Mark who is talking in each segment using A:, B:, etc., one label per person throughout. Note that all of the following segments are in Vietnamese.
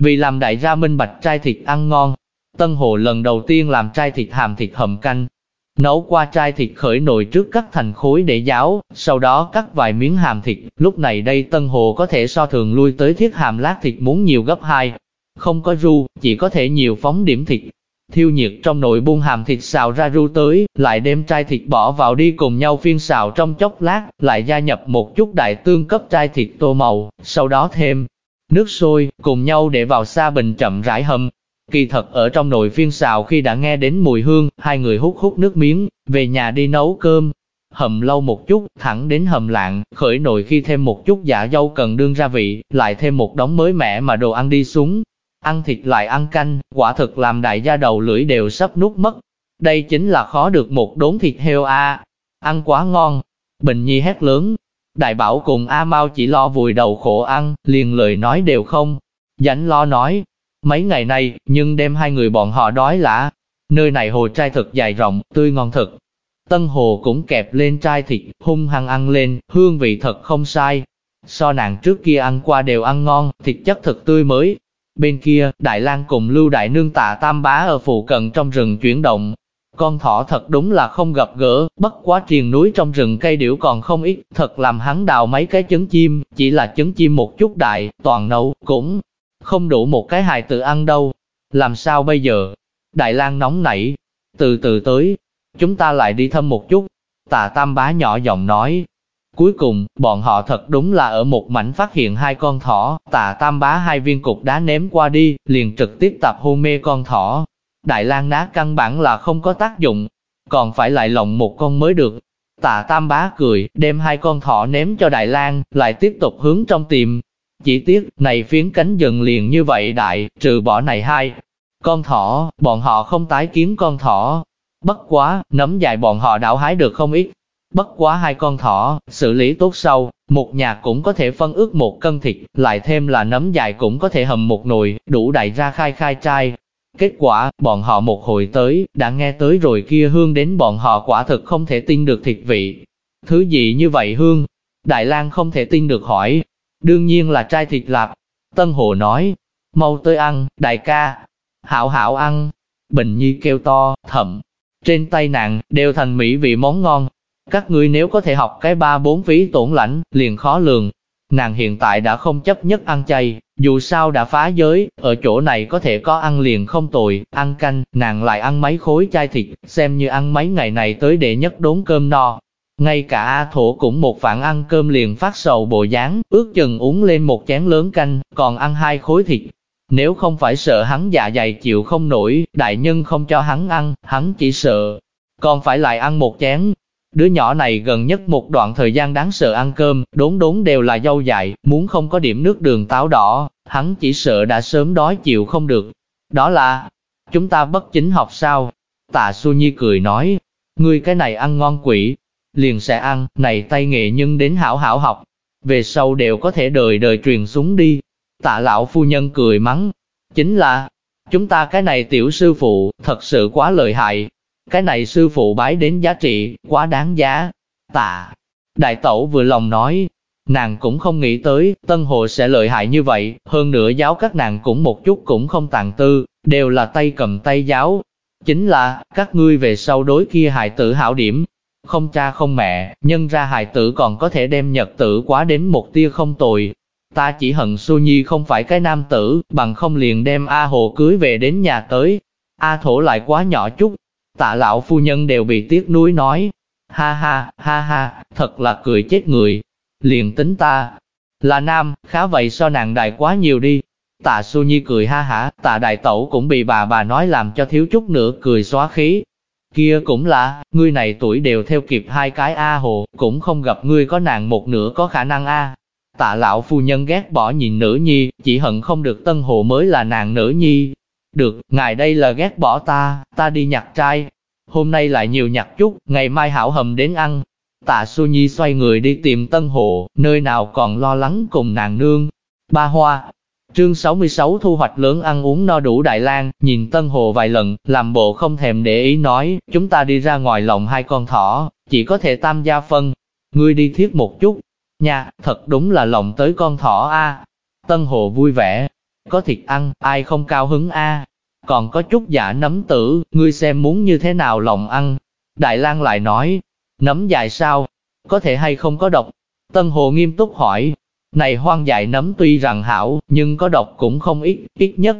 A: vì làm đại gia minh bạch trai thịt ăn ngon. Tân Hồ lần đầu tiên làm trai thịt hàm thịt hầm canh, Nấu qua trai thịt khởi nồi trước cắt thành khối để giáo, sau đó cắt vài miếng hàm thịt, lúc này đây Tân Hồ có thể so thường lui tới thiết hàm lát thịt muốn nhiều gấp hai. Không có ru, chỉ có thể nhiều phóng điểm thịt. Thiêu nhiệt trong nồi buông hàm thịt xào ra ru tới, lại đem trai thịt bỏ vào đi cùng nhau phiên xào trong chốc lát, lại gia nhập một chút đại tương cấp trai thịt tô màu, sau đó thêm nước sôi, cùng nhau để vào xa bình chậm rãi hầm, Kỳ thật ở trong nồi phiên xào khi đã nghe đến mùi hương, hai người hút hút nước miếng, về nhà đi nấu cơm. Hầm lâu một chút, thẳng đến hầm lạng, khởi nồi khi thêm một chút dạ dâu cần đương ra vị, lại thêm một đống mới mẻ mà đồ ăn đi xuống. Ăn thịt lại ăn canh, quả thực làm đại gia đầu lưỡi đều sắp nuốt mất. Đây chính là khó được một đốn thịt heo a Ăn quá ngon. Bình Nhi hét lớn. Đại bảo cùng A Mau chỉ lo vùi đầu khổ ăn, liền lời nói đều không. Dánh lo nói, Mấy ngày nay, nhưng đem hai người bọn họ đói lã. Nơi này hồ trai thật dài rộng, tươi ngon thật. Tân hồ cũng kẹp lên trai thịt, hung hăng ăn lên, hương vị thật không sai. So nàng trước kia ăn qua đều ăn ngon, thịt chất thật tươi mới. Bên kia, Đại lang cùng Lưu Đại Nương tạ Tam Bá ở phụ cận trong rừng chuyển động. Con thỏ thật đúng là không gặp gỡ, bất quá triền núi trong rừng cây điểu còn không ít, thật làm hắn đào mấy cái trứng chim, chỉ là trứng chim một chút đại, toàn nấu, cũng không đủ một cái hài tự ăn đâu. Làm sao bây giờ? Đại lang nóng nảy. Từ từ tới, chúng ta lại đi thăm một chút. Tà Tam bá nhỏ giọng nói. Cuối cùng, bọn họ thật đúng là ở một mảnh phát hiện hai con thỏ, tà tam bá hai viên cục đá ném qua đi, liền trực tiếp tập hôn mê con thỏ. Đại lang ná căn bản là không có tác dụng, còn phải lại lộng một con mới được. Tạ tam bá cười, đem hai con thỏ ném cho Đại lang, lại tiếp tục hướng trong tìm, chỉ tiếc, này phiến cánh dần liền như vậy đại, trừ bỏ này hai. Con thỏ, bọn họ không tái kiến con thỏ. Bất quá, nấm dài bọn họ đảo hái được không ít. Bất quá hai con thỏ, xử lý tốt sau, một nhà cũng có thể phân ước một cân thịt, lại thêm là nấm dài cũng có thể hầm một nồi, đủ đại ra khai khai trai. Kết quả, bọn họ một hồi tới, đã nghe tới rồi kia hương đến bọn họ quả thực không thể tin được thịt vị. Thứ gì như vậy hương? Đại lang không thể tin được hỏi, Đương nhiên là trai thịt lạp. Tân Hồ nói, mau tới ăn, đại ca. Hảo hảo ăn. Bình Nhi kêu to, thậm. Trên tay nàng, đều thành mỹ vị món ngon. Các ngươi nếu có thể học cái ba bốn phí tổn lãnh, liền khó lường. Nàng hiện tại đã không chấp nhất ăn chay, dù sao đã phá giới, ở chỗ này có thể có ăn liền không tồi, ăn canh, nàng lại ăn mấy khối chai thịt, xem như ăn mấy ngày này tới để nhất đốn cơm no. Ngay cả A Thổ cũng một phản ăn cơm liền phát sầu bộ dáng, ước chừng uống lên một chén lớn canh, còn ăn hai khối thịt. Nếu không phải sợ hắn dạ dày chịu không nổi, đại nhân không cho hắn ăn, hắn chỉ sợ, còn phải lại ăn một chén. Đứa nhỏ này gần nhất một đoạn thời gian đáng sợ ăn cơm, đốn đốn đều là dâu dại, muốn không có điểm nước đường táo đỏ, hắn chỉ sợ đã sớm đói chịu không được. Đó là, chúng ta bất chính học sao? Tạ Xu Nhi cười nói, ngươi cái này ăn ngon quỷ, liền sẽ ăn, này tay nghệ nhưng đến hảo hảo học, về sau đều có thể đời đời truyền xuống đi. Tạ lão phu nhân cười mắng, chính là, chúng ta cái này tiểu sư phụ, thật sự quá lợi hại, cái này sư phụ bái đến giá trị, quá đáng giá. Tạ, đại tẩu vừa lòng nói, nàng cũng không nghĩ tới, tân hồ sẽ lợi hại như vậy, hơn nữa giáo các nàng cũng một chút cũng không tàn tư, đều là tay cầm tay giáo. Chính là, các ngươi về sau đối kia hại tử hảo điểm, không cha không mẹ, nhân ra hài tử còn có thể đem nhật tử quá đến một tia không tồi. Ta chỉ hận su Nhi không phải cái nam tử, bằng không liền đem A Hồ cưới về đến nhà tới. A Thổ lại quá nhỏ chút, tạ lão phu nhân đều bị tiếc nuối nói. Ha ha, ha ha, thật là cười chết người. Liền tính ta, là nam, khá vậy so nàng đại quá nhiều đi. Tạ Su Nhi cười ha hả, tạ đại tẩu cũng bị bà bà nói làm cho thiếu chút nữa cười xóa khí. Kia cũng là, ngươi này tuổi đều theo kịp hai cái A hồ, cũng không gặp ngươi có nàng một nửa có khả năng A. Tạ lão phu nhân ghét bỏ nhìn nữ nhi, chỉ hận không được tân hồ mới là nàng nữ nhi. Được, ngài đây là ghét bỏ ta, ta đi nhặt trai. Hôm nay lại nhiều nhặt chút, ngày mai hảo hầm đến ăn. Tạ Xu Nhi xoay người đi tìm tân hồ, nơi nào còn lo lắng cùng nàng nương. Ba hoa, Chương 66 thu hoạch lớn ăn uống no đủ Đại lang nhìn Tân Hồ vài lần, làm bộ không thèm để ý nói, chúng ta đi ra ngoài lòng hai con thỏ, chỉ có thể tam gia phân. Ngươi đi thiết một chút. Nha, thật đúng là lòng tới con thỏ a. Tân Hồ vui vẻ có thịt ăn, ai không cao hứng a Còn có chút giả nấm tử, ngươi xem muốn như thế nào lòng ăn. Đại lang lại nói, nấm dài sao? Có thể hay không có độc? Tân Hồ nghiêm túc hỏi, này hoang dại nấm tuy rằng hảo, nhưng có độc cũng không ít, ít nhất.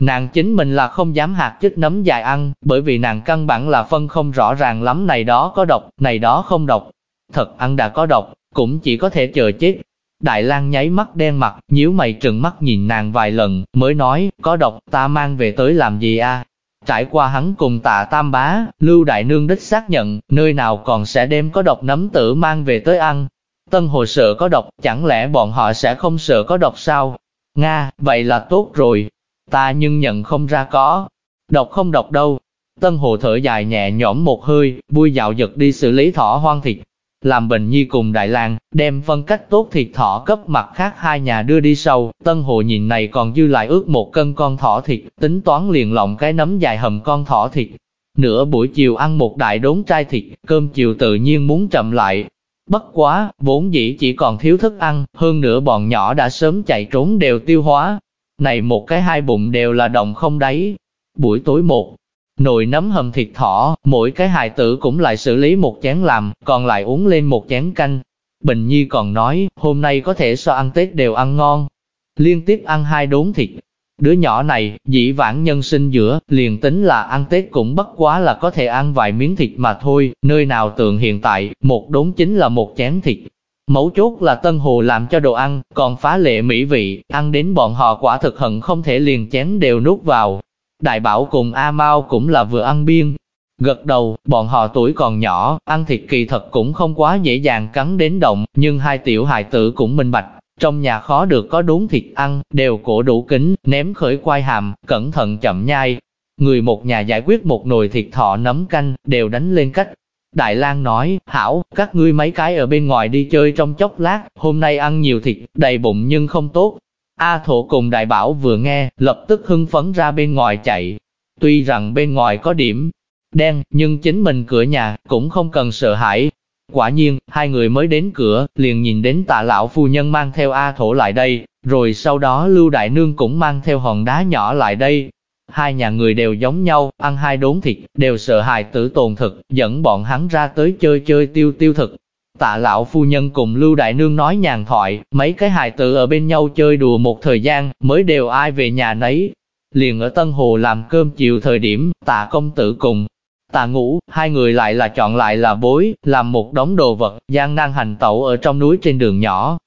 A: Nàng chính mình là không dám hạt chích nấm dài ăn, bởi vì nàng căn bản là phân không rõ ràng lắm này đó có độc, này đó không độc. Thật ăn đã có độc, cũng chỉ có thể chờ chết. Đại lang nháy mắt đen mặt, nhíu mày trừng mắt nhìn nàng vài lần, mới nói, có độc, ta mang về tới làm gì a? Trải qua hắn cùng tạ tam bá, Lưu Đại Nương đích xác nhận, nơi nào còn sẽ đem có độc nấm tử mang về tới ăn. Tân Hồ sợ có độc, chẳng lẽ bọn họ sẽ không sợ có độc sao? Nga, vậy là tốt rồi. Ta nhưng nhận không ra có. Độc không độc đâu. Tân Hồ thở dài nhẹ nhõm một hơi, vui dạo giật đi xử lý thỏ hoang thịt, làm Bình Nhi cùng Đại lang đem phân cách tốt thịt thỏ cấp mặt khác hai nhà đưa đi sâu Tân Hồ nhìn này còn dư lại ước một cân con thỏ thịt, tính toán liền lộng cái nấm dài hầm con thỏ thịt. Nửa buổi chiều ăn một đại đốn trai thịt, cơm chiều tự nhiên muốn chậm lại. Bất quá, vốn dĩ chỉ còn thiếu thức ăn, hơn nữa bọn nhỏ đã sớm chạy trốn đều tiêu hóa. Này một cái hai bụng đều là động không đáy. Buổi tối một, Nồi nấm hầm thịt thỏ, mỗi cái hài tử cũng lại xử lý một chén làm, còn lại uống lên một chén canh. Bình Nhi còn nói, hôm nay có thể so ăn Tết đều ăn ngon. Liên tiếp ăn hai đốn thịt. Đứa nhỏ này, dĩ vãng nhân sinh giữa, liền tính là ăn Tết cũng bất quá là có thể ăn vài miếng thịt mà thôi, nơi nào tượng hiện tại, một đốn chính là một chén thịt. Mấu chốt là Tân Hồ làm cho đồ ăn, còn phá lệ mỹ vị, ăn đến bọn họ quả thực hận không thể liền chén đều nuốt vào, Đại Bảo cùng A Mao cũng là vừa ăn biên. Gật đầu, bọn họ tuổi còn nhỏ, ăn thịt kỳ thật cũng không quá dễ dàng cắn đến động, nhưng hai tiểu hài tử cũng minh bạch. Trong nhà khó được có đốn thịt ăn, đều cổ đủ kính, ném khởi quai hàm, cẩn thận chậm nhai. Người một nhà giải quyết một nồi thịt thọ nấm canh, đều đánh lên cách. Đại lang nói, hảo, các ngươi mấy cái ở bên ngoài đi chơi trong chốc lát, hôm nay ăn nhiều thịt, đầy bụng nhưng không tốt, A Thổ cùng Đại Bảo vừa nghe, lập tức hưng phấn ra bên ngoài chạy. Tuy rằng bên ngoài có điểm đen, nhưng chính mình cửa nhà cũng không cần sợ hãi. Quả nhiên, hai người mới đến cửa, liền nhìn đến tạ lão phu nhân mang theo A Thổ lại đây, rồi sau đó Lưu Đại Nương cũng mang theo hòn đá nhỏ lại đây. Hai nhà người đều giống nhau, ăn hai đốn thịt, đều sợ hại tử tồn thực, dẫn bọn hắn ra tới chơi chơi tiêu tiêu thực, Tạ lão phu nhân cùng Lưu Đại Nương nói nhàn thoại, mấy cái hài tử ở bên nhau chơi đùa một thời gian, mới đều ai về nhà nấy. Liền ở Tân Hồ làm cơm chiều thời điểm, tạ công tử cùng tạ ngủ, hai người lại là chọn lại là bối, làm một đống đồ vật, gian nan hành tẩu ở trong núi trên đường nhỏ.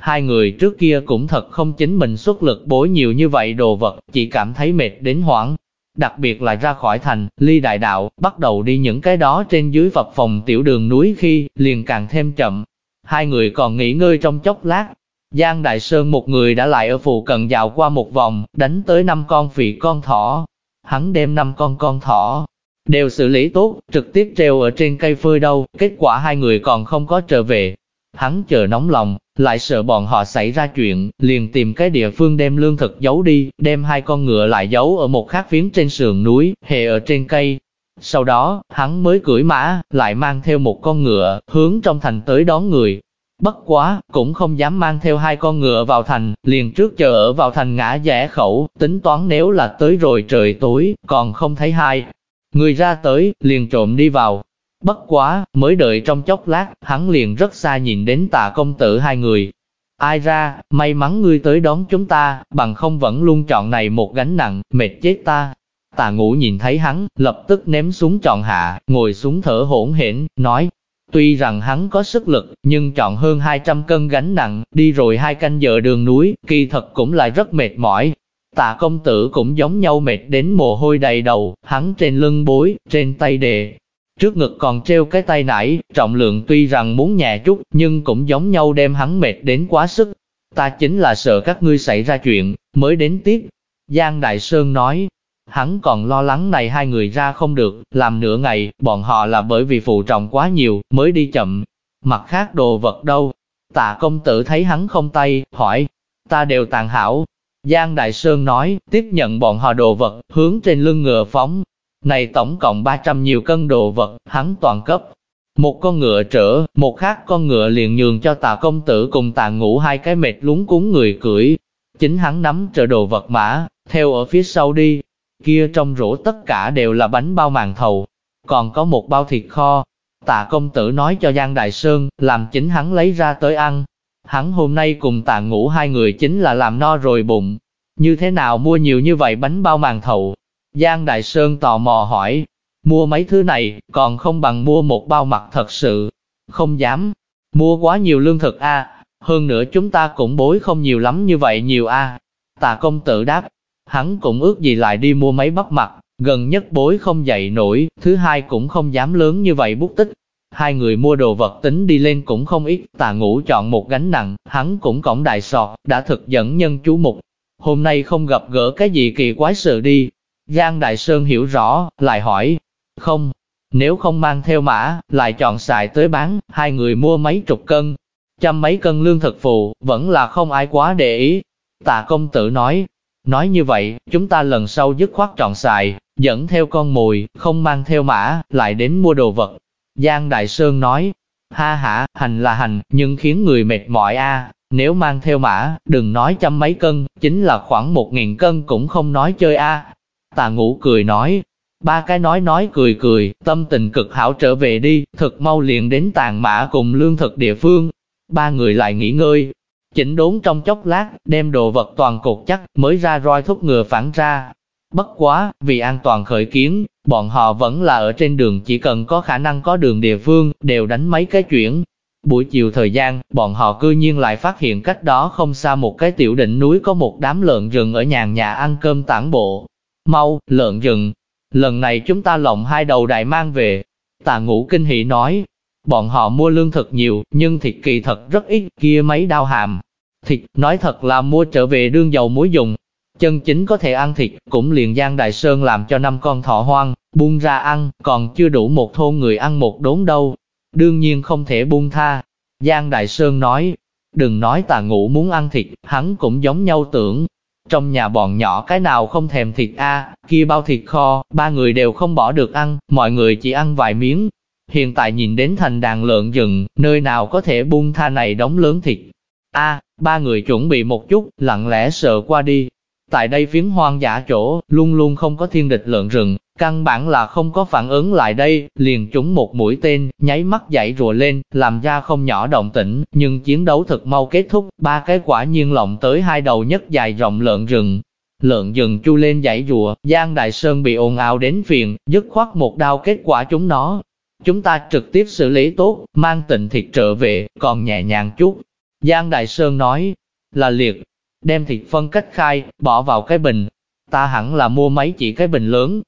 A: Hai người trước kia cũng thật không chính mình xuất lực bối nhiều như vậy đồ vật, chỉ cảm thấy mệt đến hoảng, Đặc biệt là ra khỏi thành, ly đại đạo, bắt đầu đi những cái đó trên dưới vật phòng tiểu đường núi khi, liền càng thêm chậm. Hai người còn nghỉ ngơi trong chốc lát. Giang Đại Sơn một người đã lại ở phụ cận dạo qua một vòng, đánh tới năm con vị con thỏ. Hắn đem năm con con thỏ, đều xử lý tốt, trực tiếp treo ở trên cây phơi đâu, kết quả hai người còn không có trở về. Hắn chờ nóng lòng, lại sợ bọn họ xảy ra chuyện, liền tìm cái địa phương đem lương thực giấu đi, đem hai con ngựa lại giấu ở một khác phiến trên sườn núi, hệ ở trên cây. Sau đó, hắn mới cưỡi mã, lại mang theo một con ngựa, hướng trong thành tới đón người. Bất quá, cũng không dám mang theo hai con ngựa vào thành, liền trước chờ ở vào thành ngã rẽ khẩu, tính toán nếu là tới rồi trời tối, còn không thấy hai. Người ra tới, liền trộm đi vào, Bất quá, mới đợi trong chốc lát, hắn liền rất xa nhìn đến tạ công tử hai người. Ai ra, may mắn ngươi tới đón chúng ta, bằng không vẫn luôn chọn này một gánh nặng, mệt chết ta. Tạ ngũ nhìn thấy hắn, lập tức ném xuống chọn hạ, ngồi xuống thở hỗn hển, nói, Tuy rằng hắn có sức lực, nhưng chọn hơn 200 cân gánh nặng, đi rồi hai canh giờ đường núi, kỳ thật cũng lại rất mệt mỏi. Tạ công tử cũng giống nhau mệt đến mồ hôi đầy đầu, hắn trên lưng bối, trên tay đề, Trước ngực còn treo cái tay nải, trọng lượng tuy rằng muốn nhẹ chút, nhưng cũng giống nhau đem hắn mệt đến quá sức. Ta chính là sợ các ngươi xảy ra chuyện, mới đến tiếp. Giang Đại Sơn nói, hắn còn lo lắng này hai người ra không được, làm nửa ngày, bọn họ là bởi vì phụ trọng quá nhiều, mới đi chậm. Mặt khác đồ vật đâu? Tạ công tử thấy hắn không tay, hỏi, ta đều tàn hảo. Giang Đại Sơn nói, tiếp nhận bọn họ đồ vật, hướng trên lưng ngựa phóng, này tổng cộng 300 nhiều cân đồ vật, hắn toàn cấp. Một con ngựa trở, một khác con ngựa liền nhường cho tà công tử cùng tà ngủ hai cái mệt lúng cúng người cưỡi. chính hắn nắm trở đồ vật mã, theo ở phía sau đi. Kia trong rổ tất cả đều là bánh bao màn thầu, còn có một bao thịt kho. Tạ công tử nói cho Giang Đại Sơn, làm chính hắn lấy ra tới ăn. Hắn hôm nay cùng tạ ngủ hai người chính là làm no rồi bụng. Như thế nào mua nhiều như vậy bánh bao màn thầu? Giang Đại Sơn tò mò hỏi, mua mấy thứ này, còn không bằng mua một bao mặt thật sự. Không dám, mua quá nhiều lương thực a hơn nữa chúng ta cũng bối không nhiều lắm như vậy nhiều a Tà công tử đáp, hắn cũng ước gì lại đi mua mấy bắp mặt, gần nhất bối không dậy nổi, thứ hai cũng không dám lớn như vậy bút tích. Hai người mua đồ vật tính đi lên cũng không ít, tà ngủ chọn một gánh nặng, hắn cũng cổng đại sọt, đã thực dẫn nhân chú mục. Hôm nay không gặp gỡ cái gì kỳ quái sự đi. Giang Đại Sơn hiểu rõ, lại hỏi, không, nếu không mang theo mã, lại chọn xài tới bán, hai người mua mấy chục cân, trăm mấy cân lương thực phụ, vẫn là không ai quá để ý. Tạ công tử nói, nói như vậy, chúng ta lần sau dứt khoát chọn xài, dẫn theo con mồi, không mang theo mã, lại đến mua đồ vật. Giang Đại Sơn nói, ha ha, hành là hành, nhưng khiến người mệt mỏi a. nếu mang theo mã, đừng nói trăm mấy cân, chính là khoảng một nghìn cân cũng không nói chơi a. Tà ngũ cười nói, ba cái nói nói cười cười, tâm tình cực hảo trở về đi, thật mau liền đến tàn mã cùng lương thực địa phương. Ba người lại nghỉ ngơi, chỉnh đốn trong chốc lát, đem đồ vật toàn cột chắc, mới ra roi thúc ngừa phản ra. Bất quá, vì an toàn khởi kiến, bọn họ vẫn là ở trên đường chỉ cần có khả năng có đường địa phương, đều đánh mấy cái chuyển. Buổi chiều thời gian, bọn họ cư nhiên lại phát hiện cách đó không xa một cái tiểu đỉnh núi có một đám lợn rừng ở nhàn nhà ăn cơm tản bộ. Mau, lợn rừng. Lần này chúng ta lộng hai đầu đại mang về. Tà ngũ kinh hỉ nói, bọn họ mua lương thực nhiều, nhưng thịt kỳ thật rất ít, kia mấy đao hàm. Thịt, nói thật là mua trở về đương dầu muối dùng, Chân chính có thể ăn thịt, cũng liền Giang Đại Sơn làm cho năm con thỏ hoang, buông ra ăn, còn chưa đủ một thôn người ăn một đốn đâu. Đương nhiên không thể buông tha. Giang Đại Sơn nói, đừng nói tà ngủ muốn ăn thịt, hắn cũng giống nhau tưởng. Trong nhà bọn nhỏ cái nào không thèm thịt a kia bao thịt kho, ba người đều không bỏ được ăn, mọi người chỉ ăn vài miếng. Hiện tại nhìn đến thành đàn lợn rừng, nơi nào có thể buông tha này đóng lớn thịt. a ba người chuẩn bị một chút, lặng lẽ sợ qua đi, Tại đây phiến hoang dã chỗ, luôn luôn không có thiên địch lợn rừng, căn bản là không có phản ứng lại đây, liền trúng một mũi tên, nháy mắt dậy rùa lên, làm ra không nhỏ động tĩnh, nhưng chiến đấu thật mau kết thúc, ba cái quả nhiên lộng tới hai đầu nhất dài rộng lợn rừng. Lợn rừng chu lên dãy rùa, Giang Đại Sơn bị ồn ào đến phiền, dứt khoát một đao kết quả chúng nó. Chúng ta trực tiếp xử lý tốt, mang tịnh thịt trở về, còn nhẹ nhàng chút. Giang Đại Sơn nói, là liệt, đem thịt phân cách khai, bỏ vào cái bình. Ta hẳn là mua mấy chỉ cái bình lớn.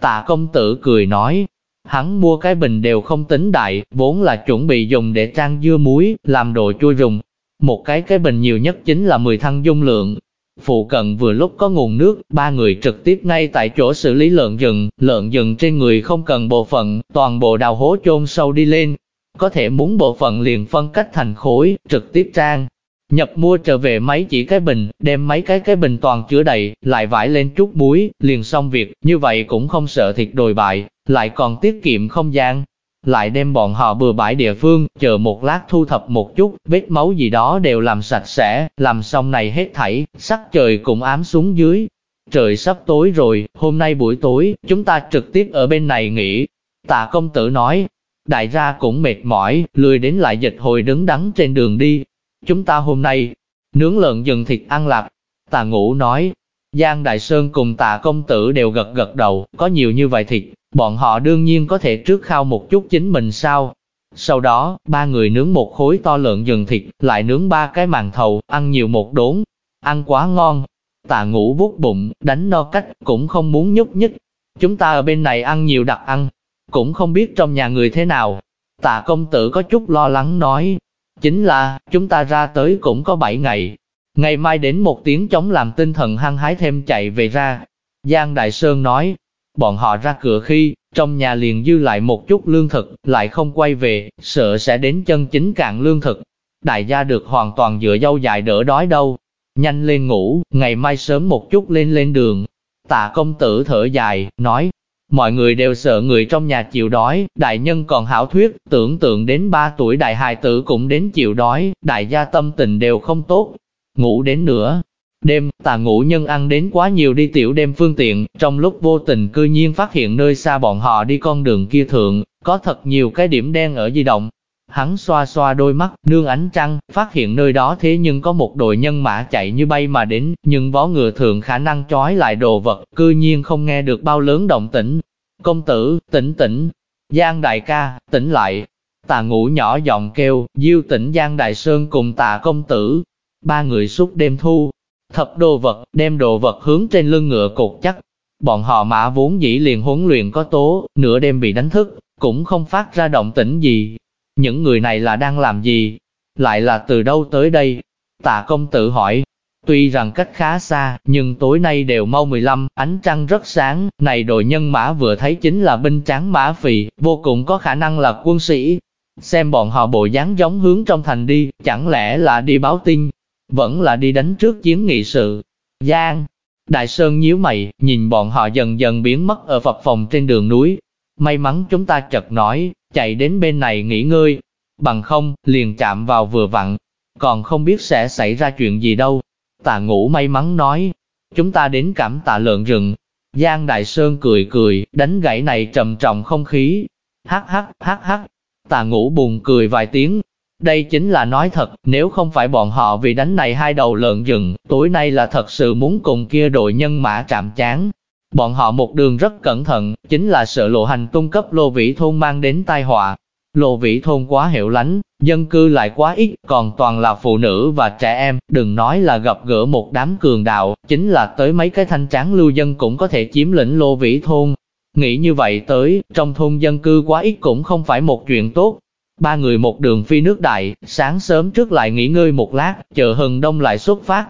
A: Tạ công tử cười nói, hắn mua cái bình đều không tính đại, vốn là chuẩn bị dùng để trang dưa muối, làm đồ chua dùng. Một cái cái bình nhiều nhất chính là 10 thăng dung lượng. Phụ cận vừa lúc có nguồn nước, ba người trực tiếp ngay tại chỗ xử lý lợn rừng, lợn rừng trên người không cần bộ phận, toàn bộ đào hố chôn sâu đi lên. Có thể muốn bộ phận liền phân cách thành khối, trực tiếp trang, Nhập mua trở về mấy chỉ cái bình, đem mấy cái cái bình toàn chứa đầy, lại vải lên chút muối, liền xong việc, như vậy cũng không sợ thịt đồi bại, lại còn tiết kiệm không gian. Lại đem bọn họ bừa bãi địa phương, chờ một lát thu thập một chút, vết máu gì đó đều làm sạch sẽ, làm xong này hết thảy, sắc trời cũng ám xuống dưới. Trời sắp tối rồi, hôm nay buổi tối, chúng ta trực tiếp ở bên này nghỉ. Tạ công tử nói, đại gia cũng mệt mỏi, lười đến lại dịch hồi đứng đắn trên đường đi, Chúng ta hôm nay, nướng lợn rừng thịt ăn lạp. Tà ngũ nói, Giang Đại Sơn cùng tà công tử đều gật gật đầu, có nhiều như vậy thịt, bọn họ đương nhiên có thể trước khao một chút chính mình sao. Sau đó, ba người nướng một khối to lợn rừng thịt, lại nướng ba cái màn thầu, ăn nhiều một đốn, ăn quá ngon. Tà ngũ vuốt bụng, đánh no cách, cũng không muốn nhúc nhích. Chúng ta ở bên này ăn nhiều đặc ăn, cũng không biết trong nhà người thế nào. Tạ công tử có chút lo lắng nói, Chính là, chúng ta ra tới cũng có 7 ngày. Ngày mai đến một tiếng chống làm tinh thần hăng hái thêm chạy về ra. Giang Đại Sơn nói, bọn họ ra cửa khi, trong nhà liền dư lại một chút lương thực, lại không quay về, sợ sẽ đến chân chính cạn lương thực. Đại gia được hoàn toàn dựa dâu dài đỡ đói đâu. Nhanh lên ngủ, ngày mai sớm một chút lên lên đường. Tạ công tử thở dài, nói, Mọi người đều sợ người trong nhà chịu đói, đại nhân còn hảo thuyết, tưởng tượng đến ba tuổi đại hài tử cũng đến chịu đói, đại gia tâm tình đều không tốt. Ngủ đến nữa, Đêm, tà ngũ nhân ăn đến quá nhiều đi tiểu đêm phương tiện, trong lúc vô tình cư nhiên phát hiện nơi xa bọn họ đi con đường kia thượng, có thật nhiều cái điểm đen ở di động. Hắn xoa xoa đôi mắt, nương ánh trăng, phát hiện nơi đó thế nhưng có một đội nhân mã chạy như bay mà đến, nhưng vó ngựa thường khả năng trói lại đồ vật, cư nhiên không nghe được bao lớn động tĩnh. Công tử, tỉnh tỉnh, Giang đại ca, tỉnh lại. Tà ngũ nhỏ giọng kêu, diêu tỉnh Giang Đại Sơn cùng tà công tử. Ba người suốt đêm thu, thập đồ vật, đem đồ vật hướng trên lưng ngựa cột chắc. Bọn họ mã vốn dĩ liền huấn luyện có tố, nửa đêm bị đánh thức, cũng không phát ra động tĩnh gì. Những người này là đang làm gì? Lại là từ đâu tới đây? Tạ công tử hỏi. Tuy rằng cách khá xa, nhưng tối nay đều mau 15, ánh trăng rất sáng, này đội nhân mã vừa thấy chính là binh tráng mã phì, vô cùng có khả năng là quân sĩ. Xem bọn họ bộ dáng giống hướng trong thành đi, chẳng lẽ là đi báo tin, vẫn là đi đánh trước chiến nghị sự. Giang, Đại Sơn nhíu mày, nhìn bọn họ dần dần biến mất ở phập phòng trên đường núi. May mắn chúng ta chợt nói, chạy đến bên này nghỉ ngơi, bằng không, liền chạm vào vừa vặn, còn không biết sẽ xảy ra chuyện gì đâu. Tà ngủ may mắn nói, chúng ta đến cảm tạ lợn rừng. Giang Đại Sơn cười cười, đánh gãy này trầm trọng không khí. Hắc hắc, hắc hắc. Tà ngủ buồn cười vài tiếng, đây chính là nói thật, nếu không phải bọn họ vì đánh này hai đầu lợn rừng, tối nay là thật sự muốn cùng kia đội nhân mã chạm chán. Bọn họ một đường rất cẩn thận, chính là sợ lộ hành tung cấp lô vĩ thôn mang đến tai họa. Lô vĩ thôn quá hiệu lánh, dân cư lại quá ít, còn toàn là phụ nữ và trẻ em, đừng nói là gặp gỡ một đám cường đạo, chính là tới mấy cái thanh tráng lưu dân cũng có thể chiếm lĩnh lô vĩ thôn. Nghĩ như vậy tới, trong thôn dân cư quá ít cũng không phải một chuyện tốt, Ba người một đường phi nước đại, sáng sớm trước lại nghỉ ngơi một lát, chờ hừng đông lại xuất phát.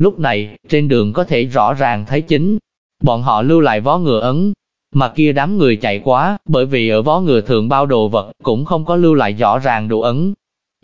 A: Lúc này, trên đường có thể rõ ràng thấy chính, bọn họ lưu lại vó ngựa ấn, mà kia đám người chạy quá, bởi vì ở vó ngựa thượng bao đồ vật, cũng không có lưu lại rõ ràng đồ ấn.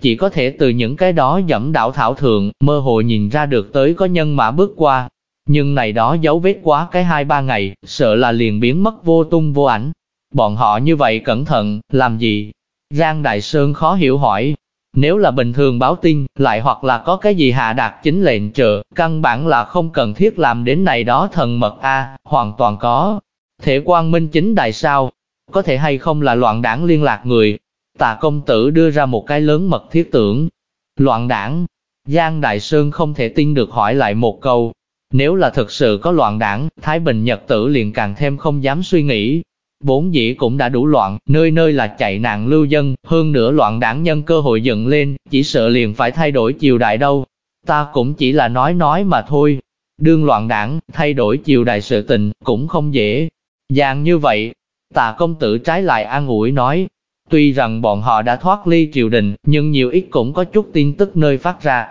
A: Chỉ có thể từ những cái đó dẫm đảo thảo thượng, mơ hồ nhìn ra được tới có nhân mã bước qua. Nhưng này đó dấu vết quá cái hai ba ngày, sợ là liền biến mất vô tung vô ảnh. Bọn họ như vậy cẩn thận, làm gì? Giang Đại Sơn khó hiểu hỏi, nếu là bình thường báo tin, lại hoặc là có cái gì hạ đạt chính lệnh trợ, căn bản là không cần thiết làm đến này đó thần mật A, hoàn toàn có. Thể quan minh chính đại sao, có thể hay không là loạn đảng liên lạc người. Tà công tử đưa ra một cái lớn mật thiết tưởng. Loạn đảng, Giang Đại Sơn không thể tin được hỏi lại một câu. Nếu là thực sự có loạn đảng, Thái Bình Nhật tử liền càng thêm không dám suy nghĩ, vốn dĩ cũng đã đủ loạn, nơi nơi là chạy nạn lưu dân, hơn nữa loạn đảng nhân cơ hội dựng lên, chỉ sợ liền phải thay đổi triều đại đâu. Ta cũng chỉ là nói nói mà thôi. Đương loạn đảng, thay đổi triều đại sự tình, cũng không dễ. Dạng như vậy, tà công tử trái lại an ủi nói, tuy rằng bọn họ đã thoát ly triều đình, nhưng nhiều ít cũng có chút tin tức nơi phát ra.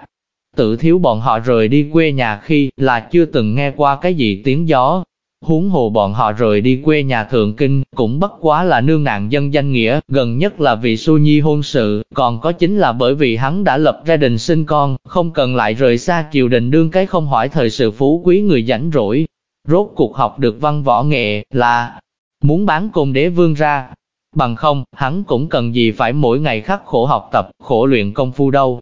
A: Tự thiếu bọn họ rời đi quê nhà khi là chưa từng nghe qua cái gì tiếng gió, Huống hồ bọn họ rời đi quê nhà thượng kinh, cũng bất quá là nương nạn dân danh nghĩa, gần nhất là vì su nhi hôn sự, còn có chính là bởi vì hắn đã lập gia đình sinh con, không cần lại rời xa triều đình đương cái không hỏi thời sự phú quý người rảnh rỗi. Rốt cuộc học được văn võ nghệ, là muốn bán cùng đế vương ra. Bằng không, hắn cũng cần gì phải mỗi ngày khắc khổ học tập, khổ luyện công phu đâu.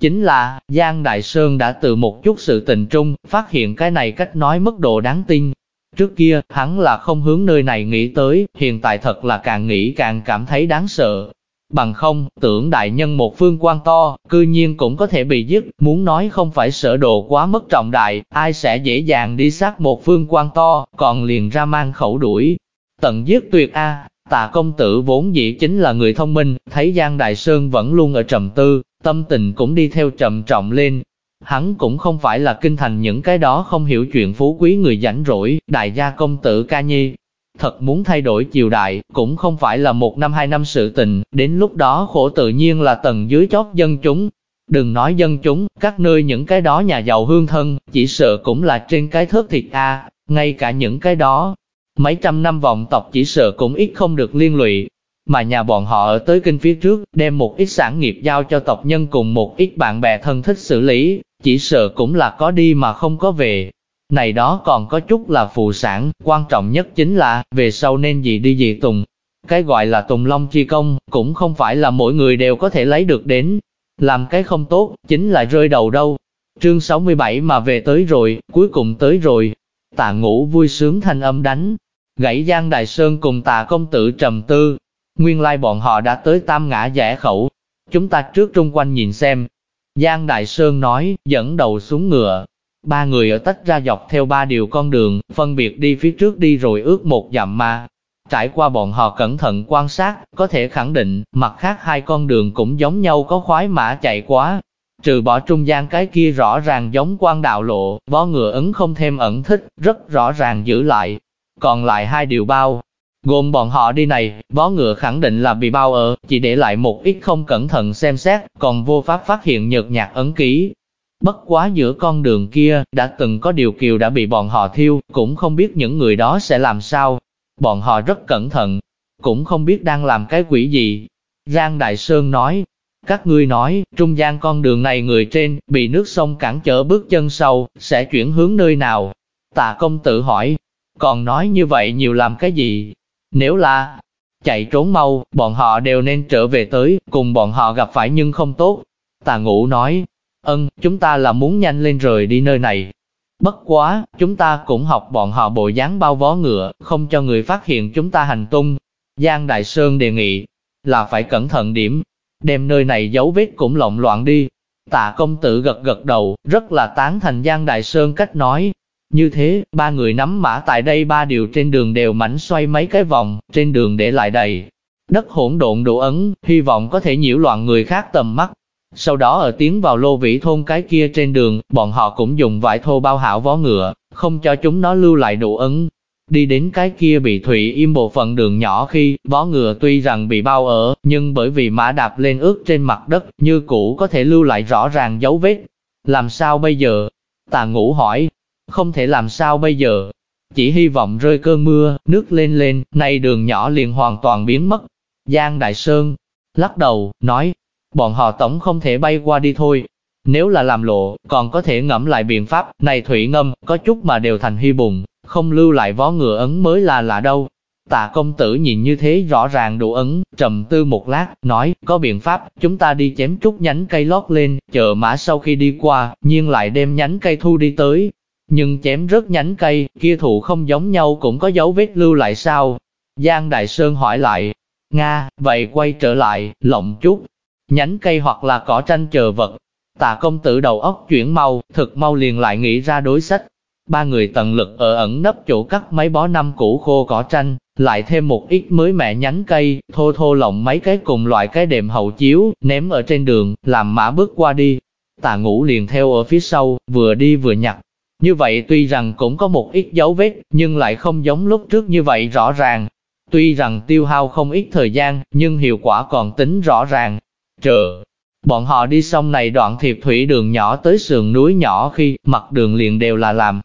A: Chính là, Giang Đại Sơn đã từ một chút sự tình trung, phát hiện cái này cách nói mức độ đáng tin, Trước kia, hắn là không hướng nơi này nghĩ tới, hiện tại thật là càng nghĩ càng cảm thấy đáng sợ. Bằng không, tưởng đại nhân một phương quan to, cư nhiên cũng có thể bị giết, muốn nói không phải sợ đồ quá mất trọng đại, ai sẽ dễ dàng đi sát một phương quan to, còn liền ra mang khẩu đuổi. Tận giết tuyệt A, à, tạ công tử vốn dĩ chính là người thông minh, thấy Giang Đại Sơn vẫn luôn ở trầm tư, tâm tình cũng đi theo trầm trọng lên, Hắn cũng không phải là kinh thành những cái đó không hiểu chuyện phú quý người rảnh rỗi, đại gia công tử ca nhi. Thật muốn thay đổi triều đại, cũng không phải là một năm hai năm sự tình, đến lúc đó khổ tự nhiên là tầng dưới chót dân chúng. Đừng nói dân chúng, các nơi những cái đó nhà giàu hương thân, chỉ sợ cũng là trên cái thớt thịt A, ngay cả những cái đó. Mấy trăm năm vọng tộc chỉ sợ cũng ít không được liên lụy, mà nhà bọn họ ở tới kinh phía trước, đem một ít sản nghiệp giao cho tộc nhân cùng một ít bạn bè thân thích xử lý, chỉ sợ cũng là có đi mà không có về. Này đó còn có chút là phụ sản, quan trọng nhất chính là, về sau nên gì đi gì tùng. Cái gọi là tùng long chi công, cũng không phải là mỗi người đều có thể lấy được đến. Làm cái không tốt, chính là rơi đầu đâu. Chương 67 mà về tới rồi, cuối cùng tới rồi. Tạ ngũ vui sướng thanh âm đánh. Gãy Giang Đại Sơn cùng tạ công tử trầm tư. Nguyên lai bọn họ đã tới tam ngã rẽ khẩu. Chúng ta trước trung quanh nhìn xem. Giang Đại Sơn nói, dẫn đầu xuống ngựa. Ba người ở tách ra dọc theo ba điều con đường, phân biệt đi phía trước đi rồi ước một dặm mà. Trải qua bọn họ cẩn thận quan sát, có thể khẳng định, mặt khác hai con đường cũng giống nhau có khoái mã chạy quá, Trừ bỏ trung gian cái kia rõ ràng giống quan đạo lộ, vó ngựa ấn không thêm ẩn thích, rất rõ ràng giữ lại. Còn lại hai điều bao, gồm bọn họ đi này, vó ngựa khẳng định là bị bao ở, chỉ để lại một ít không cẩn thận xem xét, còn vô pháp phát hiện nhợt nhạt ấn ký. Bất quá giữa con đường kia, đã từng có điều kiều đã bị bọn họ thiêu, cũng không biết những người đó sẽ làm sao. Bọn họ rất cẩn thận, cũng không biết đang làm cái quỷ gì. Giang Đại Sơn nói, các ngươi nói, trung gian con đường này người trên, bị nước sông cản trở bước chân sâu, sẽ chuyển hướng nơi nào? Tạ công tử hỏi, còn nói như vậy nhiều làm cái gì? Nếu là chạy trốn mau, bọn họ đều nên trở về tới, cùng bọn họ gặp phải nhưng không tốt. Tà ngũ nói, ân, chúng ta là muốn nhanh lên rời đi nơi này. Bất quá, chúng ta cũng học bọn họ bộ dáng bao vó ngựa, không cho người phát hiện chúng ta hành tung. Giang Đại Sơn đề nghị, là phải cẩn thận điểm, đem nơi này dấu vết cũng lộn loạn đi. Tạ công tử gật gật đầu, rất là tán thành Giang Đại Sơn cách nói. Như thế, ba người nắm mã tại đây ba điều trên đường đều mảnh xoay mấy cái vòng, trên đường để lại đầy. Đất hỗn độn độ ấn, hy vọng có thể nhiễu loạn người khác tầm mắt. Sau đó ở tiến vào lô vĩ thôn cái kia trên đường, bọn họ cũng dùng vải thô bao hảo vó ngựa, không cho chúng nó lưu lại độ ấn, Đi đến cái kia bị thủy im bộ phận đường nhỏ khi, vó ngựa tuy rằng bị bao ở, nhưng bởi vì mã đạp lên ướt trên mặt đất, như cũ có thể lưu lại rõ ràng dấu vết. Làm sao bây giờ? Tà ngũ hỏi. Không thể làm sao bây giờ? Chỉ hy vọng rơi cơn mưa, nước lên lên, nay đường nhỏ liền hoàn toàn biến mất. Giang Đại Sơn, lắc đầu, nói, bọn họ tổng không thể bay qua đi thôi. Nếu là làm lộ, còn có thể ngẫm lại biện pháp, này thủy ngâm, có chút mà đều thành hy bùng, không lưu lại vó ngựa ấn mới là lạ đâu. Tạ công tử nhìn như thế rõ ràng đủ ấn, trầm tư một lát, nói, có biện pháp, chúng ta đi chém chút nhánh cây lót lên, chờ mã sau khi đi qua, nhiên lại đem nhánh cây thu đi tới. Nhưng chém rớt nhánh cây, kia thụ không giống nhau cũng có dấu vết lưu lại sao? Giang Đại Sơn hỏi lại, Nga, vậy quay trở lại, lộng chút, nhánh cây hoặc là cỏ tranh chờ vật. Tạ công tử đầu óc chuyển mau, thực mau liền lại nghĩ ra đối sách, Ba người tận lực ở ẩn nấp chỗ cắt mấy bó năm củ khô cỏ tranh, lại thêm một ít mới mẹ nhánh cây, thô thô lộng mấy cái cùng loại cái đệm hậu chiếu, ném ở trên đường, làm mã bước qua đi. Tà ngũ liền theo ở phía sau, vừa đi vừa nhặt. Như vậy tuy rằng cũng có một ít dấu vết, nhưng lại không giống lúc trước như vậy rõ ràng. Tuy rằng tiêu hao không ít thời gian, nhưng hiệu quả còn tính rõ ràng. Chờ, bọn họ đi xong này đoạn thiệp thủy đường nhỏ tới sườn núi nhỏ khi mặt đường liền đều là làm,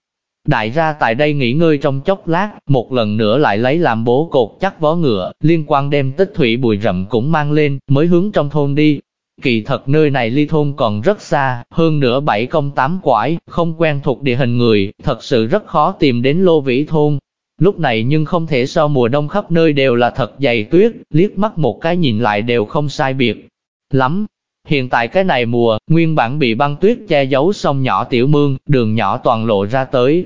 A: Đại ra tại đây nghỉ ngơi trong chốc lát, một lần nữa lại lấy làm bố cột chắc vó ngựa, liên quan đem tích thủy bùi rậm cũng mang lên, mới hướng trong thôn đi. Kỳ thật nơi này ly thôn còn rất xa, hơn nữa bảy công tám quải, không quen thuộc địa hình người, thật sự rất khó tìm đến lô vĩ thôn. Lúc này nhưng không thể so mùa đông khắp nơi đều là thật dày tuyết, liếc mắt một cái nhìn lại đều không sai biệt. Lắm, Hiện tại cái này mùa, nguyên bản bị băng tuyết che giấu sông nhỏ tiểu mương, đường nhỏ toàn lộ ra tới,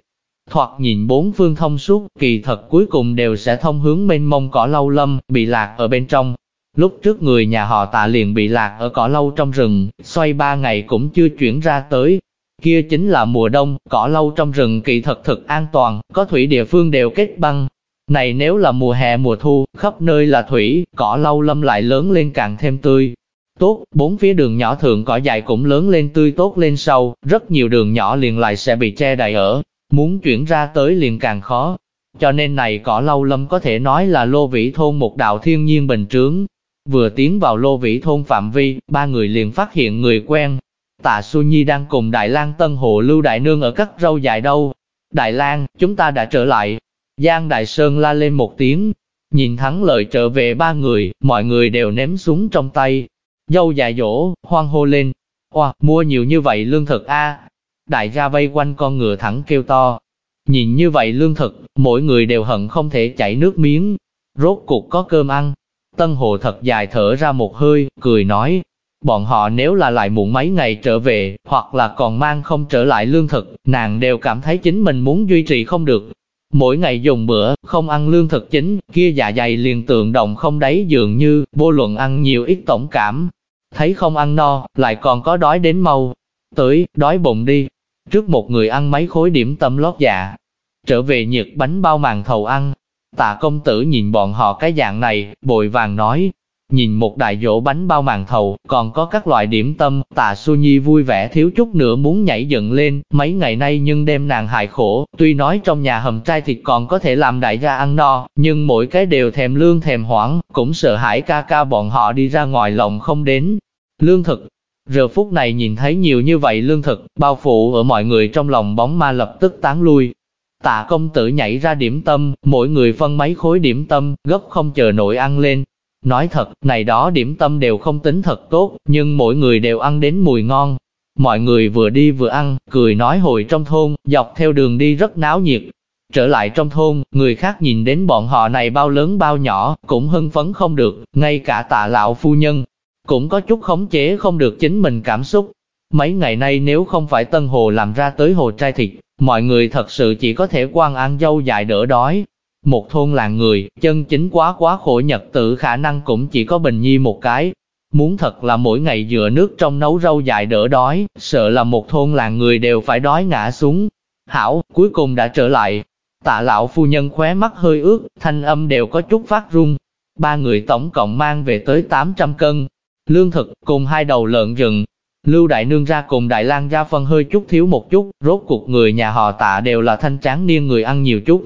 A: Thoạt nhìn bốn phương thông suốt, kỳ thật cuối cùng đều sẽ thông hướng mênh mông cỏ lâu lâm, bị lạc ở bên trong. Lúc trước người nhà họ tạ liền bị lạc ở cỏ lâu trong rừng, xoay ba ngày cũng chưa chuyển ra tới. Kia chính là mùa đông, cỏ lâu trong rừng kỳ thật thực an toàn, có thủy địa phương đều kết băng. Này nếu là mùa hè mùa thu, khắp nơi là thủy, cỏ lâu lâm lại lớn lên càng thêm tươi. Tốt, bốn phía đường nhỏ thượng cỏ dài cũng lớn lên tươi tốt lên sâu, rất nhiều đường nhỏ liền lại sẽ bị che đậy ở, Muốn chuyển ra tới liền càng khó. Cho nên này cỏ lâu lâm có thể nói là lô vĩ thôn một đạo thiên nhiên bình trướng. Vừa tiến vào lô vĩ thôn phạm vi, ba người liền phát hiện người quen. Tạ Xu Nhi đang cùng Đại lang Tân Hồ Lưu Đại Nương ở cắt râu dài đâu. Đại lang chúng ta đã trở lại. Giang Đại Sơn la lên một tiếng. Nhìn thắng lợi trở về ba người, mọi người đều ném súng trong tay. Dâu dài dỗ, hoang hô lên. Oa, mua nhiều như vậy lương thực a đại gia vây quanh con ngựa thẳng kêu to. Nhìn như vậy lương thực, mỗi người đều hận không thể chảy nước miếng. Rốt cuộc có cơm ăn. Tân hồ thật dài thở ra một hơi, cười nói. Bọn họ nếu là lại muộn mấy ngày trở về, hoặc là còn mang không trở lại lương thực, nàng đều cảm thấy chính mình muốn duy trì không được. Mỗi ngày dùng bữa, không ăn lương thực chính, kia dạ dày liền tượng động không đáy dường như, vô luận ăn nhiều ít tổng cảm. Thấy không ăn no, lại còn có đói đến mau. Tới, đói bụng đi. Trước một người ăn mấy khối điểm tâm lót dạ. Trở về nhiệt bánh bao màng thầu ăn. Tạ công tử nhìn bọn họ cái dạng này, bội vàng nói, Nhìn một đại dỗ bánh bao màng thầu, còn có các loại điểm tâm, tạ Su Nhi vui vẻ thiếu chút nữa muốn nhảy dựng lên, mấy ngày nay nhưng đem nàng hại khổ, tuy nói trong nhà hầm trai thịt còn có thể làm đại gia ăn no, nhưng mỗi cái đều thèm lương thèm hoảng, cũng sợ hãi ca ca bọn họ đi ra ngoài lòng không đến. Lương thực, giờ phút này nhìn thấy nhiều như vậy lương thực, bao phủ ở mọi người trong lòng bóng ma lập tức tán lui, Tạ công tử nhảy ra điểm tâm, mỗi người phân mấy khối điểm tâm, gấp không chờ nổi ăn lên, Nói thật, này đó điểm tâm đều không tính thật tốt, nhưng mỗi người đều ăn đến mùi ngon. Mọi người vừa đi vừa ăn, cười nói hồi trong thôn, dọc theo đường đi rất náo nhiệt. Trở lại trong thôn, người khác nhìn đến bọn họ này bao lớn bao nhỏ, cũng hưng phấn không được, ngay cả tạ lão phu nhân, cũng có chút khống chế không được chính mình cảm xúc. Mấy ngày nay nếu không phải Tân Hồ làm ra tới hồ trai thịt, mọi người thật sự chỉ có thể quan ăn dâu dài đỡ đói, một thôn làng người, chân chính quá quá khổ nhật tự khả năng cũng chỉ có Bình Nhi một cái. Muốn thật là mỗi ngày dựa nước trong nấu rau dài đỡ đói, sợ là một thôn làng người đều phải đói ngã xuống. Hảo, cuối cùng đã trở lại. Tạ lão phu nhân khóe mắt hơi ướt, thanh âm đều có chút phát run. Ba người tổng cộng mang về tới 800 cân. Lương thực, cùng hai đầu lợn rừng, Lưu Đại Nương ra cùng Đại lang ra phân hơi chút thiếu một chút, rốt cuộc người nhà họ tạ đều là thanh tráng niên người ăn nhiều chút,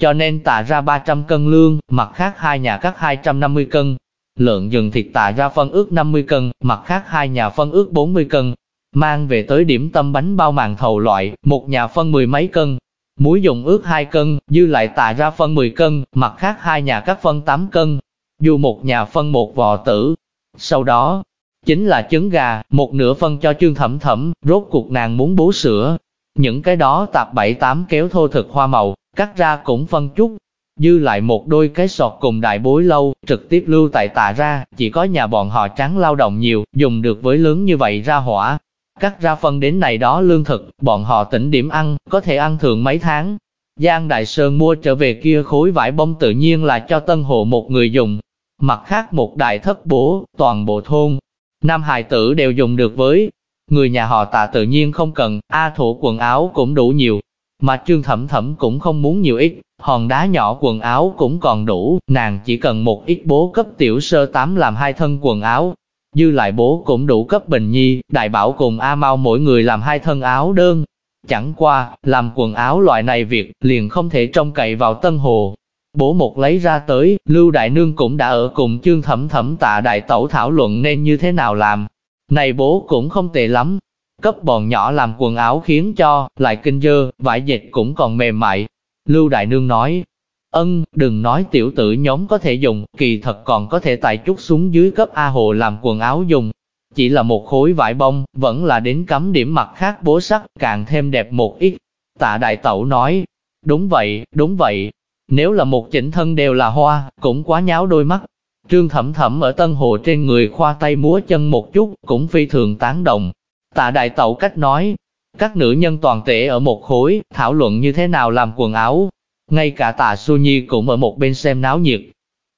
A: cho nên tạ ra 300 cân lương, mặt khác hai nhà cắt 250 cân. Lượng rừng thịt tạ ra phân ước 50 cân, mặt khác hai nhà phân ước 40 cân. Mang về tới điểm tâm bánh bao màng thầu loại, một nhà phân mười mấy cân. Muối dùng ước 2 cân, dư lại tạ ra phân 10 cân, mặt khác hai nhà cắt phân 8 cân. Dù một nhà phân một vò tử. Sau đó, chính là trứng gà, một nửa phân cho trương thẩm thẩm, rốt cuộc nàng muốn bú sữa. Những cái đó tạp bảy tám kéo thô thực hoa màu, cắt ra cũng phân chút, dư lại một đôi cái sọt cùng đại bối lâu, trực tiếp lưu tại tạ ra, chỉ có nhà bọn họ trắng lao động nhiều, dùng được với lớn như vậy ra hỏa. Cắt ra phân đến này đó lương thực, bọn họ tỉnh điểm ăn, có thể ăn thường mấy tháng. Giang Đại Sơn mua trở về kia khối vải bông tự nhiên là cho tân hộ một người dùng. Mặt khác một đại thất bố, toàn bộ thôn. Nam hài tử đều dùng được với. Người nhà họ tạ tự nhiên không cần, A thủ quần áo cũng đủ nhiều, mà trương thẩm thẩm cũng không muốn nhiều ít, hòn đá nhỏ quần áo cũng còn đủ, nàng chỉ cần một ít bố cấp tiểu sơ tám làm hai thân quần áo. Dư lại bố cũng đủ cấp Bình Nhi, Đại Bảo cùng A Mau mỗi người làm hai thân áo đơn. Chẳng qua, làm quần áo loại này việc, liền không thể trông cậy vào Tân Hồ. Bố một lấy ra tới, Lưu Đại Nương cũng đã ở cùng chương thẩm thẩm tạ đại tẩu thảo luận nên như thế nào làm. Này bố cũng không tệ lắm, cấp bọn nhỏ làm quần áo khiến cho, lại kinh dơ, vải dệt cũng còn mềm mại. Lưu Đại Nương nói, ân, đừng nói tiểu tử nhóm có thể dùng, kỳ thật còn có thể tài chút xuống dưới cấp A Hồ làm quần áo dùng. Chỉ là một khối vải bông, vẫn là đến cắm điểm mặt khác bố sắc, càng thêm đẹp một ít. Tạ Đại Tẩu nói, đúng vậy, đúng vậy, nếu là một chỉnh thân đều là hoa, cũng quá nháo đôi mắt. Trương Thẩm Thẩm ở Tân Hồ trên người khoa tay múa chân một chút, cũng phi thường tán đồng. Tạ đại tẩu cách nói, các nữ nhân toàn thể ở một khối, thảo luận như thế nào làm quần áo. Ngay cả tạ Xu Nhi cũng ở một bên xem náo nhiệt.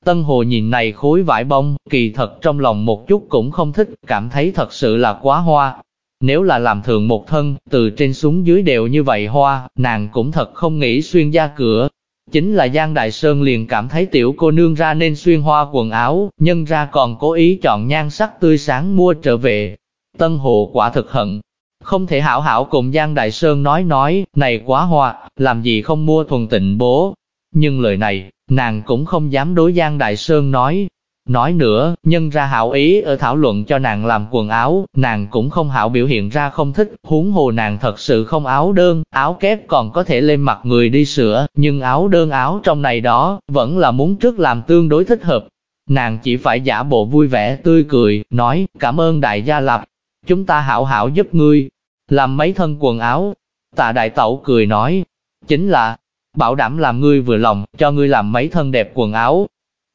A: Tân Hồ nhìn này khối vải bông, kỳ thật trong lòng một chút cũng không thích, cảm thấy thật sự là quá hoa. Nếu là làm thường một thân, từ trên xuống dưới đều như vậy hoa, nàng cũng thật không nghĩ xuyên ra cửa. Chính là Giang Đại Sơn liền cảm thấy tiểu cô nương ra nên xuyên hoa quần áo, nhân ra còn cố ý chọn nhan sắc tươi sáng mua trở về, Tân Hồ quả thực hận, không thể hảo hảo cùng Giang Đại Sơn nói nói, này quá hoa, làm gì không mua thuần tịnh bố. Nhưng lời này, nàng cũng không dám đối Giang Đại Sơn nói. Nói nữa, nhân ra hảo ý ở thảo luận cho nàng làm quần áo, nàng cũng không hảo biểu hiện ra không thích, huống hồ nàng thật sự không áo đơn, áo kép còn có thể lên mặt người đi sửa, nhưng áo đơn áo trong này đó, vẫn là muốn trước làm tương đối thích hợp. Nàng chỉ phải giả bộ vui vẻ tươi cười, nói, cảm ơn đại gia lập, chúng ta hảo hảo giúp ngươi, làm mấy thân quần áo. Tạ đại tẩu cười nói, chính là, bảo đảm làm ngươi vừa lòng, cho ngươi làm mấy thân đẹp quần áo.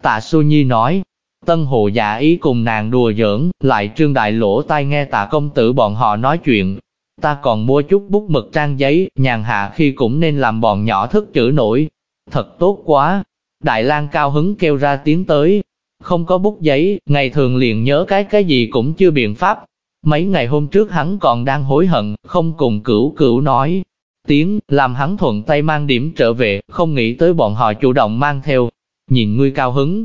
A: Tạ Su Nhi nói, Tân Hồ giả ý cùng nàng đùa giỡn, lại trương đại lỗ tai nghe tạ công tử bọn họ nói chuyện. Ta còn mua chút bút mực trang giấy, nhàn hạ khi cũng nên làm bọn nhỏ thức chữ nổi. Thật tốt quá. Đại lang cao hứng kêu ra tiếng tới. Không có bút giấy, ngày thường liền nhớ cái cái gì cũng chưa biện pháp. Mấy ngày hôm trước hắn còn đang hối hận, không cùng cửu cửu nói. Tiếng, làm hắn thuận tay mang điểm trở về, không nghĩ tới bọn họ chủ động mang theo. Nhìn ngươi cao hứng,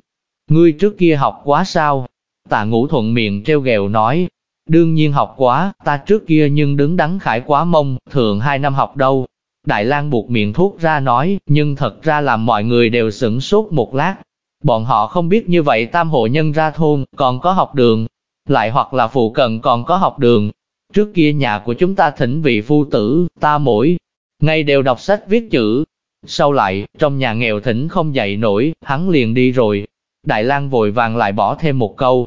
A: Ngươi trước kia học quá sao? Tạ ngũ thuận miệng treo gẹo nói. Đương nhiên học quá, ta trước kia nhưng đứng đắn khải quá mông, thường hai năm học đâu. Đại lang buộc miệng thuốc ra nói, nhưng thật ra làm mọi người đều sửng sốt một lát. Bọn họ không biết như vậy tam hộ nhân ra thôn, còn có học đường. Lại hoặc là phụ cận còn có học đường. Trước kia nhà của chúng ta thỉnh vị phu tử, ta mỗi ngày đều đọc sách viết chữ. Sau lại, trong nhà nghèo thỉnh không dậy nổi, hắn liền đi rồi, Đại lang vội vàng lại bỏ thêm một câu.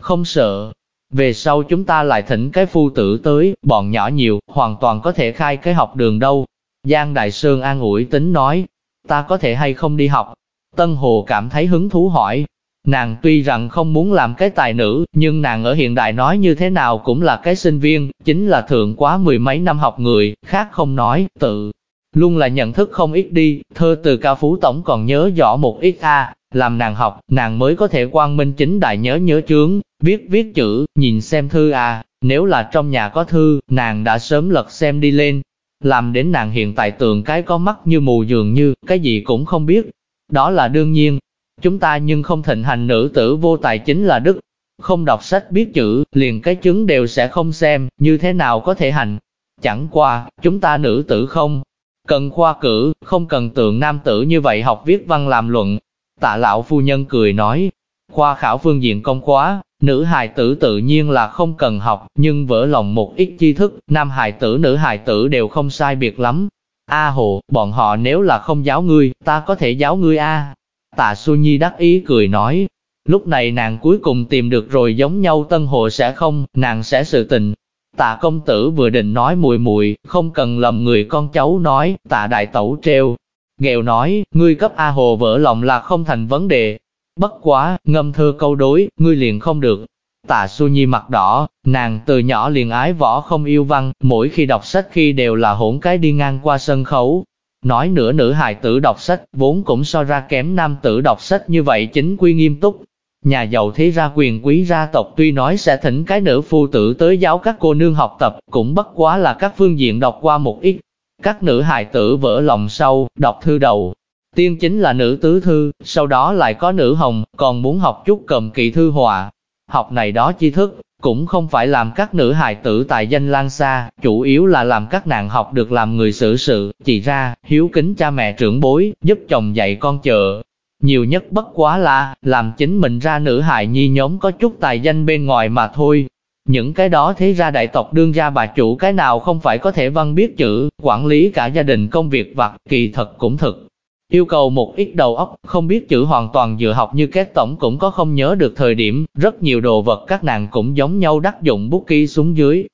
A: Không sợ. Về sau chúng ta lại thỉnh cái phu tử tới, bọn nhỏ nhiều, hoàn toàn có thể khai cái học đường đâu. Giang Đại Sơn an ủi tính nói, ta có thể hay không đi học. Tân Hồ cảm thấy hứng thú hỏi. Nàng tuy rằng không muốn làm cái tài nữ, nhưng nàng ở hiện đại nói như thế nào cũng là cái sinh viên, chính là thượng quá mười mấy năm học người, khác không nói, tự. Luôn là nhận thức không ít đi, thơ từ ca phú tổng còn nhớ rõ một ít a làm nàng học, nàng mới có thể quang minh chính đại nhớ nhớ chướng, viết viết chữ, nhìn xem thư à, nếu là trong nhà có thư, nàng đã sớm lật xem đi lên, làm đến nàng hiện tại tượng cái có mắt như mù dường như, cái gì cũng không biết. Đó là đương nhiên, chúng ta nhưng không thịnh hành nữ tử vô tài chính là đức, không đọc sách biết chữ, liền cái chứng đều sẽ không xem, như thế nào có thể hành. Chẳng qua, chúng ta nữ tử không, cần khoa cử, không cần tượng nam tử như vậy học viết văn làm luận, Tạ lão phu nhân cười nói, khoa khảo phương diện công khóa, nữ hài tử tự nhiên là không cần học, nhưng vỡ lòng một ít tri thức, nam hài tử nữ hài tử đều không sai biệt lắm. A hồ, bọn họ nếu là không giáo ngươi, ta có thể giáo ngươi a. Tạ Xu Nhi đắc ý cười nói, lúc này nàng cuối cùng tìm được rồi giống nhau tân hồ sẽ không, nàng sẽ sự tình. Tạ công tử vừa định nói mùi mùi, không cần lầm người con cháu nói, tạ đại tẩu treo, Nghèo nói, ngươi cấp A Hồ vỡ lòng là không thành vấn đề. Bất quá, ngâm thơ câu đối, ngươi liền không được. Tạ Su Nhi mặt đỏ, nàng từ nhỏ liền ái võ không yêu văn, mỗi khi đọc sách khi đều là hỗn cái đi ngang qua sân khấu. Nói nữa nữ hài tử đọc sách, vốn cũng so ra kém nam tử đọc sách như vậy chính quy nghiêm túc. Nhà giàu thế ra quyền quý gia tộc tuy nói sẽ thỉnh cái nữ phu tử tới giáo các cô nương học tập, cũng bất quá là các phương diện đọc qua một ít, các nữ hài tử vỡ lòng sâu, đọc thư đầu. Tiên chính là nữ tứ thư, sau đó lại có nữ hồng, còn muốn học chút cầm kỳ thư họa. Học này đó chi thức, cũng không phải làm các nữ hài tử tài danh lan xa, chủ yếu là làm các nàng học được làm người xử sự, chỉ ra, hiếu kính cha mẹ trưởng bối, giúp chồng dạy con chợ. Nhiều nhất bất quá là, làm chính mình ra nữ hài nhi nhóm có chút tài danh bên ngoài mà thôi, những cái đó thế ra đại tộc đương gia bà chủ cái nào không phải có thể văn biết chữ, quản lý cả gia đình công việc vặt, kỳ thật cũng thực. Yêu cầu một ít đầu óc, không biết chữ hoàn toàn dựa học như các tổng cũng có không nhớ được thời điểm, rất nhiều đồ vật các nàng cũng giống nhau đắc dụng bút ký xuống dưới,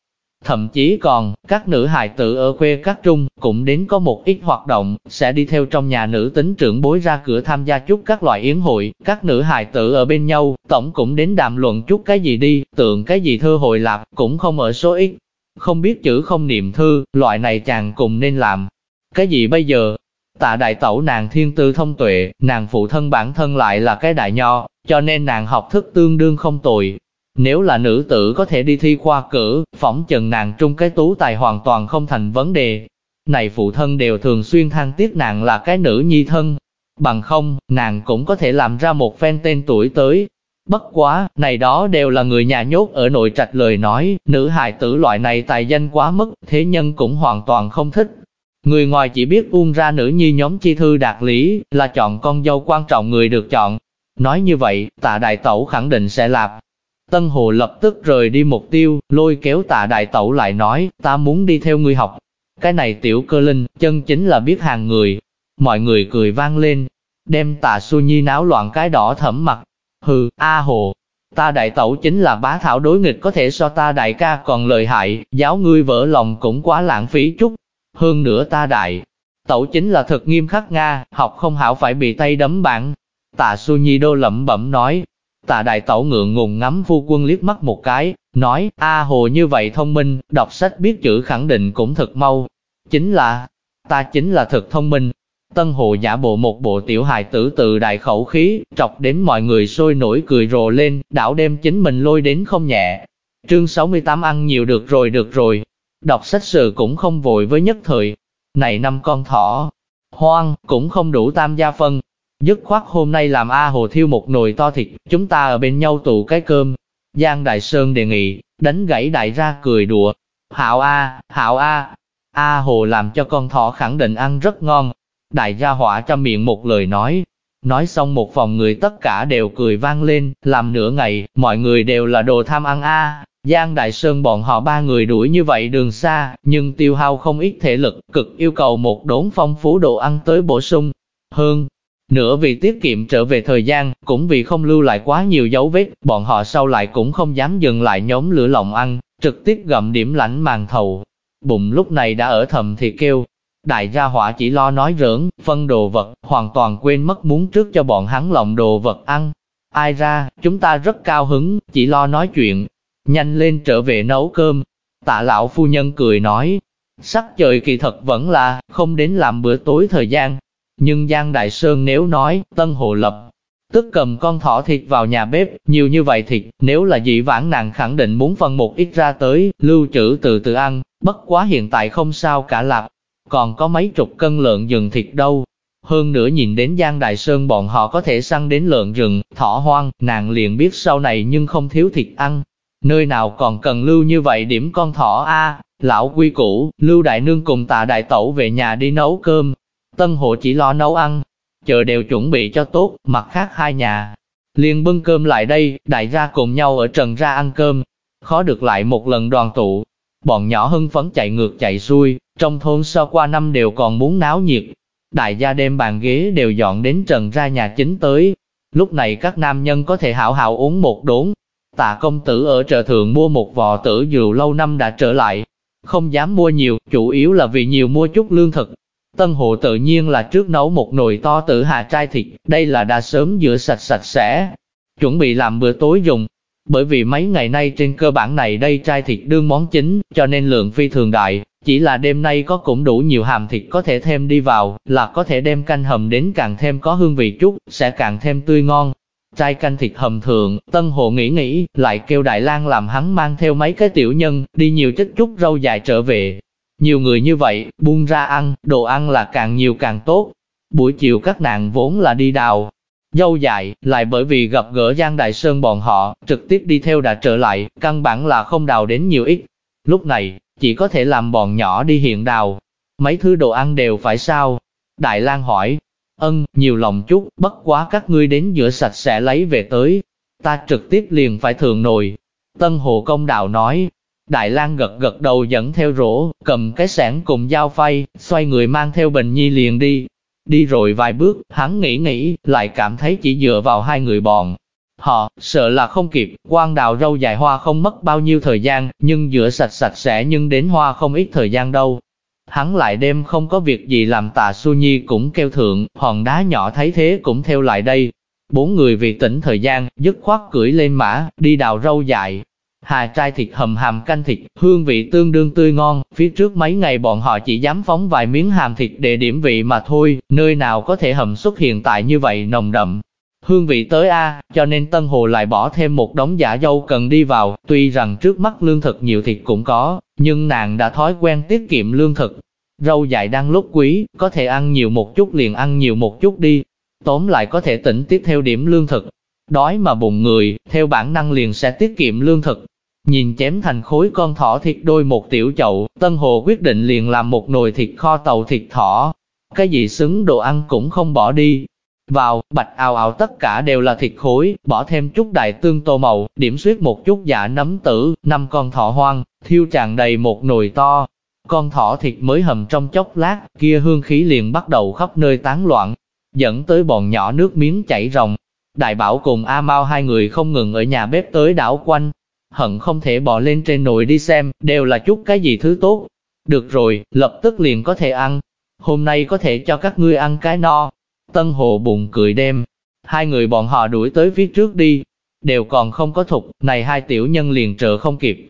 A: Thậm chí còn, các nữ hài tử ở quê các trung, cũng đến có một ít hoạt động, sẽ đi theo trong nhà nữ tính trưởng bối ra cửa tham gia chút các loại yến hội, các nữ hài tử ở bên nhau, tổng cũng đến đàm luận chút cái gì đi, tượng cái gì thơ hội lạc, cũng không ở số ít. Không biết chữ không niệm thư, loại này chàng cùng nên làm. Cái gì bây giờ? Tạ đại tẩu nàng thiên tư thông tuệ, nàng phụ thân bản thân lại là cái đại nho, cho nên nàng học thức tương đương không tồi, nếu là nữ tử có thể đi thi khoa cử, phỏng chừng nàng trung cái tú tài hoàn toàn không thành vấn đề. Này phụ thân đều thường xuyên than tiếc nàng là cái nữ nhi thân. Bằng không, nàng cũng có thể làm ra một phen tên tuổi tới. Bất quá, này đó đều là người nhà nhốt ở nội trạch lời nói, nữ hài tử loại này tài danh quá mức, thế nhân cũng hoàn toàn không thích. Người ngoài chỉ biết buông ra nữ nhi nhóm chi thư đạt lý, là chọn con dâu quan trọng người được chọn. Nói như vậy, tạ đại tẩu khẳng định sẽ lạp, Tân Hồ lập tức rời đi mục tiêu, lôi kéo tạ đại tẩu lại nói, ta muốn đi theo ngươi học. Cái này tiểu cơ linh, chân chính là biết hàng người. Mọi người cười vang lên, đem tạ su nhi náo loạn cái đỏ thẫm mặt. Hừ, A Hồ, ta đại tẩu chính là bá thảo đối nghịch có thể so ta đại ca còn lợi hại, giáo ngươi vỡ lòng cũng quá lãng phí chút. Hơn nữa ta đại, tẩu chính là thật nghiêm khắc Nga, học không hảo phải bị tay đấm bản. Tạ Su Nhi đô lẩm bẩm nói, Tạ đại tẩu ngượng ngùng ngắm phu quân liếc mắt một cái, nói, A hồ như vậy thông minh, đọc sách biết chữ khẳng định cũng thật mau. Chính là, ta chính là thật thông minh. Tân hồ giả bộ một bộ tiểu hài tử từ đại khẩu khí, trọc đến mọi người sôi nổi cười rồ lên, đảo đem chính mình lôi đến không nhẹ. Trương 68 ăn nhiều được rồi được rồi. Đọc sách sự cũng không vội với nhất thời. Này năm con thỏ, hoang, cũng không đủ tam gia phân, Dứt khoát hôm nay làm A Hồ thiêu một nồi to thịt, chúng ta ở bên nhau tụ cái cơm. Giang Đại Sơn đề nghị, đánh gãy đại ra cười đùa. Hạo A, Hạo A, A Hồ làm cho con thỏ khẳng định ăn rất ngon. Đại gia hỏa cho miệng một lời nói. Nói xong một vòng người tất cả đều cười vang lên, làm nửa ngày, mọi người đều là đồ tham ăn A. Giang Đại Sơn bọn họ ba người đuổi như vậy đường xa, nhưng tiêu hao không ít thể lực, cực yêu cầu một đốn phong phú đồ ăn tới bổ sung. Hơn, Nửa vì tiết kiệm trở về thời gian, cũng vì không lưu lại quá nhiều dấu vết, bọn họ sau lại cũng không dám dừng lại nhóm lửa lòng ăn, trực tiếp gặm điểm lãnh màn thầu. Bụng lúc này đã ở thầm thì kêu. Đại gia hỏa chỉ lo nói rỡn, phân đồ vật, hoàn toàn quên mất muốn trước cho bọn hắn lòng đồ vật ăn. Ai ra, chúng ta rất cao hứng, chỉ lo nói chuyện. Nhanh lên trở về nấu cơm. Tạ lão phu nhân cười nói, sắc trời kỳ thật vẫn là, không đến làm bữa tối thời gian, nhưng Giang Đại Sơn nếu nói, Tân Hồ Lập, tức cầm con thỏ thịt vào nhà bếp, nhiều như vậy thịt, nếu là dị vãng nàng khẳng định muốn phân một ít ra tới, lưu trữ từ từ ăn, bất quá hiện tại không sao cả lạc, còn có mấy chục cân lợn rừng thịt đâu. Hơn nữa nhìn đến Giang Đại Sơn bọn họ có thể săn đến lợn rừng, thỏ hoang, nàng liền biết sau này nhưng không thiếu thịt ăn. Nơi nào còn cần lưu như vậy điểm con thỏ a lão quy củ, lưu đại nương cùng tạ đại tẩu về nhà đi nấu cơm, Tân hộ chỉ lo nấu ăn, chờ đều chuẩn bị cho tốt, mặt khác hai nhà. liền bưng cơm lại đây, đại gia cùng nhau ở trần ra ăn cơm. Khó được lại một lần đoàn tụ. Bọn nhỏ hưng phấn chạy ngược chạy xuôi, trong thôn sau qua năm đều còn muốn náo nhiệt. Đại gia đem bàn ghế đều dọn đến trần ra nhà chính tới. Lúc này các nam nhân có thể hảo hảo uống một đốn. Tạ công tử ở chợ thượng mua một vò tử dừa lâu năm đã trở lại. Không dám mua nhiều, chủ yếu là vì nhiều mua chút lương thực, Tân hộ tự nhiên là trước nấu một nồi to tử hạ trai thịt, đây là đã sớm rửa sạch sạch sẽ, chuẩn bị làm bữa tối dùng. Bởi vì mấy ngày nay trên cơ bản này đây trai thịt đương món chính, cho nên lượng phi thường đại, chỉ là đêm nay có cũng đủ nhiều hàm thịt có thể thêm đi vào, là có thể đem canh hầm đến càng thêm có hương vị chút, sẽ càng thêm tươi ngon. Trai canh thịt hầm thường, tân hộ nghĩ nghĩ, lại kêu Đại lang làm hắn mang theo mấy cái tiểu nhân, đi nhiều chất chút rau dài trở về, nhiều người như vậy, buông ra ăn, đồ ăn là càng nhiều càng tốt. Buổi chiều các nàng vốn là đi đào, dâu dại, lại bởi vì gặp gỡ Giang Đại Sơn bọn họ, trực tiếp đi theo đã trở lại, căn bản là không đào đến nhiều ít. Lúc này, chỉ có thể làm bọn nhỏ đi hiện đào. Mấy thứ đồ ăn đều phải sao? Đại lang hỏi, ân, nhiều lòng chút, bất quá các ngươi đến rửa sạch sẽ lấy về tới. Ta trực tiếp liền phải thường nồi. Tân Hồ Công đào nói, Đại lang gật gật đầu dẫn theo rổ, cầm cái sản cùng dao phay, xoay người mang theo Bình Nhi liền đi. Đi rồi vài bước, hắn nghĩ nghĩ, lại cảm thấy chỉ dựa vào hai người bọn. Họ, sợ là không kịp, quan đào râu dài hoa không mất bao nhiêu thời gian, nhưng rửa sạch sạch sẽ nhưng đến hoa không ít thời gian đâu. Hắn lại đêm không có việc gì làm tà su nhi cũng kêu thượng, hòn đá nhỏ thấy thế cũng theo lại đây. Bốn người vì tỉnh thời gian, dứt khoát cưỡi lên mã, đi đào râu dài, Hà trai thịt hầm hàm canh thịt, hương vị tương đương tươi ngon, phía trước mấy ngày bọn họ chỉ dám phóng vài miếng hàm thịt để điểm vị mà thôi, nơi nào có thể hầm xuất hiện tại như vậy nồng đậm. Hương vị tới A, cho nên Tân Hồ lại bỏ thêm một đống giả dâu cần đi vào, tuy rằng trước mắt lương thực nhiều thịt cũng có, nhưng nàng đã thói quen tiết kiệm lương thực. Rau dại đang lúc quý, có thể ăn nhiều một chút liền ăn nhiều một chút đi, tóm lại có thể tỉnh tiếp theo điểm lương thực. Đói mà bụng người, theo bản năng liền sẽ tiết kiệm lương thực, Nhìn chém thành khối con thỏ thịt đôi một tiểu chậu, Tân Hồ quyết định liền làm một nồi thịt kho tàu thịt thỏ. Cái gì xứng đồ ăn cũng không bỏ đi. Vào, bạch ào ào tất cả đều là thịt khối, bỏ thêm chút đại tương tô màu, điểm xuyết một chút giả nấm tử, năm con thỏ hoang, thiêu tràn đầy một nồi to. Con thỏ thịt mới hầm trong chốc lát, kia hương khí liền bắt đầu khắp nơi tán loạn, dẫn tới bọn nhỏ nước miếng chảy ròng. Đại bảo cùng A mao hai người không ngừng ở nhà bếp tới đảo quanh, hận không thể bỏ lên trên nồi đi xem, đều là chút cái gì thứ tốt. Được rồi, lập tức liền có thể ăn. Hôm nay có thể cho các ngươi ăn cái no. Tân Hồ bụng cười đêm. Hai người bọn họ đuổi tới phía trước đi. đều còn không có thục, này hai tiểu nhân liền trợ không kịp.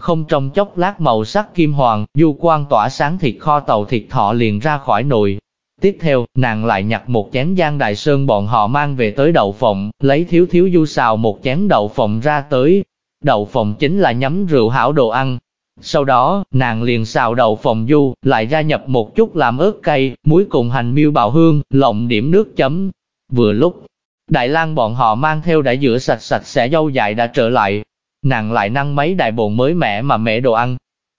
A: Không trong chốc lát màu sắc kim hoàng, du quang tỏa sáng thịt kho tàu thịt thọ liền ra khỏi nồi. Tiếp theo, nàng lại nhặt một chén giang đại sơn bọn họ mang về tới đậu phộng, lấy thiếu thiếu du xào một chén đậu phộng ra tới. Đậu phộng chính là nhắm rượu hảo đồ ăn, sau đó, nàng liền xào đậu phộng du, lại gia nhập một chút làm ớt cay, muối cùng hành miêu bào hương, lộng điểm nước chấm. Vừa lúc, Đại lang bọn họ mang theo đã rửa sạch sạch sẽ dâu dại đã trở lại. Nàng lại năng mấy đại bồn mới mẻ mà mẹ đồ ăn.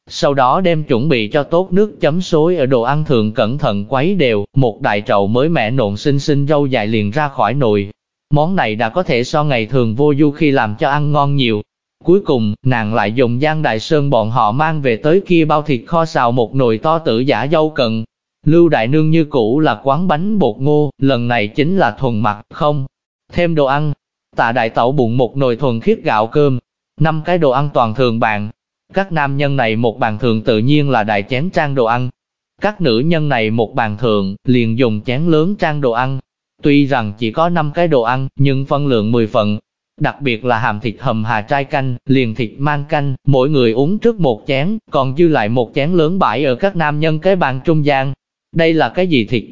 A: Sau đó đem chuẩn bị cho tốt nước chấm xối ở đồ ăn thường cẩn thận quấy đều, một đại chậu mới mẻ nộn xinh xinh dâu dại liền ra khỏi nồi. Món này đã có thể so ngày thường vô du khi làm cho ăn ngon nhiều, Cuối cùng, nàng lại dùng Giang Đại Sơn bọn họ mang về tới kia bao thịt kho xào một nồi to tử giả dâu cần. Lưu Đại Nương như cũ là quán bánh bột ngô, lần này chính là thuần mặt, không. Thêm đồ ăn, tạ đại tẩu bụng một nồi thuần khiết gạo cơm, năm cái đồ ăn toàn thường bàn. Các nam nhân này một bàn thường tự nhiên là đại chén trang đồ ăn. Các nữ nhân này một bàn thường, liền dùng chén lớn trang đồ ăn. Tuy rằng chỉ có 5 cái đồ ăn, nhưng phân lượng 10 phần, Đặc biệt là hàm thịt hầm hà trai canh, liền thịt mang canh, mỗi người uống trước một chén, còn dư lại một chén lớn bãi ở các nam nhân cái bàn trung gian. Đây là cái gì thịt?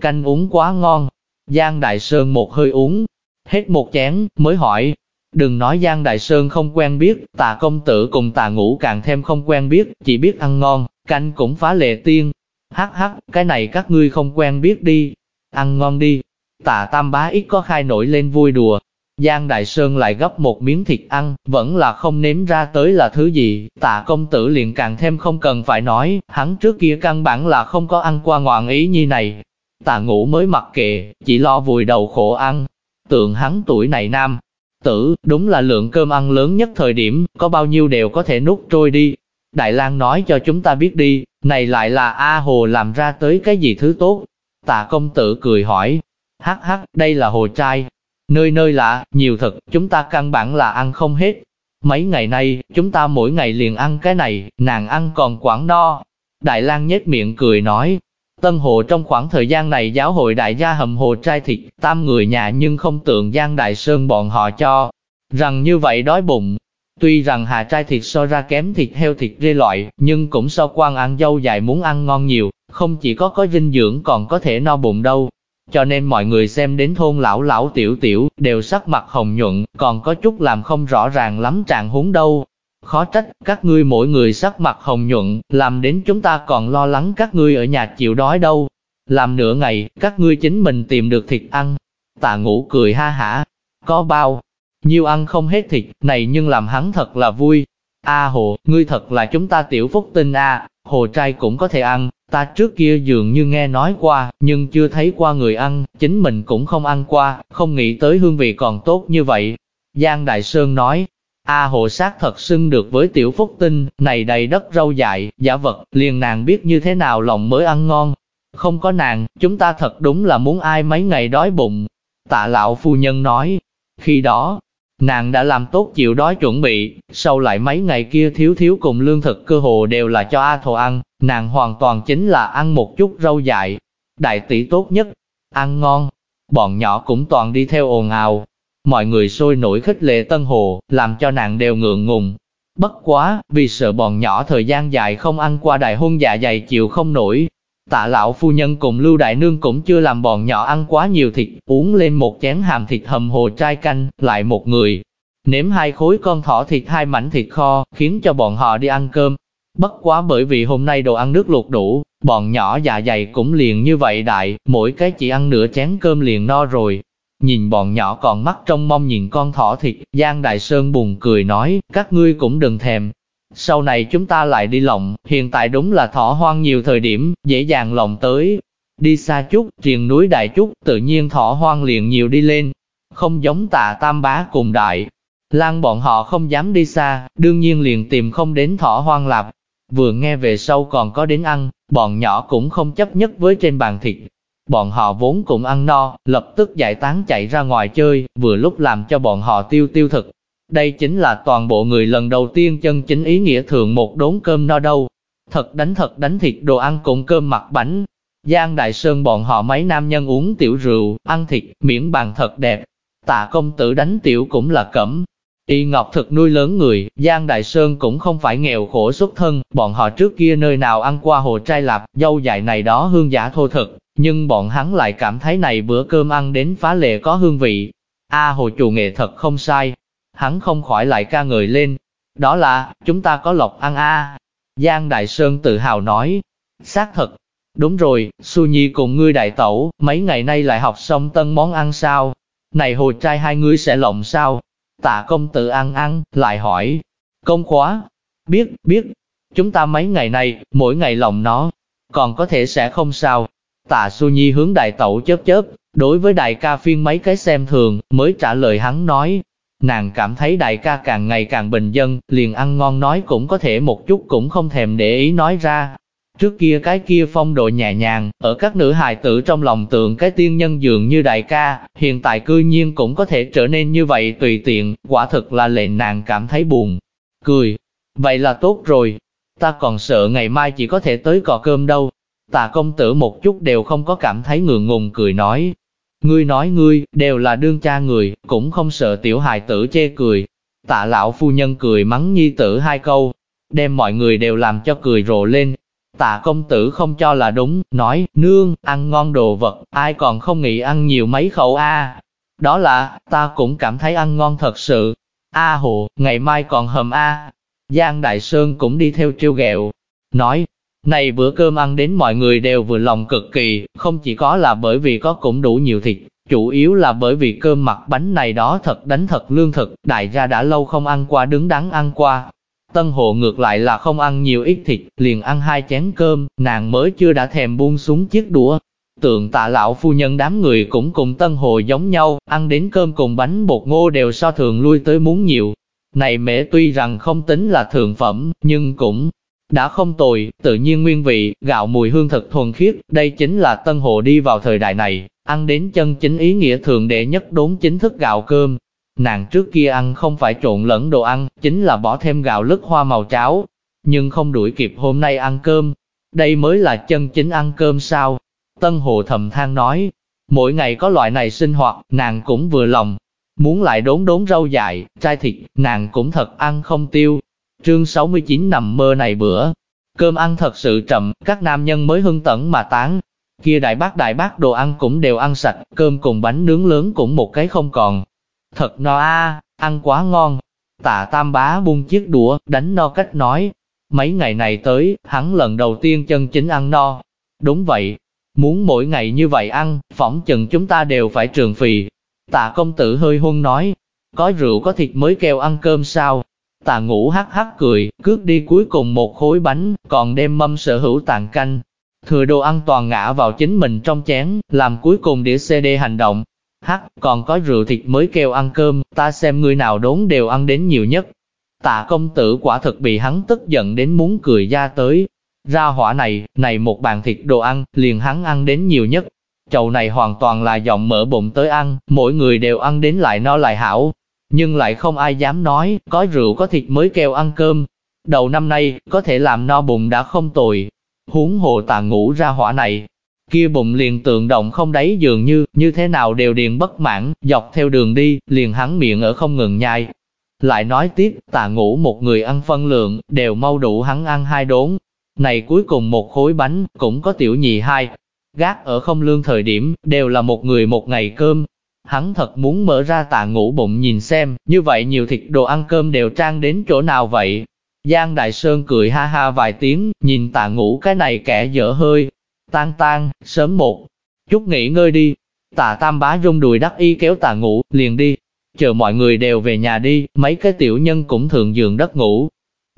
A: Canh uống quá ngon. Giang Đại Sơn một hơi uống, hết một chén, mới hỏi. Đừng nói Giang Đại Sơn không quen biết, tà công tử cùng tà ngũ càng thêm không quen biết, chỉ biết ăn ngon, canh cũng phá lệ tiên. Hắc hắc, cái này các ngươi không quen biết đi, ăn ngon đi. Tà tam bá ít có khai nổi lên vui đùa, Giang Đại Sơn lại gấp một miếng thịt ăn, vẫn là không nếm ra tới là thứ gì, tạ công tử liền càng thêm không cần phải nói, hắn trước kia căn bản là không có ăn qua ngoạn ý như này. Tạ ngủ mới mặc kệ, chỉ lo vùi đầu khổ ăn. Tượng hắn tuổi này nam, tử, đúng là lượng cơm ăn lớn nhất thời điểm, có bao nhiêu đều có thể nuốt trôi đi. Đại lang nói cho chúng ta biết đi, này lại là A Hồ làm ra tới cái gì thứ tốt. Tạ công tử cười hỏi, hắc hắc, đây là hồ trai, Nơi nơi lạ, nhiều thật, chúng ta căn bản là ăn không hết. Mấy ngày nay, chúng ta mỗi ngày liền ăn cái này, nàng ăn còn quảng no. Đại lang nhếch miệng cười nói, Tân Hồ trong khoảng thời gian này giáo hội đại gia hầm hồ trai thịt, tam người nhà nhưng không tượng Giang Đại Sơn bọn họ cho, rằng như vậy đói bụng. Tuy rằng hà trai thịt so ra kém thịt heo thịt rê loại, nhưng cũng so quan ăn dâu dài muốn ăn ngon nhiều, không chỉ có có dinh dưỡng còn có thể no bụng đâu. Cho nên mọi người xem đến thôn lão lão tiểu tiểu, đều sắc mặt hồng nhuận, còn có chút làm không rõ ràng lắm trạng huống đâu. Khó trách, các ngươi mỗi người sắc mặt hồng nhuận, làm đến chúng ta còn lo lắng các ngươi ở nhà chịu đói đâu. Làm nửa ngày, các ngươi chính mình tìm được thịt ăn. Tạ ngủ cười ha hả, có bao, nhiêu ăn không hết thịt, này nhưng làm hắn thật là vui. A hồ, ngươi thật là chúng ta tiểu phúc tinh a, hồ trai cũng có thể ăn, Ta trước kia dường như nghe nói qua, nhưng chưa thấy qua người ăn, chính mình cũng không ăn qua, không nghĩ tới hương vị còn tốt như vậy. Giang Đại Sơn nói, A hộ sát thật xưng được với tiểu phúc tinh, này đầy đất rau dại, giả vật, liền nàng biết như thế nào lòng mới ăn ngon. Không có nàng, chúng ta thật đúng là muốn ai mấy ngày đói bụng. Tạ lão phu nhân nói, khi đó, nàng đã làm tốt chịu đói chuẩn bị, sau lại mấy ngày kia thiếu thiếu cùng lương thực cơ hồ đều là cho A thổ ăn, Nàng hoàn toàn chính là ăn một chút rau dại. Đại tỷ tốt nhất, ăn ngon. Bọn nhỏ cũng toàn đi theo ồn ào. Mọi người sôi nổi khích lệ Tân Hồ, làm cho nàng đều ngượng ngùng. Bất quá, vì sợ bọn nhỏ thời gian dài không ăn qua đại hôn dạ dày chịu không nổi. Tạ lão phu nhân cùng Lưu Đại Nương cũng chưa làm bọn nhỏ ăn quá nhiều thịt, uống lên một chén hàm thịt hầm hồ chai canh, lại một người. Nếm hai khối con thỏ thịt hai mảnh thịt kho, khiến cho bọn họ đi ăn cơm, Bất quá bởi vì hôm nay đồ ăn nước luộc đủ, bọn nhỏ dạ dày cũng liền như vậy đại, mỗi cái chỉ ăn nửa chén cơm liền no rồi. Nhìn bọn nhỏ còn mắt trong mong nhìn con thỏ thịt, Giang Đại Sơn buồn cười nói, các ngươi cũng đừng thèm. Sau này chúng ta lại đi lộng, hiện tại đúng là thỏ hoang nhiều thời điểm, dễ dàng lộng tới. Đi xa chút, triền núi đại chút, tự nhiên thỏ hoang liền nhiều đi lên. Không giống tạ tam bá cùng đại. Lan bọn họ không dám đi xa, đương nhiên liền tìm không đến thỏ hoang lạp, Vừa nghe về sau còn có đến ăn, bọn nhỏ cũng không chấp nhất với trên bàn thịt. Bọn họ vốn cũng ăn no, lập tức giải tán chạy ra ngoài chơi, vừa lúc làm cho bọn họ tiêu tiêu thực. Đây chính là toàn bộ người lần đầu tiên chân chính ý nghĩa thường một đốn cơm no đâu. Thật đánh thật đánh thịt đồ ăn cùng cơm mặt bánh. Giang Đại Sơn bọn họ mấy nam nhân uống tiểu rượu, ăn thịt, miễn bàn thật đẹp. tạ công tử đánh tiểu cũng là cẩm. Y Ngọc thực nuôi lớn người, Giang Đại Sơn cũng không phải nghèo khổ xuất thân, bọn họ trước kia nơi nào ăn qua hồ trai lạp, dâu dại này đó hương giả thô thực, nhưng bọn hắn lại cảm thấy này bữa cơm ăn đến phá lệ có hương vị. A hồ chủ nghệ thật không sai, hắn không khỏi lại ca người lên. Đó là, chúng ta có lộc ăn a. Giang Đại Sơn tự hào nói, xác thật. Đúng rồi, Su Nhi cùng ngươi đại tẩu, mấy ngày nay lại học xong tân món ăn sao? Này hồ trai hai ngươi sẽ lộng sao? Tạ công tử ăn ăn, lại hỏi. Công khóa, biết, biết. Chúng ta mấy ngày nay, mỗi ngày lộng nó, còn có thể sẽ không sao. Tạ Su Nhi hướng đại tẩu chớp chớp, đối với đại ca phiên mấy cái xem thường, mới trả lời hắn nói. Nàng cảm thấy đại ca càng ngày càng bình dân, liền ăn ngon nói cũng có thể một chút cũng không thèm để ý nói ra. Trước kia cái kia phong độ nhẹ nhàng, ở các nữ hài tử trong lòng tượng cái tiên nhân dường như đại ca, hiện tại cư nhiên cũng có thể trở nên như vậy tùy tiện, quả thực là lệ nàng cảm thấy buồn. Cười, vậy là tốt rồi, ta còn sợ ngày mai chỉ có thể tới cò cơm đâu. Tạ công tử một chút đều không có cảm thấy ngượng ngùng cười nói. Ngươi nói ngươi, đều là đương cha người, cũng không sợ tiểu hài tử chê cười. Tạ lão phu nhân cười mắng nhi tử hai câu, đem mọi người đều làm cho cười rộ lên. Tạ công tử không cho là đúng, nói, nương, ăn ngon đồ vật, ai còn không nghĩ ăn nhiều mấy khẩu a Đó là, ta cũng cảm thấy ăn ngon thật sự. A hồ, ngày mai còn hầm a Giang Đại Sơn cũng đi theo trêu ghẹo, nói, này bữa cơm ăn đến mọi người đều vừa lòng cực kỳ, không chỉ có là bởi vì có cũng đủ nhiều thịt, chủ yếu là bởi vì cơm mặt bánh này đó thật đánh thật lương thực, đại gia đã lâu không ăn qua đứng đắn ăn qua. Tân hộ ngược lại là không ăn nhiều ít thịt, liền ăn hai chén cơm, nàng mới chưa đã thèm buông xuống chiếc đũa. Tượng tạ lão phu nhân đám người cũng cùng tân hồ giống nhau, ăn đến cơm cùng bánh bột ngô đều so thường lui tới muốn nhiều. Này mẹ tuy rằng không tính là thượng phẩm, nhưng cũng đã không tồi, tự nhiên nguyên vị, gạo mùi hương thật thuần khiết, đây chính là tân Hồ đi vào thời đại này, ăn đến chân chính ý nghĩa thường đệ nhất đốn chính thức gạo cơm. Nàng trước kia ăn không phải trộn lẫn đồ ăn, chính là bỏ thêm gạo lứt hoa màu cháo, nhưng không đuổi kịp hôm nay ăn cơm. Đây mới là chân chính ăn cơm sao? Tân Hồ thầm than nói, mỗi ngày có loại này sinh hoạt, nàng cũng vừa lòng. Muốn lại đốn đốn rau dại, trai thịt, nàng cũng thật ăn không tiêu, Trương 69 nằm mơ này bữa. Cơm ăn thật sự chậm, các nam nhân mới hưng tẩn mà tán. Kia đại bác đại bác đồ ăn cũng đều ăn sạch, cơm cùng bánh nướng lớn cũng một cái không còn. Thật no a, ăn quá ngon. Tạ tam bá buông chiếc đũa, đánh no cách nói. Mấy ngày này tới, hắn lần đầu tiên chân chính ăn no. Đúng vậy, muốn mỗi ngày như vậy ăn, phỏng chừng chúng ta đều phải trường phì. Tạ công tử hơi huân nói, có rượu có thịt mới kêu ăn cơm sao, Tà ngủ hắc hắc cười, cướp đi cuối cùng một khối bánh, còn đem mâm sở hữu tàn canh. Thừa đồ ăn toàn ngã vào chính mình trong chén, làm cuối cùng đĩa CD hành động. Hắc, còn có rượu thịt mới kêu ăn cơm, ta xem người nào đốn đều ăn đến nhiều nhất. Tạ công tử quả thực bị hắn tức giận đến muốn cười ra tới. Ra hỏa này, này một bàn thịt đồ ăn, liền hắn ăn đến nhiều nhất. Chầu này hoàn toàn là giọng mở bụng tới ăn, mỗi người đều ăn đến lại no lại hảo, nhưng lại không ai dám nói, có rượu có thịt mới kêu ăn cơm. Đầu năm nay, có thể làm no bụng đã không tồi. Huống hồ tà ngủ ra hỏa này, kia bụng liền tượng động không đáy dường như, như thế nào đều điền bất mãn, dọc theo đường đi, liền hắn miệng ở không ngừng nhai. Lại nói tiếp, tà ngủ một người ăn phân lượng, đều mau đủ hắn ăn hai đốn. Này cuối cùng một khối bánh, cũng có tiểu nhị hai. Gác ở không lương thời điểm, đều là một người một ngày cơm, Hắn thật muốn mở ra tạ ngủ bụng nhìn xem, như vậy nhiều thịt đồ ăn cơm đều trang đến chỗ nào vậy? Giang Đại Sơn cười ha ha vài tiếng, nhìn tạ ngủ cái này kẻ dở hơi. Tan tan, sớm một chút nghỉ ngơi đi. Tạ Tam Bá rung đùi đắc y kéo tạ ngủ, liền đi. Chờ mọi người đều về nhà đi, mấy cái tiểu nhân cũng thường giường đất ngủ.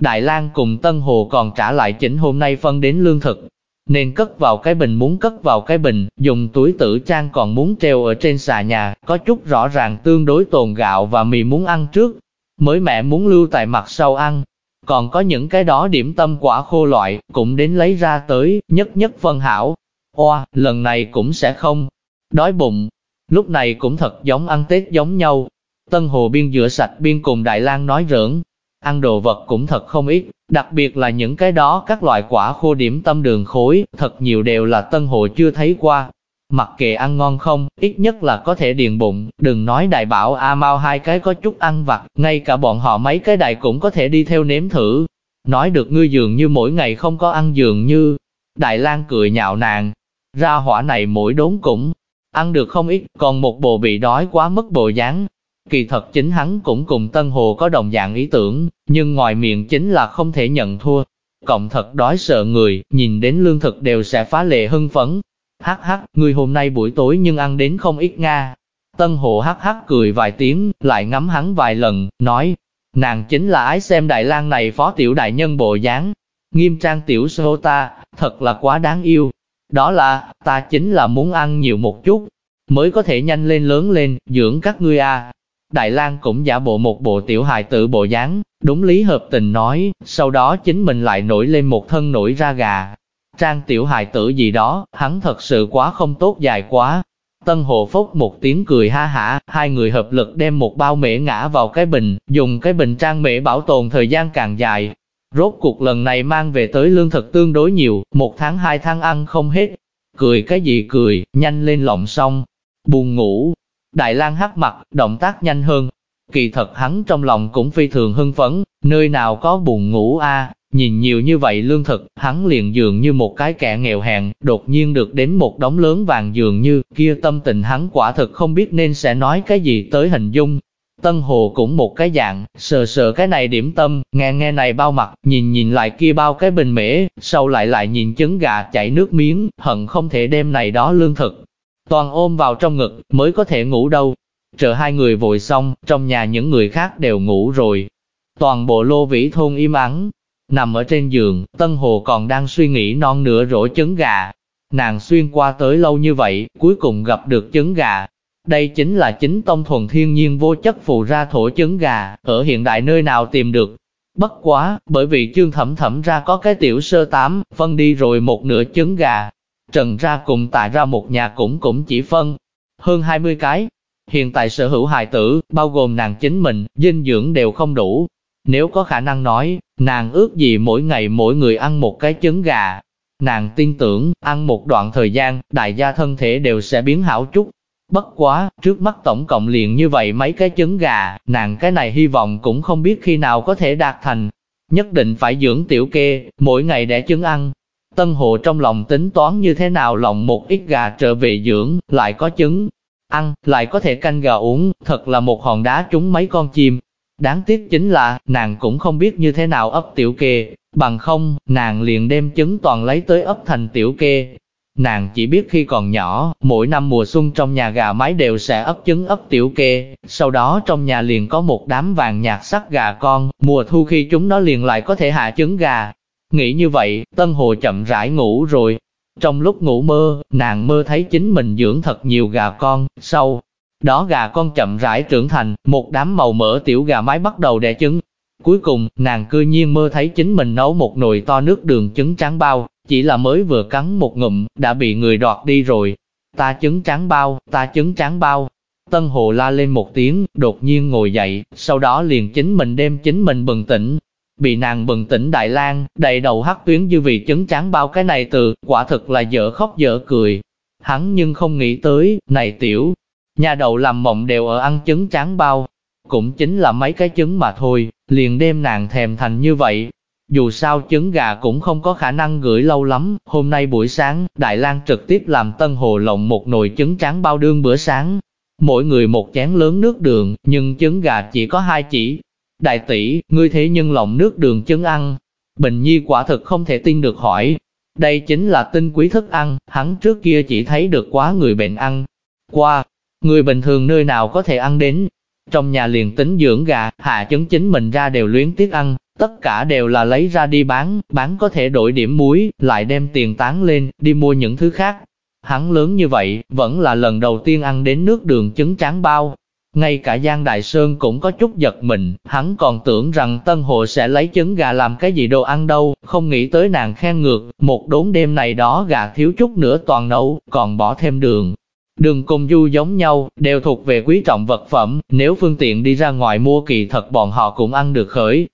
A: Đại lang cùng Tân Hồ còn trả lại chỉnh hôm nay phân đến lương thực, nên cất vào cái bình muốn cất vào cái bình, dùng túi tử trang còn muốn treo ở trên xà nhà, có chút rõ ràng tương đối tồn gạo và mì muốn ăn trước, mới mẹ muốn lưu tại mặt sau ăn. Còn có những cái đó điểm tâm quả khô loại, cũng đến lấy ra tới, nhất nhất phân hảo. Oa, lần này cũng sẽ không đói bụng. Lúc này cũng thật giống ăn Tết giống nhau. Tân Hồ biên rửa sạch biên cùng Đại lang nói rỡn, Ăn đồ vật cũng thật không ít, đặc biệt là những cái đó các loại quả khô điểm tâm đường khối, thật nhiều đều là tân hồ chưa thấy qua. Mặc kệ ăn ngon không, ít nhất là có thể điền bụng, đừng nói đại bảo A Mau hai cái có chút ăn vặt, ngay cả bọn họ mấy cái đại cũng có thể đi theo nếm thử. Nói được ngươi dường như mỗi ngày không có ăn dường như, Đại lang cười nhạo nàng, ra hỏa này mỗi đốn cũng ăn được không ít, còn một bộ bị đói quá mất bộ dáng. Kỳ thật chính hắn cũng cùng Tân Hồ có đồng dạng ý tưởng, nhưng ngoài miệng chính là không thể nhận thua. Cộng thật đói sợ người, nhìn đến lương thực đều sẽ phá lệ hưng phấn. Hắc hắc, người hôm nay buổi tối nhưng ăn đến không ít Nga. Tân Hồ hắc hắc cười vài tiếng, lại ngắm hắn vài lần, nói, nàng chính là ái xem Đại lang này phó tiểu đại nhân bộ dáng. Nghiêm trang tiểu sô ta, thật là quá đáng yêu. Đó là, ta chính là muốn ăn nhiều một chút, mới có thể nhanh lên lớn lên, dưỡng các ngươi a. Đại lang cũng giả bộ một bộ tiểu hài tử bộ dáng, đúng lý hợp tình nói, sau đó chính mình lại nổi lên một thân nổi ra gà. Trang tiểu hài tử gì đó, hắn thật sự quá không tốt dài quá. Tân Hồ Phúc một tiếng cười ha hả, hai người hợp lực đem một bao mễ ngã vào cái bình, dùng cái bình trang mễ bảo tồn thời gian càng dài, Rốt cuộc lần này mang về tới lương thực tương đối nhiều, một tháng hai tháng ăn không hết. Cười cái gì cười, nhanh lên lộng xong. Buồn ngủ. Đại lang hắc mặt, động tác nhanh hơn. Kỳ thật hắn trong lòng cũng phi thường hưng phấn, nơi nào có buồn ngủ a nhìn nhiều như vậy lương thực, hắn liền dường như một cái kẻ nghèo hèn, đột nhiên được đến một đống lớn vàng dường như, kia tâm tình hắn quả thực không biết nên sẽ nói cái gì tới hình dung, Tân Hồ cũng một cái dạng, sờ sờ cái này điểm tâm, nghe nghe này bao mặt, nhìn nhìn lại kia bao cái bình mễ, sau lại lại nhìn trứng gà chảy nước miếng, hận không thể đem này đó lương thực. Toàn ôm vào trong ngực, mới có thể ngủ đâu. Chờ hai người vội xong, trong nhà những người khác đều ngủ rồi. Toàn bộ lô vĩ thôn im ắng, nằm ở trên giường, Tân Hồ còn đang suy nghĩ non nửa rổ trứng gà. Nàng xuyên qua tới lâu như vậy, cuối cùng gặp được trứng gà, đây chính là chính tông thuần thiên nhiên vô chất phù ra thổ trứng gà, ở hiện đại nơi nào tìm được. Bất quá, bởi vì chương thẩm thẩm ra có cái tiểu sơ tám, phân đi rồi một nửa trứng gà. Trần ra cùng tại ra một nhà cũng cũng chỉ phân hơn 20 cái. Hiện tại sở hữu hài tử, bao gồm nàng chính mình, dinh dưỡng đều không đủ. Nếu có khả năng nói, nàng ước gì mỗi ngày mỗi người ăn một cái trứng gà. Nàng tin tưởng, ăn một đoạn thời gian, đại gia thân thể đều sẽ biến hảo chút. Bất quá, trước mắt tổng cộng liền như vậy mấy cái trứng gà, nàng cái này hy vọng cũng không biết khi nào có thể đạt thành. Nhất định phải dưỡng tiểu kê, mỗi ngày để trứng ăn. Tân Hồ trong lòng tính toán như thế nào lòng một ít gà trở về dưỡng, lại có trứng ăn, lại có thể canh gà uống, thật là một hòn đá trúng mấy con chim. Đáng tiếc chính là, nàng cũng không biết như thế nào ấp tiểu kê, bằng không, nàng liền đem trứng toàn lấy tới ấp thành tiểu kê, Nàng chỉ biết khi còn nhỏ, mỗi năm mùa xuân trong nhà gà mái đều sẽ ấp trứng ấp tiểu kê, sau đó trong nhà liền có một đám vàng nhạt sắc gà con, mùa thu khi chúng nó liền lại có thể hạ trứng gà. Nghĩ như vậy, Tân Hồ chậm rãi ngủ rồi. Trong lúc ngủ mơ, nàng mơ thấy chính mình dưỡng thật nhiều gà con, sau đó gà con chậm rãi trưởng thành, một đám màu mỡ tiểu gà mái bắt đầu đẻ trứng. Cuối cùng, nàng cư nhiên mơ thấy chính mình nấu một nồi to nước đường trứng trắng bao, chỉ là mới vừa cắn một ngụm, đã bị người đoạt đi rồi. Ta trứng trắng bao, ta trứng trắng bao. Tân Hồ la lên một tiếng, đột nhiên ngồi dậy, sau đó liền chính mình đem chính mình bừng tỉnh. Bị nàng bừng tỉnh Đại lang đầy đầu hắc tuyến dư vị trứng trắng bao cái này từ, quả thực là dở khóc dở cười. Hắn nhưng không nghĩ tới, này tiểu, nhà đầu làm mộng đều ở ăn trứng trắng bao. Cũng chính là mấy cái trứng mà thôi, liền đem nàng thèm thành như vậy, dù sao trứng gà cũng không có khả năng gửi lâu lắm, hôm nay buổi sáng, Đại lang trực tiếp làm Tân Hồ lộng một nồi trứng trắng bao đương bữa sáng. Mỗi người một chén lớn nước đường, nhưng trứng gà chỉ có hai chỉ. Đại tỷ, ngươi thế nhưng lòng nước đường trứng ăn. Bình Nhi quả thực không thể tin được hỏi. Đây chính là tinh quý thức ăn, hắn trước kia chỉ thấy được quá người bệnh ăn. Qua, người bình thường nơi nào có thể ăn đến. Trong nhà liền tính dưỡng gà, hạ trứng chính mình ra đều luyến tiếc ăn, Tất cả đều là lấy ra đi bán, bán có thể đổi điểm muối, lại đem tiền tán lên, đi mua những thứ khác. Hắn lớn như vậy, vẫn là lần đầu tiên ăn đến nước đường trứng tráng bao. Ngay cả Giang Đại Sơn cũng có chút giật mình, hắn còn tưởng rằng Tân Hồ sẽ lấy trứng gà làm cái gì đồ ăn đâu, không nghĩ tới nàng khen ngược, một đốn đêm này đó gà thiếu chút nữa toàn nấu, còn bỏ thêm đường. Đường cùng du giống nhau, đều thuộc về quý trọng vật phẩm, nếu phương tiện đi ra ngoài mua kỳ thật bọn họ cũng ăn được khởi,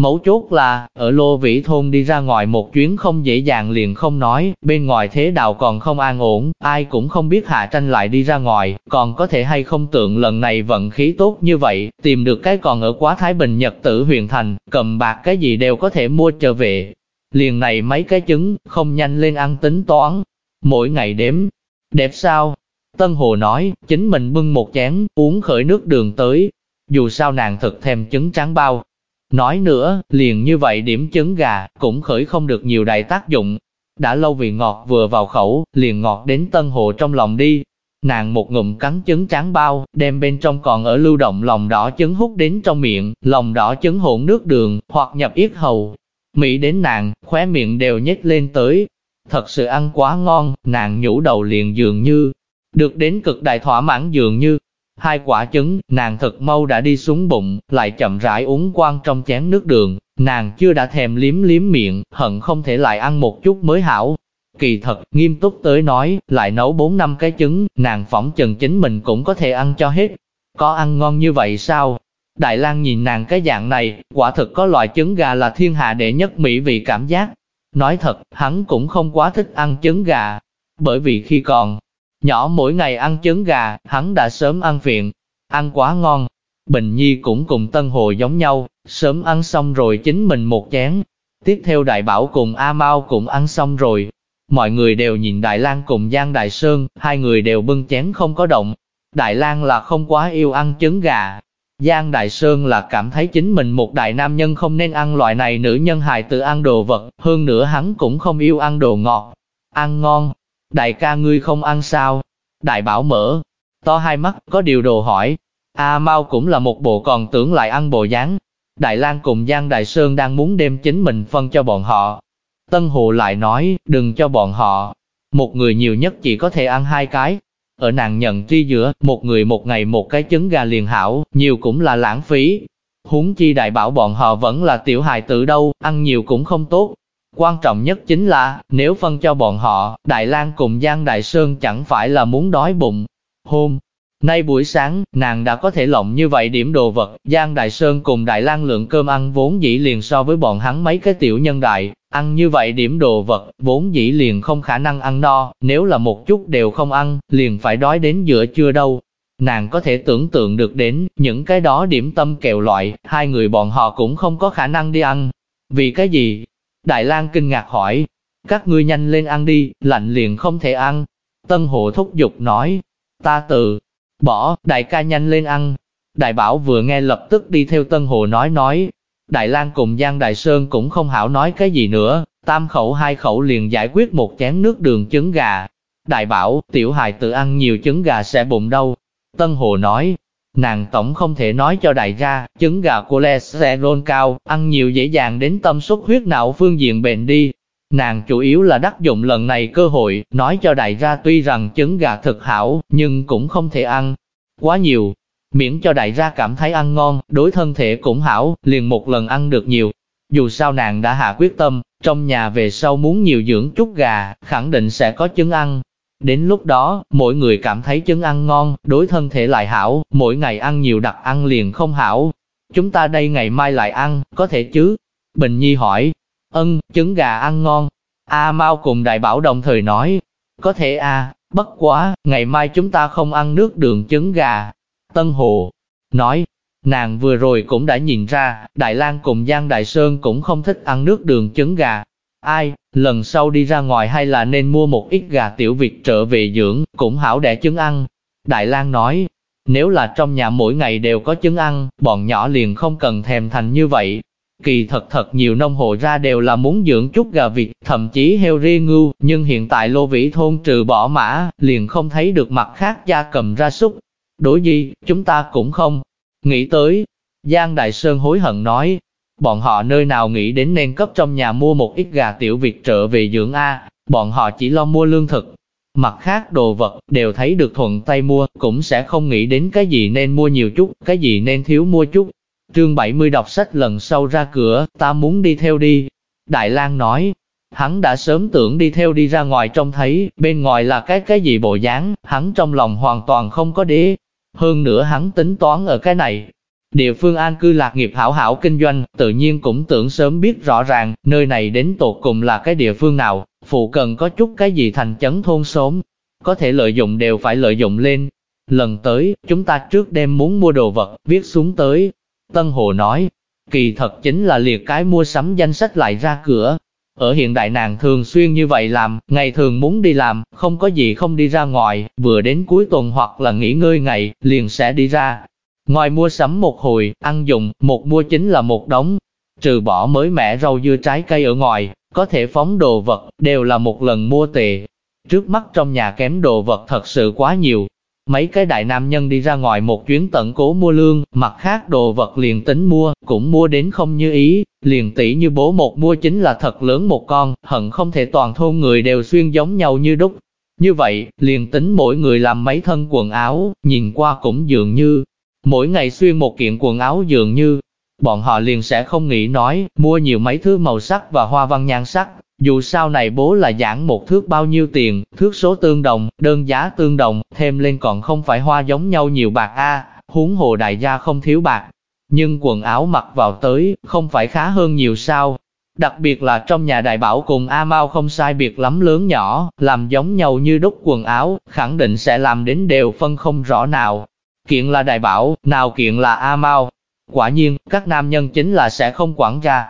A: Mấu chốt là, ở Lô Vĩ Thôn đi ra ngoài một chuyến không dễ dàng liền không nói, bên ngoài thế đạo còn không an ổn, ai cũng không biết Hạ Tranh lại đi ra ngoài, còn có thể hay không tượng lần này vận khí tốt như vậy, tìm được cái còn ở quá Thái Bình Nhật tử huyền thành, cầm bạc cái gì đều có thể mua trở về. Liền này mấy cái trứng, không nhanh lên ăn tính toán, mỗi ngày đếm. Đẹp sao? Tân Hồ nói, chính mình bưng một chén, uống khởi nước đường tới. Dù sao nàng thực thèm trứng trắng bao, Nói nữa, liền như vậy điểm trứng gà, cũng khởi không được nhiều đại tác dụng. Đã lâu vì ngọt vừa vào khẩu, liền ngọt đến tân hồ trong lòng đi. Nàng một ngụm cắn trứng trắng bao, đem bên trong còn ở lưu động lòng đỏ trứng hút đến trong miệng, lòng đỏ trứng hỗn nước đường, hoặc nhập yết hầu. Mỹ đến nàng, khóe miệng đều nhếch lên tới. Thật sự ăn quá ngon, nàng nhũ đầu liền dường như, được đến cực đại thỏa mãn dường như, Hai quả trứng, nàng thật mau đã đi xuống bụng, lại chậm rãi uống quang trong chén nước đường, nàng chưa đã thèm liếm liếm miệng, hận không thể lại ăn một chút mới hảo. Kỳ thật, nghiêm túc tới nói, lại nấu 4 năm cái trứng, nàng phỏng chừng chính mình cũng có thể ăn cho hết. Có ăn ngon như vậy sao? Đại lang nhìn nàng cái dạng này, quả thực có loại trứng gà là thiên hạ đệ nhất mỹ vị cảm giác. Nói thật, hắn cũng không quá thích ăn trứng gà, bởi vì khi còn Nhỏ mỗi ngày ăn trứng gà, hắn đã sớm ăn viện, ăn quá ngon. Bình Nhi cũng cùng Tân Hồ giống nhau, sớm ăn xong rồi chính mình một chén. Tiếp theo Đại Bảo cùng A Mau cũng ăn xong rồi. Mọi người đều nhìn Đại Lang cùng Giang Đại Sơn, hai người đều bưng chén không có động. Đại Lang là không quá yêu ăn trứng gà. Giang Đại Sơn là cảm thấy chính mình một đại nam nhân không nên ăn loại này nữ nhân hài tự ăn đồ vật, hơn nữa hắn cũng không yêu ăn đồ ngọt. Ăn ngon, Đại ca ngươi không ăn sao? Đại bảo mở, to hai mắt, có điều đồ hỏi. A Mau cũng là một bộ còn tưởng lại ăn bộ dáng. Đại Lang cùng Giang Đại Sơn đang muốn đem chính mình phân cho bọn họ. Tân Hồ lại nói, đừng cho bọn họ. Một người nhiều nhất chỉ có thể ăn hai cái. Ở nàng nhận tri giữa, một người một ngày một cái trứng gà liền hảo, nhiều cũng là lãng phí. Huống chi đại bảo bọn họ vẫn là tiểu hài tử đâu, ăn nhiều cũng không tốt. Quan trọng nhất chính là, nếu phân cho bọn họ, Đại lang cùng Giang Đại Sơn chẳng phải là muốn đói bụng. Hôm nay buổi sáng, nàng đã có thể lộng như vậy điểm đồ vật, Giang Đại Sơn cùng Đại lang lượng cơm ăn vốn dĩ liền so với bọn hắn mấy cái tiểu nhân đại, ăn như vậy điểm đồ vật, vốn dĩ liền không khả năng ăn no, nếu là một chút đều không ăn, liền phải đói đến giữa trưa đâu. Nàng có thể tưởng tượng được đến, những cái đó điểm tâm kẹo loại, hai người bọn họ cũng không có khả năng đi ăn. Vì cái gì, Đại lang kinh ngạc hỏi, các ngươi nhanh lên ăn đi, lạnh liền không thể ăn. Tân hộ thúc giục nói, ta từ, bỏ, đại ca nhanh lên ăn. Đại bảo vừa nghe lập tức đi theo tân hộ nói nói. Đại lang cùng Giang Đại Sơn cũng không hảo nói cái gì nữa, tam khẩu hai khẩu liền giải quyết một chén nước đường trứng gà. Đại bảo, tiểu hài tự ăn nhiều trứng gà sẽ bụng đâu. Tân hồ nói, Nàng tổng không thể nói cho đại gia, trứng gà cholesterol cao, ăn nhiều dễ dàng đến tâm suất huyết não phương diện bệnh đi. Nàng chủ yếu là đắc dụng lần này cơ hội, nói cho đại gia tuy rằng trứng gà thực hảo, nhưng cũng không thể ăn quá nhiều. Miễn cho đại gia cảm thấy ăn ngon, đối thân thể cũng hảo, liền một lần ăn được nhiều. Dù sao nàng đã hạ quyết tâm, trong nhà về sau muốn nhiều dưỡng chút gà, khẳng định sẽ có trứng ăn, Đến lúc đó, mỗi người cảm thấy trứng ăn ngon, đối thân thể lại hảo, mỗi ngày ăn nhiều đặc ăn liền không hảo. Chúng ta đây ngày mai lại ăn, có thể chứ? Bình Nhi hỏi, ân, trứng gà ăn ngon. A Mau cùng Đại Bảo đồng thời nói, có thể a, à, bất quá, ngày mai chúng ta không ăn nước đường trứng gà. Tân Hồ nói, nàng vừa rồi cũng đã nhìn ra, Đại Lang cùng Giang Đại Sơn cũng không thích ăn nước đường trứng gà, Ai, lần sau đi ra ngoài hay là nên mua một ít gà tiểu Việt trở về dưỡng, cũng hảo đẻ trứng ăn. Đại lang nói, nếu là trong nhà mỗi ngày đều có trứng ăn, bọn nhỏ liền không cần thèm thành như vậy. Kỳ thật thật nhiều nông hộ ra đều là muốn dưỡng chút gà vịt, thậm chí heo ri ngưu, nhưng hiện tại lô vĩ thôn trừ bỏ mã, liền không thấy được mặt khác gia cầm ra súc. Đối gì, chúng ta cũng không nghĩ tới. Giang Đại Sơn hối hận nói, Bọn họ nơi nào nghĩ đến nên cấp trong nhà mua một ít gà tiểu Việt trở về dưỡng A, bọn họ chỉ lo mua lương thực. Mặt khác đồ vật, đều thấy được thuận tay mua, cũng sẽ không nghĩ đến cái gì nên mua nhiều chút, cái gì nên thiếu mua chút. Trương 70 đọc sách lần sau ra cửa, ta muốn đi theo đi. Đại lang nói, hắn đã sớm tưởng đi theo đi ra ngoài trông thấy, bên ngoài là cái cái gì bộ dáng, hắn trong lòng hoàn toàn không có đế. Hơn nữa hắn tính toán ở cái này, Địa phương an cư lạc nghiệp hảo hảo kinh doanh, tự nhiên cũng tưởng sớm biết rõ ràng, nơi này đến tột cùng là cái địa phương nào, phụ cần có chút cái gì thành chấn thôn xóm, có thể lợi dụng đều phải lợi dụng lên. Lần tới, chúng ta trước đêm muốn mua đồ vật, viết xuống tới. Tân Hồ nói, kỳ thật chính là liệt cái mua sắm danh sách lại ra cửa. Ở hiện đại nàng thường xuyên như vậy làm, ngày thường muốn đi làm, không có gì không đi ra ngoài, vừa đến cuối tuần hoặc là nghỉ ngơi ngày, liền sẽ đi ra. Ngoài mua sắm một hồi, ăn dùng, một mua chính là một đống. Trừ bỏ mới mẻ rau dưa trái cây ở ngoài, có thể phóng đồ vật, đều là một lần mua tệ. Trước mắt trong nhà kém đồ vật thật sự quá nhiều. Mấy cái đại nam nhân đi ra ngoài một chuyến tận cố mua lương, mặt khác đồ vật liền tính mua, cũng mua đến không như ý, liền tỷ như bố một mua chính là thật lớn một con, hận không thể toàn thôn người đều xuyên giống nhau như đúc. Như vậy, liền tính mỗi người làm mấy thân quần áo, nhìn qua cũng dường như, mỗi ngày xuyên một kiện quần áo dường như, bọn họ liền sẽ không nghĩ nói, mua nhiều mấy thứ màu sắc và hoa văn nhan sắc, dù sao này bố là giảng một thước bao nhiêu tiền, thước số tương đồng, đơn giá tương đồng, thêm lên còn không phải hoa giống nhau nhiều bạc a huống hồ đại gia không thiếu bạc. Nhưng quần áo mặc vào tới, không phải khá hơn nhiều sao. Đặc biệt là trong nhà đại bảo cùng A Mao không sai biệt lắm lớn nhỏ, làm giống nhau như đúc quần áo, khẳng định sẽ làm đến đều phân không rõ nào. Kiện là đại bảo, nào kiện là A Mao. Quả nhiên, các nam nhân chính là sẽ không quản ra,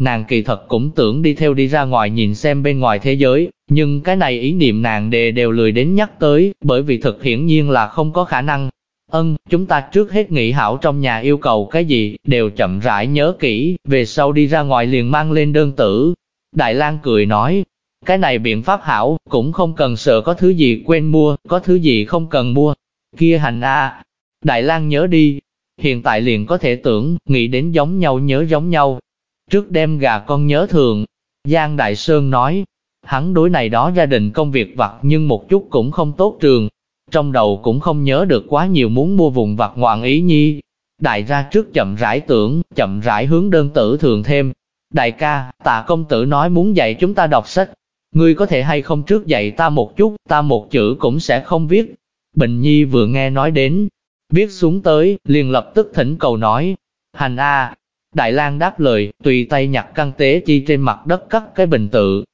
A: Nàng kỳ thật cũng tưởng đi theo đi ra ngoài nhìn xem bên ngoài thế giới, nhưng cái này ý niệm nàng đề đều lười đến nhắc tới, bởi vì thực hiển nhiên là không có khả năng. Ân, chúng ta trước hết nghĩ hảo trong nhà yêu cầu cái gì, đều chậm rãi nhớ kỹ, về sau đi ra ngoài liền mang lên đơn tử. Đại lang cười nói, cái này biện pháp hảo, cũng không cần sợ có thứ gì quên mua, có thứ gì không cần mua. Kia hành a Đại lang nhớ đi, hiện tại liền có thể tưởng, nghĩ đến giống nhau nhớ giống nhau, Trước đem gà con nhớ thường, Giang Đại Sơn nói, hắn đối này đó gia đình công việc vặt nhưng một chút cũng không tốt trường, trong đầu cũng không nhớ được quá nhiều muốn mua vùng vặt ngoạn ý nhi. Đại ra trước chậm rãi tưởng, chậm rãi hướng đơn tử thường thêm. Đại ca, tạ công tử nói muốn dạy chúng ta đọc sách. Ngươi có thể hay không trước dạy ta một chút, ta một chữ cũng sẽ không viết. Bình Nhi vừa nghe nói đến, viết xuống tới, liền lập tức thỉnh cầu nói. Hành A, Đại lang đáp lời, tùy tay nhặt căn tế chi trên mặt đất cắt cái bình tự.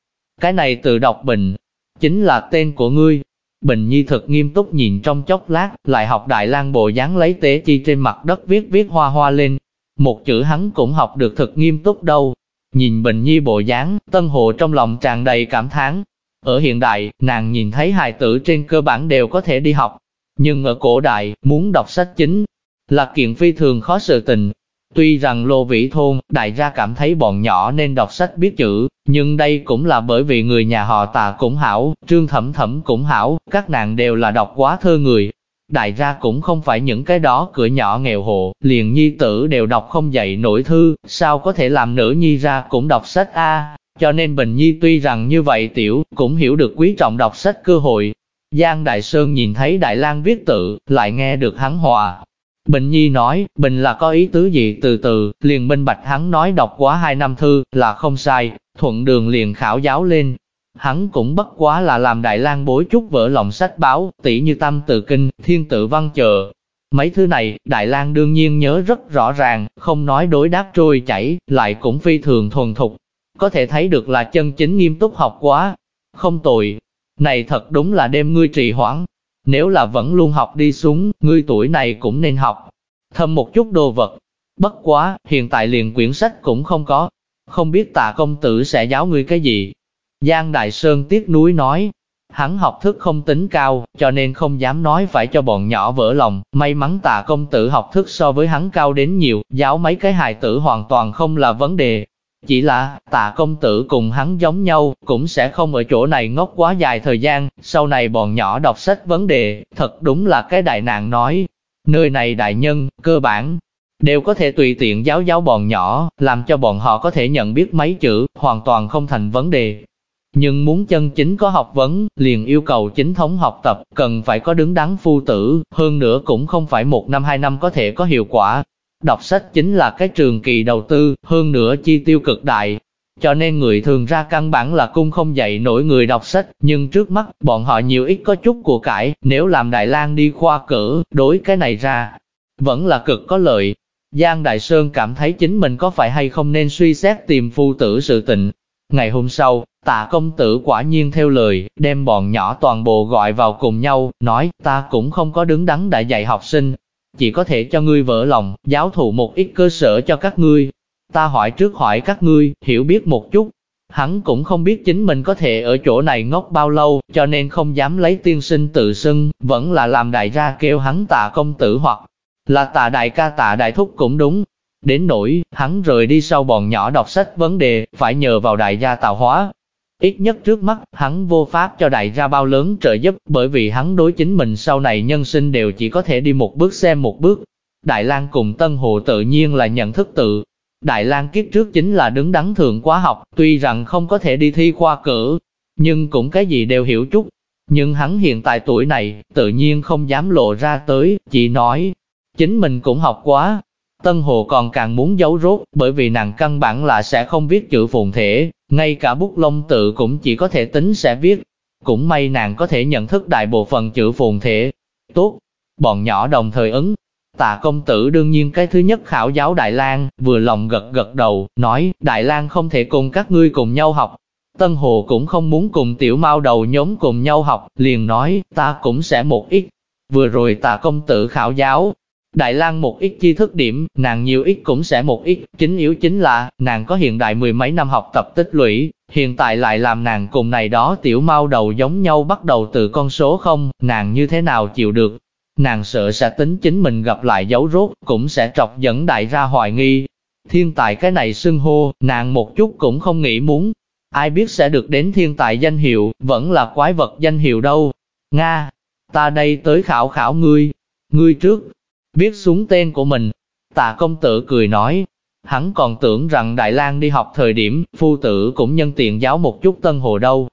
A: Cái này tự đọc bình, chính là tên của ngươi. Bình Nhi thật nghiêm túc nhìn trong chốc lát, lại học Đại lang bộ dáng lấy tế chi trên mặt đất viết viết hoa hoa lên. Một chữ hắn cũng học được thật nghiêm túc đâu. Nhìn Bình Nhi bộ dáng, Tân Hồ trong lòng tràn đầy cảm thán. Ở hiện đại, nàng nhìn thấy hài tử trên cơ bản đều có thể đi học. Nhưng ở cổ đại, muốn đọc sách chính là kiện phi thường khó sự tình, Tuy rằng Lô Vĩ Thôn, đại gia cảm thấy bọn nhỏ nên đọc sách biết chữ, nhưng đây cũng là bởi vì người nhà họ tà cũng hảo, trương thẩm thẩm cũng hảo, các nàng đều là đọc quá thơ người. Đại gia cũng không phải những cái đó cửa nhỏ nghèo hộ, liền nhi tử đều đọc không dậy nổi thư, sao có thể làm nữ nhi ra cũng đọc sách a Cho nên Bình Nhi tuy rằng như vậy tiểu, cũng hiểu được quý trọng đọc sách cơ hội. Giang Đại Sơn nhìn thấy Đại lang viết tự, lại nghe được hắn hòa, Bình Nhi nói, Bình là có ý tứ gì từ từ, liền minh bạch hắn nói đọc quá hai năm thư, là không sai, thuận đường liền khảo giáo lên. Hắn cũng bất quá là làm Đại lang bối chút vỡ lòng sách báo, tỷ như tâm từ kinh, thiên tự văn chờ. Mấy thứ này, Đại lang đương nhiên nhớ rất rõ ràng, không nói đối đáp trôi chảy, lại cũng phi thường thuần thục. Có thể thấy được là chân chính nghiêm túc học quá. Không tồi. Này thật đúng là đêm ngươi trì hoãn, nếu là vẫn luôn học đi xuống, ngươi tuổi này cũng nên học. Thâm một chút đồ vật. Bất quá, hiện tại liền quyển sách cũng không có. Không biết tạ công tử sẽ giáo ngươi cái gì. Giang Đại Sơn tiếc núi nói, hắn học thức không tính cao, cho nên không dám nói phải cho bọn nhỏ vỡ lòng. May mắn tạ công tử học thức so với hắn cao đến nhiều, giáo mấy cái hài tử hoàn toàn không là vấn đề. Chỉ là, tạ công tử cùng hắn giống nhau, cũng sẽ không ở chỗ này ngốc quá dài thời gian, sau này bọn nhỏ đọc sách vấn đề, thật đúng là cái đại nạn nói. Nơi này đại nhân, cơ bản, đều có thể tùy tiện giáo giáo bọn nhỏ, làm cho bọn họ có thể nhận biết mấy chữ, hoàn toàn không thành vấn đề. Nhưng muốn chân chính có học vấn, liền yêu cầu chính thống học tập, cần phải có đứng đắn phu tử, hơn nữa cũng không phải một năm hai năm có thể có hiệu quả, Đọc sách chính là cái trường kỳ đầu tư, hơn nữa chi tiêu cực đại. Cho nên người thường ra căn bản là cung không dạy nổi người đọc sách, nhưng trước mắt, bọn họ nhiều ít có chút của cải, nếu làm Đại lang đi khoa cử, đối cái này ra, vẫn là cực có lợi. Giang Đại Sơn cảm thấy chính mình có phải hay không nên suy xét tìm phu tử sự tình. Ngày hôm sau, tạ công tử quả nhiên theo lời, đem bọn nhỏ toàn bộ gọi vào cùng nhau, nói, ta cũng không có đứng đắn đã dạy học sinh, chỉ có thể cho ngươi vỡ lòng, giáo thụ một ít cơ sở cho các ngươi. Ta hỏi trước hỏi các ngươi, hiểu biết một chút. Hắn cũng không biết chính mình có thể ở chỗ này ngốc bao lâu, cho nên không dám lấy tiên sinh tự xưng, vẫn là làm đại ra kêu hắn tạ công tử hoặc là tạ đại ca tạ đại thúc cũng đúng. Đến nỗi, hắn rời đi sau bọn nhỏ đọc sách vấn đề, phải nhờ vào đại gia tạo hóa. Ít nhất trước mắt, hắn vô pháp cho đại gia bao lớn trợ giúp, bởi vì hắn đối chính mình sau này nhân sinh đều chỉ có thể đi một bước xem một bước. Đại lang cùng Tân Hồ tự nhiên là nhận thức tự. Đại lang kiếp trước chính là đứng đắn thượng quá học, tuy rằng không có thể đi thi khoa cử, nhưng cũng cái gì đều hiểu chút. Nhưng hắn hiện tại tuổi này, tự nhiên không dám lộ ra tới, chỉ nói, Chính mình cũng học quá. Tân Hồ còn càng muốn giấu rốt, bởi vì nàng căn bản là sẽ không viết chữ phồn thể, ngay cả bút lông tự cũng chỉ có thể tính sẽ viết. Cũng may nàng có thể nhận thức đại bộ phận chữ phồn thể. Tốt, bọn nhỏ đồng thời ứng. Tạ công tử đương nhiên cái thứ nhất khảo giáo Đại lang vừa lòng gật gật đầu, nói, Đại lang không thể cùng các ngươi cùng nhau học. Tân Hồ cũng không muốn cùng tiểu mao đầu nhóm cùng nhau học, liền nói, ta cũng sẽ một ít. Vừa rồi tạ công tử khảo giáo, Đại lang một ít chi thức điểm, nàng nhiều ít cũng sẽ một ít, chính yếu chính là, nàng có hiện đại mười mấy năm học tập tích lũy, hiện tại lại làm nàng cùng này đó tiểu mau đầu giống nhau bắt đầu từ con số không, nàng như thế nào chịu được. Nàng sợ sẽ tính chính mình gặp lại dấu rốt, cũng sẽ trọc dẫn đại ra hoài nghi. Thiên tài cái này xưng hô, nàng một chút cũng không nghĩ muốn. Ai biết sẽ được đến thiên tài danh hiệu, vẫn là quái vật danh hiệu đâu. Nga, ta đây tới khảo khảo ngươi. Ngươi trước, viết xuống tên của mình. Tạ công tử cười nói, hắn còn tưởng rằng Đại lang đi học thời điểm, phu tử cũng nhân tiện giáo một chút Tân Hồ đâu.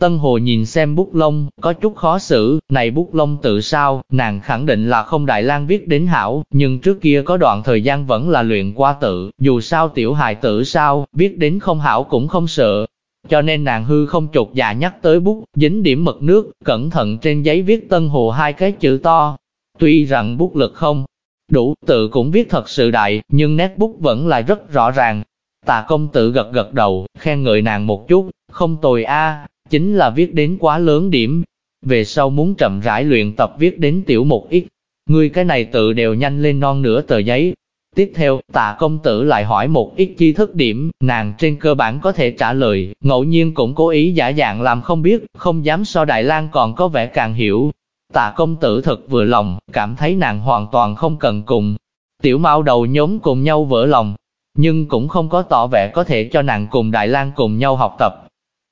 A: Tân Hồ nhìn xem bút lông, có chút khó xử, này bút lông tự sao, nàng khẳng định là không Đại lang viết đến hảo, nhưng trước kia có đoạn thời gian vẫn là luyện qua tự, dù sao tiểu hài tử sao, viết đến không hảo cũng không sợ. Cho nên nàng hư không chột dạ nhắc tới bút, dính điểm mực nước, cẩn thận trên giấy viết Tân Hồ hai cái chữ to, Tuy rằng bút lực không đủ, tự cũng viết thật sự đại, nhưng nét bút vẫn là rất rõ ràng. Tạ công tử gật gật đầu, khen ngợi nàng một chút, không tồi a, chính là viết đến quá lớn điểm. Về sau muốn chậm rãi luyện tập viết đến tiểu một ít, Ngươi cái này tự đều nhanh lên non nửa tờ giấy. Tiếp theo, tạ công tử lại hỏi một ít chi thức điểm, nàng trên cơ bản có thể trả lời, ngẫu nhiên cũng cố ý giả dạng làm không biết, không dám so Đại lang còn có vẻ càng hiểu, Tạ công tử thật vừa lòng, cảm thấy nàng hoàn toàn không cần cùng. Tiểu mao đầu nhóm cùng nhau vỡ lòng, nhưng cũng không có tỏ vẻ có thể cho nàng cùng Đại lang cùng nhau học tập.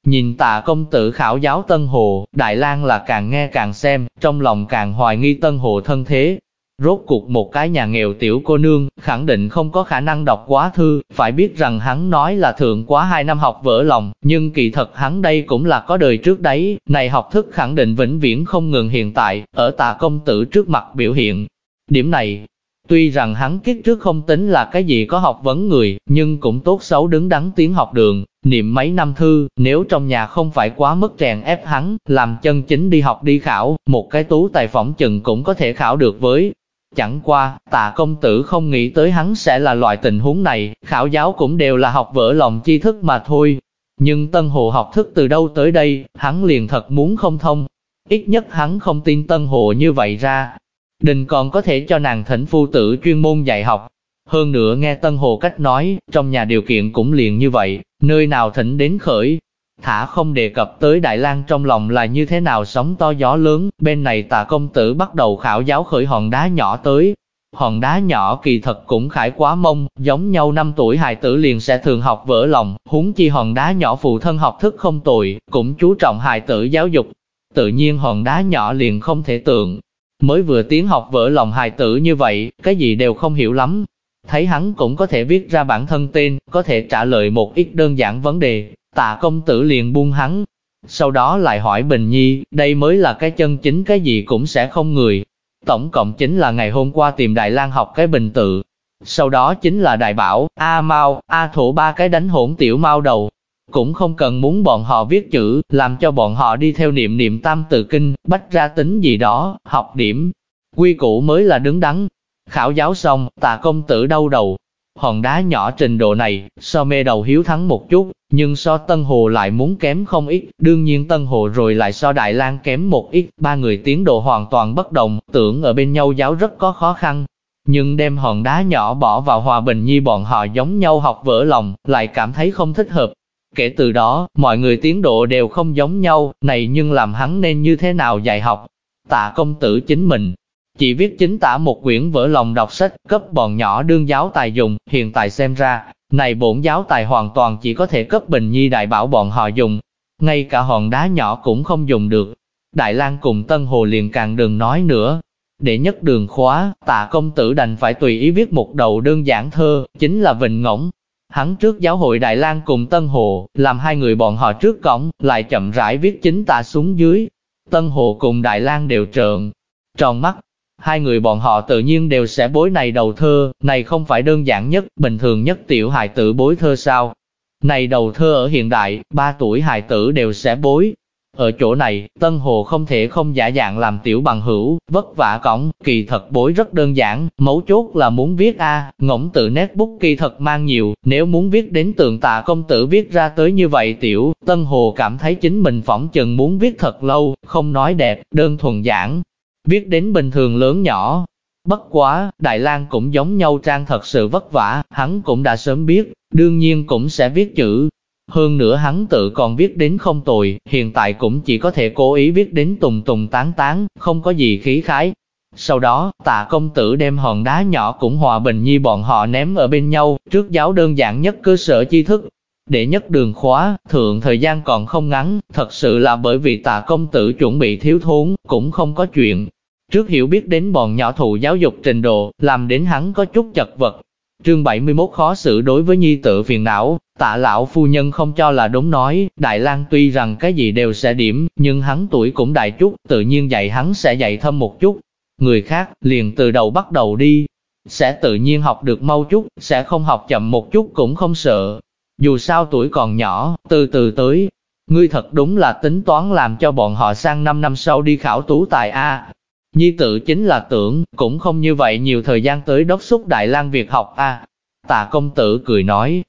A: Nhìn tạ công tử khảo giáo Tân Hồ, Đại lang là càng nghe càng xem, trong lòng càng hoài nghi Tân Hồ thân thế, Rốt cuộc một cái nhà nghèo tiểu cô nương, khẳng định không có khả năng đọc quá thư, phải biết rằng hắn nói là thượng quá hai năm học vỡ lòng, nhưng kỳ thật hắn đây cũng là có đời trước đấy, này học thức khẳng định vĩnh viễn không ngừng hiện tại, ở tà công tử trước mặt biểu hiện. Điểm này, tuy rằng hắn kiếp trước không tính là cái gì có học vấn người, nhưng cũng tốt xấu đứng đắn tiếng học đường, niệm mấy năm thư, nếu trong nhà không phải quá mức rèn ép hắn, làm chân chính đi học đi khảo, một cái tú tài phỏng chừng cũng có thể khảo được với, Chẳng qua, tạ công tử không nghĩ tới hắn sẽ là loại tình huống này, khảo giáo cũng đều là học vỡ lòng tri thức mà thôi. Nhưng Tân Hồ học thức từ đâu tới đây, hắn liền thật muốn không thông. Ít nhất hắn không tin Tân Hồ như vậy ra. Đình còn có thể cho nàng thỉnh phu tử chuyên môn dạy học. Hơn nữa nghe Tân Hồ cách nói, trong nhà điều kiện cũng liền như vậy, nơi nào thỉnh đến khởi, Thả không đề cập tới Đại lang trong lòng là như thế nào sóng to gió lớn, bên này tà công tử bắt đầu khảo giáo khởi hòn đá nhỏ tới. Hòn đá nhỏ kỳ thật cũng khải quá mông, giống nhau năm tuổi hài tử liền sẽ thường học vỡ lòng, huống chi hòn đá nhỏ phụ thân học thức không tồi, cũng chú trọng hài tử giáo dục. Tự nhiên hòn đá nhỏ liền không thể tưởng Mới vừa tiến học vỡ lòng hài tử như vậy, cái gì đều không hiểu lắm. Thấy hắn cũng có thể viết ra bản thân tên, có thể trả lời một ít đơn giản vấn đề, Tạ công tử liền buông hắn. Sau đó lại hỏi Bình Nhi, đây mới là cái chân chính cái gì cũng sẽ không người. Tổng cộng chính là ngày hôm qua tìm Đại lang học cái bình tự. Sau đó chính là Đại Bảo, A Mau, A Thổ ba cái đánh hỗn tiểu mau đầu. Cũng không cần muốn bọn họ viết chữ, làm cho bọn họ đi theo niệm niệm tam tự kinh, bách ra tính gì đó, học điểm. Quy củ mới là đứng đắn. Khảo giáo xong, tạ công tử đau đầu. Hòn đá nhỏ trình độ này, so mê đầu hiếu thắng một chút, nhưng so Tân Hồ lại muốn kém không ít, đương nhiên Tân Hồ rồi lại so Đại lang kém một ít, ba người tiến độ hoàn toàn bất đồng, tưởng ở bên nhau giáo rất có khó khăn. Nhưng đem hòn đá nhỏ bỏ vào hòa bình nhi bọn họ giống nhau học vỡ lòng, lại cảm thấy không thích hợp. Kể từ đó, mọi người tiến độ đều không giống nhau, này nhưng làm hắn nên như thế nào dạy học. Tạ công tử chính mình, chỉ viết chính tả một quyển vỡ lòng đọc sách, cấp bọn nhỏ đương giáo tài dùng, hiện tại xem ra, này bổn giáo tài hoàn toàn chỉ có thể cấp bình nhi đại bảo bọn họ dùng, ngay cả hòn đá nhỏ cũng không dùng được. Đại lang cùng Tân Hồ liền càng đừng nói nữa. Để nhất đường khóa, tạ công tử đành phải tùy ý viết một đầu đơn giản thơ, chính là Vịnh Ngỗng. Hắn trước giáo hội Đại lang cùng Tân Hồ, làm hai người bọn họ trước cổng, lại chậm rãi viết chính tả xuống dưới. Tân Hồ cùng Đại lang đều trợn, tròn mắt, Hai người bọn họ tự nhiên đều sẽ bối này đầu thơ, này không phải đơn giản nhất, bình thường nhất tiểu hài tử bối thơ sao. Này đầu thơ ở hiện đại, ba tuổi hài tử đều sẽ bối. Ở chỗ này, Tân Hồ không thể không giả dạng làm tiểu bằng hữu, vất vả cổng, kỳ thật bối rất đơn giản, mấu chốt là muốn viết A, ngỗng tự nét bút kỳ thật mang nhiều, nếu muốn viết đến tượng tà công tử viết ra tới như vậy tiểu, Tân Hồ cảm thấy chính mình phỏng chừng muốn viết thật lâu, không nói đẹp, đơn thuần giản, Viết đến bình thường lớn nhỏ, bất quá, Đại lang cũng giống nhau trang thật sự vất vả, hắn cũng đã sớm biết, đương nhiên cũng sẽ viết chữ. Hơn nữa hắn tự còn viết đến không tồi, hiện tại cũng chỉ có thể cố ý viết đến tùng tùng tán tán, không có gì khí khái. Sau đó, tạ công tử đem hòn đá nhỏ cũng hòa bình nhi bọn họ ném ở bên nhau, trước giáo đơn giản nhất cơ sở tri thức, để nhất đường khóa, thượng thời gian còn không ngắn, thật sự là bởi vì tạ công tử chuẩn bị thiếu thốn, cũng không có chuyện. Trước hiểu biết đến bọn nhỏ thụ giáo dục trình độ, làm đến hắn có chút chật vật. Chương 71 khó xử đối với nhi tự phiền não, tạ lão phu nhân không cho là đúng nói, Đại lang tuy rằng cái gì đều sẽ điểm, nhưng hắn tuổi cũng đại chút, tự nhiên dạy hắn sẽ dạy thâm một chút. Người khác, liền từ đầu bắt đầu đi, sẽ tự nhiên học được mau chút, sẽ không học chậm một chút cũng không sợ, dù sao tuổi còn nhỏ, từ từ tới. Ngươi thật đúng là tính toán làm cho bọn họ sang 5 năm sau đi khảo tú tài A. Nhi tự chính là tưởng, cũng không như vậy nhiều thời gian tới đốc xúc Đại lang việc học A. Tạ công tử cười nói,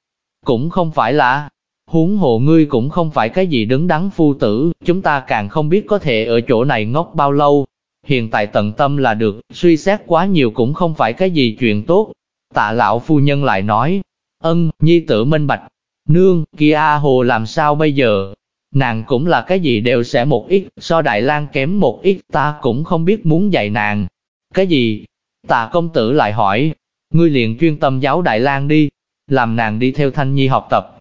A: cũng không phải là, huống hồ ngươi cũng không phải cái gì đứng đắn phu tử, chúng ta càng không biết có thể ở chỗ này ngốc bao lâu. Hiện tại tận tâm là được, suy xét quá nhiều cũng không phải cái gì chuyện tốt. Tạ lão phu nhân lại nói, ân, nhi tử minh bạch, Nương, kia A Hồ làm sao bây giờ? Nàng cũng là cái gì đều sẽ một ít, so Đại lang kém một ít, ta cũng không biết muốn dạy nàng. Cái gì? Tạ công tử lại hỏi, ngươi liền chuyên tâm giáo Đại lang đi, làm nàng đi theo Thanh Nhi học tập.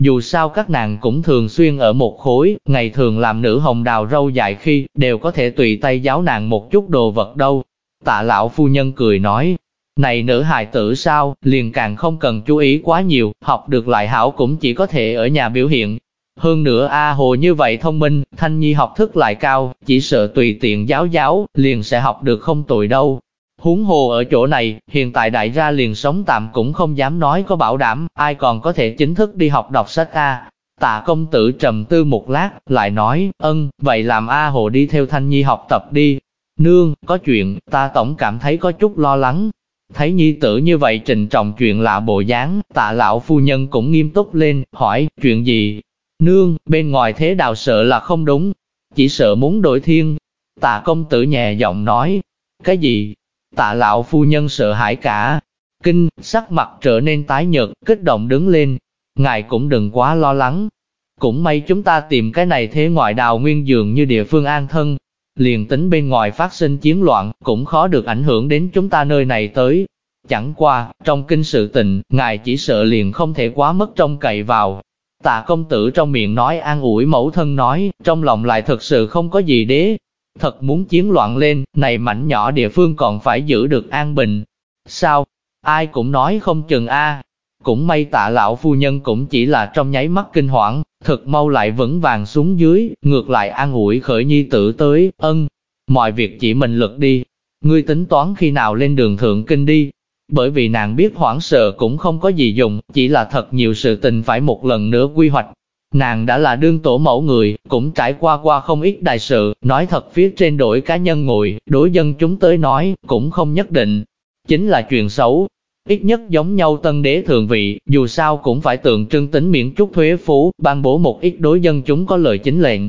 A: Dù sao các nàng cũng thường xuyên ở một khối, ngày thường làm nữ hồng đào râu dài khi, đều có thể tùy tay giáo nàng một chút đồ vật đâu. Tạ lão phu nhân cười nói, này nữ hài tử sao, liền càng không cần chú ý quá nhiều, học được lại hảo cũng chỉ có thể ở nhà biểu hiện. Hơn nữa A Hồ như vậy thông minh, Thanh Nhi học thức lại cao, chỉ sợ tùy tiện giáo giáo, liền sẽ học được không tồi đâu. Huống hồ ở chỗ này, hiện tại đại gia liền sống tạm cũng không dám nói có bảo đảm, ai còn có thể chính thức đi học đọc sách A. Tạ công tử trầm tư một lát, lại nói, ân, vậy làm A Hồ đi theo Thanh Nhi học tập đi. Nương, có chuyện, ta tổng cảm thấy có chút lo lắng, Thấy nhi tử như vậy trình trọng chuyện lạ bộ dáng, tạ lão phu nhân cũng nghiêm túc lên, hỏi, chuyện gì? Nương, bên ngoài thế đào sợ là không đúng, chỉ sợ muốn đổi thiên. Tạ công tử nhẹ giọng nói, cái gì? Tạ lão phu nhân sợ hãi cả. Kinh, sắc mặt trở nên tái nhợt, kích động đứng lên. Ngài cũng đừng quá lo lắng. Cũng may chúng ta tìm cái này thế ngoại đào nguyên dường như địa phương an thân, liền tính bên ngoài phát sinh chiến loạn, cũng khó được ảnh hưởng đến chúng ta nơi này tới. Chẳng qua, trong kinh sự tình, ngài chỉ sợ liền không thể quá mất trông cậy vào. Tạ công tử trong miệng nói an ủi mẫu thân nói, trong lòng lại thật sự không có gì đế. Thật muốn chiến loạn lên, này mảnh nhỏ địa phương còn phải giữ được an bình. Sao? Ai cũng nói không chừng a Cũng may tạ lão phu nhân cũng chỉ là trong nháy mắt kinh hoảng, thật mau lại vững vàng xuống dưới, ngược lại an ủi khởi nhi tử tới, ân, mọi việc chỉ mình lực đi, ngươi tính toán khi nào lên đường thượng kinh đi, bởi vì nàng biết hoảng sợ cũng không có gì dùng, chỉ là thật nhiều sự tình phải một lần nữa quy hoạch. Nàng đã là đương tổ mẫu người, cũng trải qua qua không ít đại sự, nói thật phía trên đổi cá nhân ngồi, đối dân chúng tới nói, cũng không nhất định. chính là chuyện xấu. Ít nhất giống nhau tân đế thượng vị, dù sao cũng phải tượng trưng tính miễn chút thuế phú, ban bố một ít đối dân chúng có lợi chính lệnh.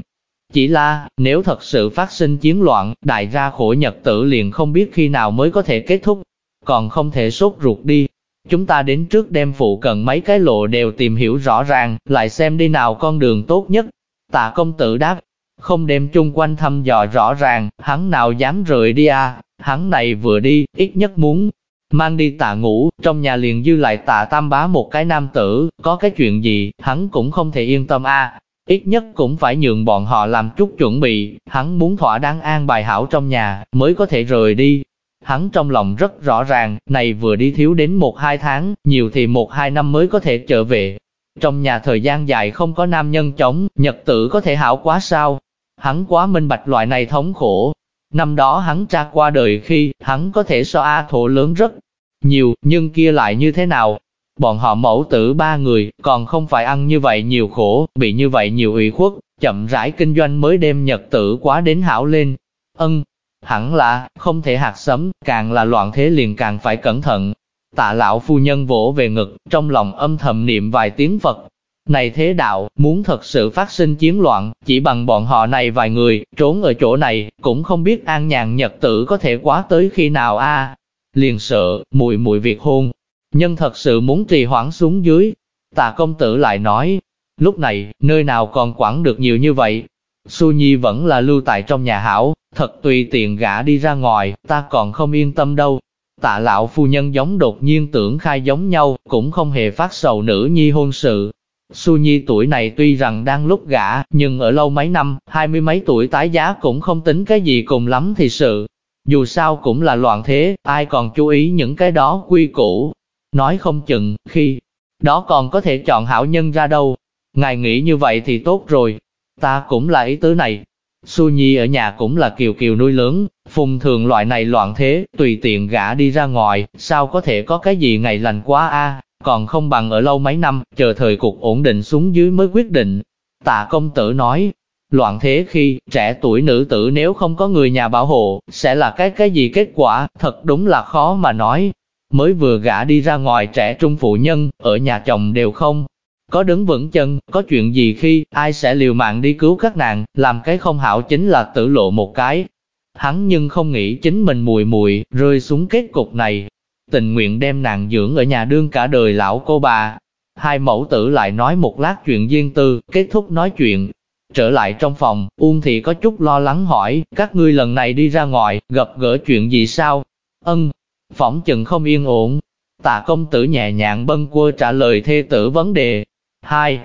A: Chỉ là, nếu thật sự phát sinh chiến loạn, đại gia khổ nhật tử liền không biết khi nào mới có thể kết thúc, còn không thể sốt ruột đi. Chúng ta đến trước đem phụ cận mấy cái lộ đều tìm hiểu rõ ràng, lại xem đi nào con đường tốt nhất. Tạ công tử đáp, không đem chung quanh thăm dò rõ ràng, hắn nào dám rời đi à, hắn này vừa đi, ít nhất muốn mang đi tạ ngủ, trong nhà liền dư lại tạ tam bá một cái nam tử, có cái chuyện gì, hắn cũng không thể yên tâm a ít nhất cũng phải nhường bọn họ làm chút chuẩn bị, hắn muốn thỏa đáng an bài hảo trong nhà, mới có thể rời đi. Hắn trong lòng rất rõ ràng, này vừa đi thiếu đến một hai tháng, nhiều thì một hai năm mới có thể trở về. Trong nhà thời gian dài không có nam nhân chống, nhật tử có thể hảo quá sao? Hắn quá minh bạch loại này thống khổ. Năm đó hắn tra qua đời khi, hắn có thể so A thổ lớn rất nhiều, nhưng kia lại như thế nào? Bọn họ mẫu tử ba người, còn không phải ăn như vậy nhiều khổ, bị như vậy nhiều ủy khuất, chậm rãi kinh doanh mới đem nhật tử quá đến hảo lên. Ân, hẳn là, không thể hạt sấm, càng là loạn thế liền càng phải cẩn thận. Tạ lão phu nhân vỗ về ngực, trong lòng âm thầm niệm vài tiếng Phật. Này thế đạo, muốn thật sự phát sinh chiến loạn, chỉ bằng bọn họ này vài người, trốn ở chỗ này, cũng không biết an nhàn nhật tử có thể quá tới khi nào a Liền sợ, mùi mùi việc hôn, nhân thật sự muốn trì hoãn xuống dưới. Tạ công tử lại nói, lúc này, nơi nào còn quản được nhiều như vậy. Su Nhi vẫn là lưu tại trong nhà hảo, thật tùy tiện gã đi ra ngoài, ta còn không yên tâm đâu. Tạ lão phu nhân giống đột nhiên tưởng khai giống nhau, cũng không hề phát sầu nữ nhi hôn sự. Su Nhi tuổi này tuy rằng đang lúc gã, nhưng ở lâu mấy năm, hai mươi mấy tuổi tái giá cũng không tính cái gì cùng lắm thì sự. Dù sao cũng là loạn thế, ai còn chú ý những cái đó quy củ, nói không chừng, khi đó còn có thể chọn hảo nhân ra đâu. Ngài nghĩ như vậy thì tốt rồi, ta cũng là ý tứ này. Su Nhi ở nhà cũng là kiều kiều nuôi lớn, phùng thường loại này loạn thế, tùy tiện gã đi ra ngoài, sao có thể có cái gì ngày lành quá a còn không bằng ở lâu mấy năm, chờ thời cuộc ổn định xuống dưới mới quyết định. Tạ công tử nói, loạn thế khi, trẻ tuổi nữ tử nếu không có người nhà bảo hộ, sẽ là cái cái gì kết quả, thật đúng là khó mà nói. Mới vừa gả đi ra ngoài trẻ trung phụ nhân, ở nhà chồng đều không. Có đứng vững chân, có chuyện gì khi, ai sẽ liều mạng đi cứu các nàng, làm cái không hảo chính là tử lộ một cái. Hắn nhưng không nghĩ chính mình mùi mùi, rơi xuống kết cục này. Tình nguyện đem nàng dưỡng ở nhà đương cả đời lão cô bà. Hai mẫu tử lại nói một lát chuyện riêng tư, kết thúc nói chuyện. Trở lại trong phòng, Uông Thị có chút lo lắng hỏi, các ngươi lần này đi ra ngoài, gặp gỡ chuyện gì sao? Ân, phỏng chừng không yên ổn. Tạ công tử nhẹ nhàng bâng quơ trả lời thê tử vấn đề. Hai,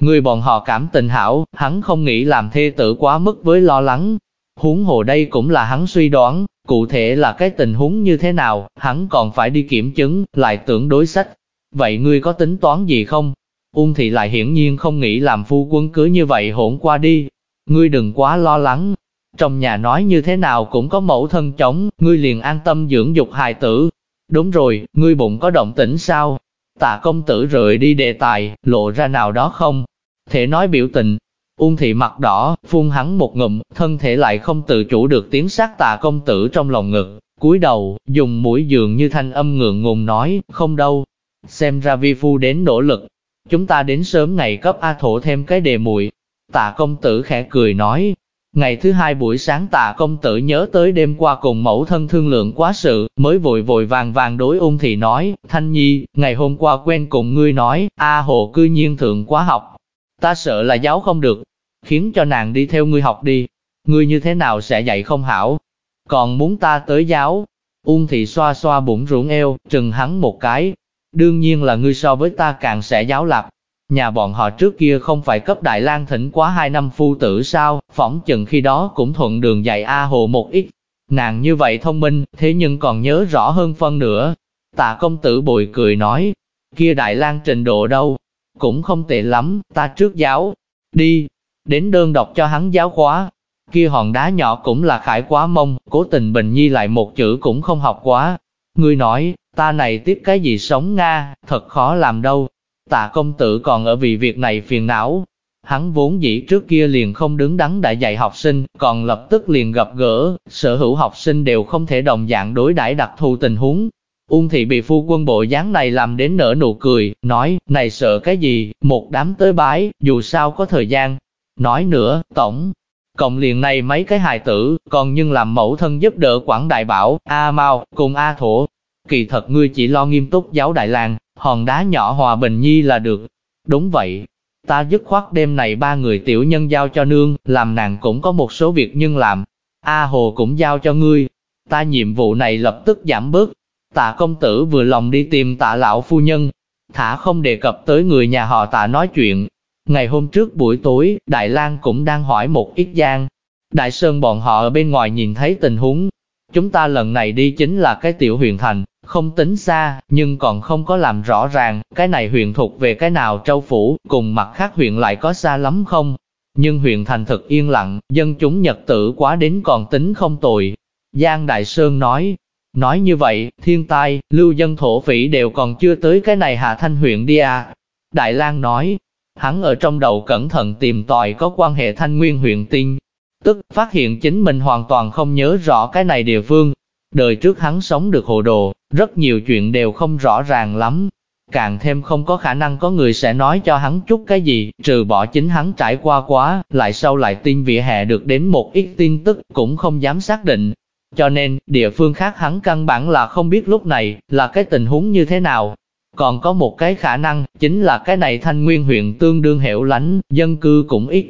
A: người bọn họ cảm tình hảo, hắn không nghĩ làm thê tử quá mức với lo lắng. Huống hồ đây cũng là hắn suy đoán, cụ thể là cái tình huống như thế nào, hắn còn phải đi kiểm chứng, lại tưởng đối sách. Vậy ngươi có tính toán gì không? Ung thị lại hiển nhiên không nghĩ làm phu quân cứ như vậy hỗn qua đi. Ngươi đừng quá lo lắng, trong nhà nói như thế nào cũng có mẫu thân chống, ngươi liền an tâm dưỡng dục hài tử. Đúng rồi, ngươi bụng có động tĩnh sao? Tạ công tử rời đi đề tài, lộ ra nào đó không? Thể nói biểu tình. Ung thị mặt đỏ, phun hắn một ngụm, thân thể lại không tự chủ được tiếng sát tạ công tử trong lòng ngực. cúi đầu, dùng mũi dường như thanh âm ngượng ngùng nói, không đâu. Xem ra vi phu đến nỗ lực. Chúng ta đến sớm ngày cấp A thổ thêm cái đề muội Tạ công tử khẽ cười nói, Ngày thứ hai buổi sáng tạ công tử nhớ tới đêm qua cùng mẫu thân thương lượng quá sự, mới vội vội vàng vàng đối ung thị nói, Thanh Nhi, ngày hôm qua quen cùng ngươi nói, A hồ cư nhiên thượng quá học. Ta sợ là giáo không được, khiến cho nàng đi theo ngươi học đi. Ngươi như thế nào sẽ dạy không hảo? Còn muốn ta tới giáo? Ung thị xoa xoa bụng ruộng eo, trừng hắn một cái. Đương nhiên là ngươi so với ta càng sẽ giáo lập. Nhà bọn họ trước kia không phải cấp Đại lang thỉnh quá hai năm phu tử sao, phỏng chừng khi đó cũng thuận đường dạy A Hồ một ít. Nàng như vậy thông minh, thế nhưng còn nhớ rõ hơn phân nữa. Tạ công tử bồi cười nói, kia Đại lang trình độ đâu, cũng không tệ lắm, ta trước giáo, đi, đến đơn đọc cho hắn giáo khóa. Kia hòn đá nhỏ cũng là khải quá mông, cố tình Bình Nhi lại một chữ cũng không học quá. Ngươi nói, ta này tiếp cái gì sống Nga, thật khó làm đâu. Tạ công tử còn ở vì việc này phiền não. Hắn vốn dĩ trước kia liền không đứng đắn đã dạy học sinh, còn lập tức liền gặp gỡ, sở hữu học sinh đều không thể đồng dạng đối đãi đặc thù tình huống. Ung thị bị phu quân bộ dáng này làm đến nở nụ cười, nói, này sợ cái gì, một đám tới bái, dù sao có thời gian. Nói nữa, tổng, cộng liền này mấy cái hài tử, còn nhưng làm mẫu thân giúp đỡ quảng đại bảo, A Mao, cùng A Thổ. Kỳ thật ngươi chỉ lo nghiêm túc giáo đại lang, hòn đá nhỏ hòa bình nhi là được. Đúng vậy, ta dứt khoát đêm này ba người tiểu nhân giao cho nương, làm nàng cũng có một số việc nhưng làm. A Hồ cũng giao cho ngươi, ta nhiệm vụ này lập tức giảm bớt. Tạ công tử vừa lòng đi tìm tạ lão phu nhân, thả không đề cập tới người nhà họ tạ nói chuyện. Ngày hôm trước buổi tối, Đại lang cũng đang hỏi một ít gian. Đại Sơn bọn họ ở bên ngoài nhìn thấy tình huống. Chúng ta lần này đi chính là cái tiểu huyền thành, không tính xa, nhưng còn không có làm rõ ràng, cái này huyện thuộc về cái nào châu phủ, cùng mặt khác huyện lại có xa lắm không? Nhưng huyện thành thực yên lặng, dân chúng nhật tử quá đến còn tính không tồi. Giang Đại Sơn nói, nói như vậy, thiên tai, lưu dân thổ phỉ đều còn chưa tới cái này hà thanh huyện đi à. Đại lang nói, hắn ở trong đầu cẩn thận tìm tòi có quan hệ thanh nguyên huyện tin, tức phát hiện chính mình hoàn toàn không nhớ rõ cái này địa phương, Đời trước hắn sống được hồ đồ, rất nhiều chuyện đều không rõ ràng lắm. Càng thêm không có khả năng có người sẽ nói cho hắn chút cái gì, trừ bỏ chính hắn trải qua quá, lại sau lại tin vỉa hè được đến một ít tin tức cũng không dám xác định. Cho nên, địa phương khác hắn căn bản là không biết lúc này là cái tình huống như thế nào. Còn có một cái khả năng, chính là cái này thanh nguyên huyện tương đương hẻo lánh, dân cư cũng ít.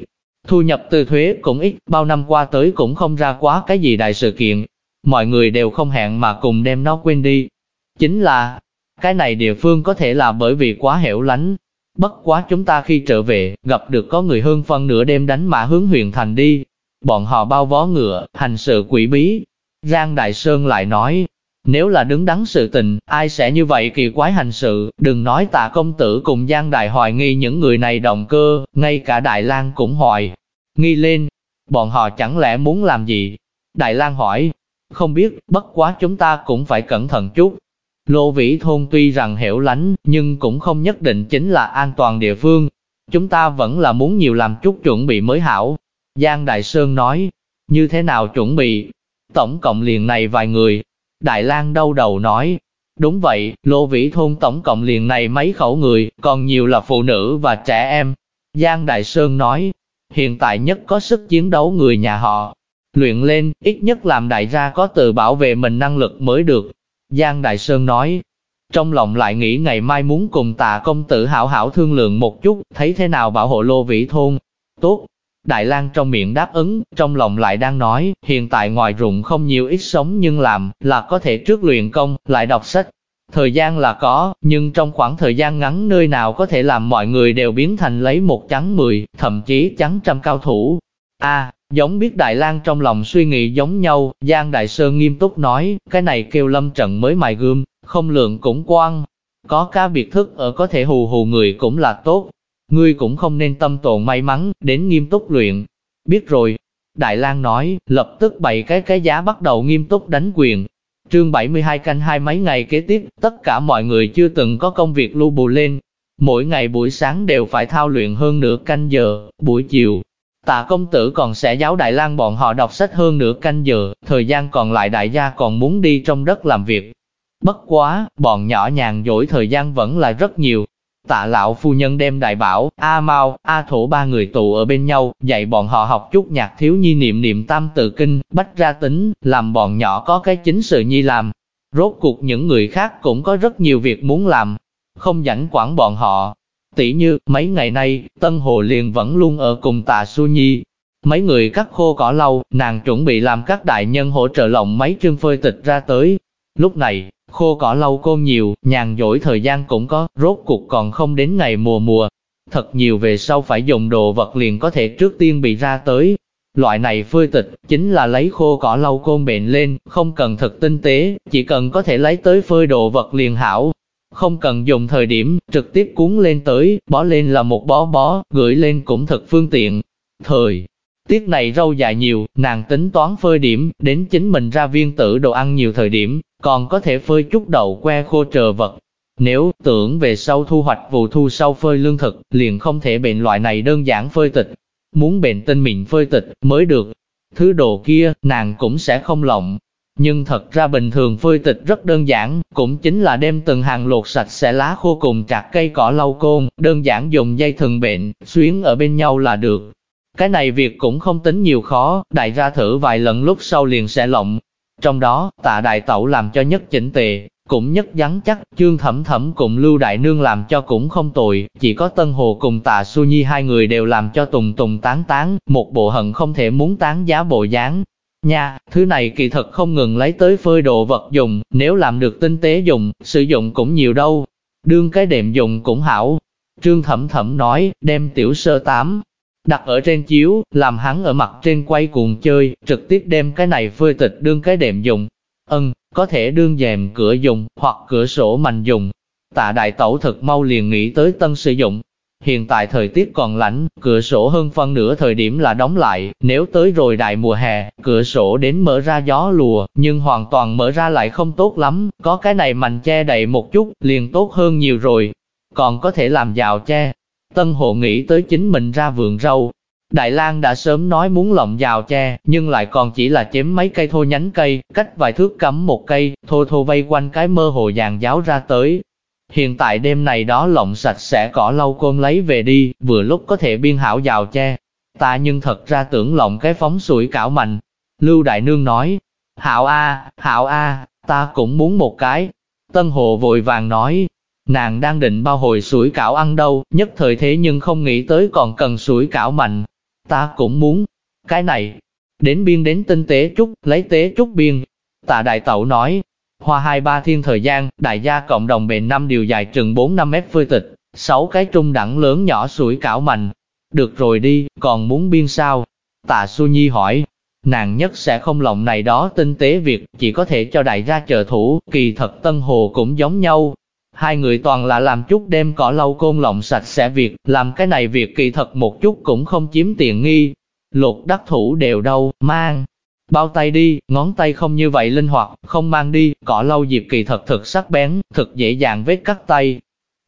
A: Thu nhập từ thuế cũng ít, bao năm qua tới cũng không ra quá cái gì đại sự kiện, mọi người đều không hẹn mà cùng đem nó quên đi. Chính là, cái này địa phương có thể là bởi vì quá hẻo lánh. Bất quá chúng ta khi trở về, gặp được có người hơn phân nửa đêm đánh mã hướng huyện thành đi. Bọn họ bao vó ngựa, hành sự quỷ bí. Giang Đại Sơn lại nói, nếu là đứng đắn sự tình, ai sẽ như vậy kỳ quái hành sự, đừng nói tạ công tử cùng Giang Đại hoài nghi những người này động cơ, ngay cả Đại lang cũng hoài. Nghi lên, bọn họ chẳng lẽ muốn làm gì? Đại lang hỏi, không biết, bất quá chúng ta cũng phải cẩn thận chút. Lô vĩ thôn tuy rằng hiểu lánh, nhưng cũng không nhất định chính là an toàn địa phương. Chúng ta vẫn là muốn nhiều làm chút chuẩn bị mới hảo. Giang Đại Sơn nói, như thế nào chuẩn bị? Tổng cộng liền này vài người. Đại lang đau đầu nói, đúng vậy, lô vĩ thôn tổng cộng liền này mấy khẩu người, còn nhiều là phụ nữ và trẻ em. Giang Đại Sơn nói, hiện tại nhất có sức chiến đấu người nhà họ, luyện lên, ít nhất làm đại gia có tự bảo vệ mình năng lực mới được. Giang Đại Sơn nói, trong lòng lại nghĩ ngày mai muốn cùng tà công tử hảo hảo thương lượng một chút, thấy thế nào bảo hộ lô vĩ thôn. Tốt, Đại lang trong miệng đáp ứng, trong lòng lại đang nói, hiện tại ngoài rụng không nhiều ít sống nhưng làm, là có thể trước luyện công, lại đọc sách. Thời gian là có, nhưng trong khoảng thời gian ngắn nơi nào có thể làm mọi người đều biến thành lấy một trắng mười, thậm chí trắng trăm cao thủ. A, Giống biết Đại lang trong lòng suy nghĩ giống nhau, Giang Đại Sơn nghiêm túc nói, cái này kêu lâm trận mới mài gươm, không lượng cũng quan. Có cá biệt thức ở có thể hù hù người cũng là tốt. Ngươi cũng không nên tâm tồn may mắn, đến nghiêm túc luyện. Biết rồi. Đại lang nói, lập tức bày cái cái giá bắt đầu nghiêm túc đánh quyền. Trương 72 canh hai mấy ngày kế tiếp, tất cả mọi người chưa từng có công việc lưu bù lên. Mỗi ngày buổi sáng đều phải thao luyện hơn nửa canh giờ, buổi chiều, Tạ công tử còn sẽ giáo Đại lang bọn họ đọc sách hơn nửa canh giờ, thời gian còn lại đại gia còn muốn đi trong đất làm việc. Bất quá, bọn nhỏ nhàn dỗi thời gian vẫn là rất nhiều. Tạ lão phu nhân đem đại bảo, A Mao, A Thổ ba người tụ ở bên nhau, dạy bọn họ học chút nhạc thiếu nhi niệm niệm tam tự kinh, bách ra tính, làm bọn nhỏ có cái chính sự nhi làm. Rốt cuộc những người khác cũng có rất nhiều việc muốn làm, không rảnh quản bọn họ, Tỷ như, mấy ngày nay, Tân Hồ liền vẫn luôn ở cùng tạ Su Nhi. Mấy người cắt khô cỏ lâu, nàng chuẩn bị làm các đại nhân hỗ trợ lộng mấy chương phơi tịch ra tới. Lúc này, khô cỏ lau côn nhiều, nhàn dỗi thời gian cũng có, rốt cuộc còn không đến ngày mùa mùa. Thật nhiều về sau phải dùng đồ vật liền có thể trước tiên bị ra tới. Loại này phơi tịch, chính là lấy khô cỏ lau côn bệnh lên, không cần thật tinh tế, chỉ cần có thể lấy tới phơi đồ vật liền hảo, không cần dùng thời điểm, trực tiếp cuốn lên tới, bó lên là một bó bó, gửi lên cũng thật phương tiện. Thời tiết này rau dài nhiều, nàng tính toán phơi điểm, đến chính mình ra viên tử đồ ăn nhiều thời điểm, còn có thể phơi chút đậu que khô trờ vật. Nếu tưởng về sau thu hoạch vụ thu sau phơi lương thực, liền không thể bệnh loại này đơn giản phơi tịch. Muốn bệnh tinh mịn phơi tịch mới được. Thứ đồ kia, nàng cũng sẽ không lộng. Nhưng thật ra bình thường phơi tịch rất đơn giản, cũng chính là đem từng hàng lột sạch sẽ lá khô cùng chặt cây cỏ lau côn, đơn giản dùng dây thừng bệnh, xuyến ở bên nhau là được. Cái này việc cũng không tính nhiều khó, đại ra thử vài lần lúc sau liền sẽ lộng. Trong đó, tạ đại tẩu làm cho nhất chỉnh tề, cũng nhất dắn chắc, chương thẩm thẩm cùng Lưu Đại Nương làm cho cũng không tồi, chỉ có Tân Hồ cùng tạ Su Nhi hai người đều làm cho tùng tùng tán tán, một bộ hận không thể muốn tán giá bộ dáng. Nha, thứ này kỳ thật không ngừng lấy tới phơi đồ vật dùng, nếu làm được tinh tế dùng, sử dụng cũng nhiều đâu. Đương cái đệm dùng cũng hảo. Trương Thẩm Thẩm nói, đem tiểu sơ tám, đặt ở trên chiếu, làm hắn ở mặt trên quay cuồng chơi, trực tiếp đem cái này phơi tịch đương cái đệm dùng. Ân, có thể đương dèm cửa dùng, hoặc cửa sổ mạnh dùng. Tạ đại tẩu thật mau liền nghĩ tới tân sử dụng. Hiện tại thời tiết còn lạnh, cửa sổ hơn phân nửa thời điểm là đóng lại, nếu tới rồi đại mùa hè, cửa sổ đến mở ra gió lùa, nhưng hoàn toàn mở ra lại không tốt lắm, có cái này mành che đậy một chút, liền tốt hơn nhiều rồi. Còn có thể làm dạo che. Tân hộ nghĩ tới chính mình ra vườn rau, Đại lang đã sớm nói muốn lộng rào che, nhưng lại còn chỉ là chém mấy cây thô nhánh cây, cách vài thước cắm một cây, thô thô vây quanh cái mơ hồ dàn giáo ra tới. Hiện tại đêm này đó lộng sạch sẽ cỏ lau côn lấy về đi, vừa lúc có thể biên hảo rào che. Ta nhưng thật ra tưởng lộng cái phóng sủi cảo mạnh. Lưu Đại Nương nói, Hảo A, Hảo A, ta cũng muốn một cái. Tân Hồ vội vàng nói, nàng đang định bao hồi sủi cảo ăn đâu, nhất thời thế nhưng không nghĩ tới còn cần sủi cảo mạnh, ta cũng muốn. Cái này, đến biên đến tinh tế chút, lấy tế chút biên. Tạ đại tẩu nói, hoa hai ba thiên thời gian, đại gia cộng đồng bề năm điều dài chừng 4 năm mét phơi tịch, sáu cái trung đẳng lớn nhỏ sủi cảo mạnh. Được rồi đi, còn muốn biên sao? Tạ Su Nhi hỏi, nàng nhất sẽ không lòng này đó tinh tế việc, chỉ có thể cho đại gia trợ thủ, kỳ thật Tân Hồ cũng giống nhau, Hai người toàn là làm chút đem cỏ lau côn lộng sạch sẽ việc, làm cái này việc kỳ thật một chút cũng không chiếm tiền nghi. Lột đắc thủ đều đâu, mang. Bao tay đi, ngón tay không như vậy linh hoạt, không mang đi, cỏ lau dịp kỳ thật thực sắc bén, thực dễ dàng vết cắt tay.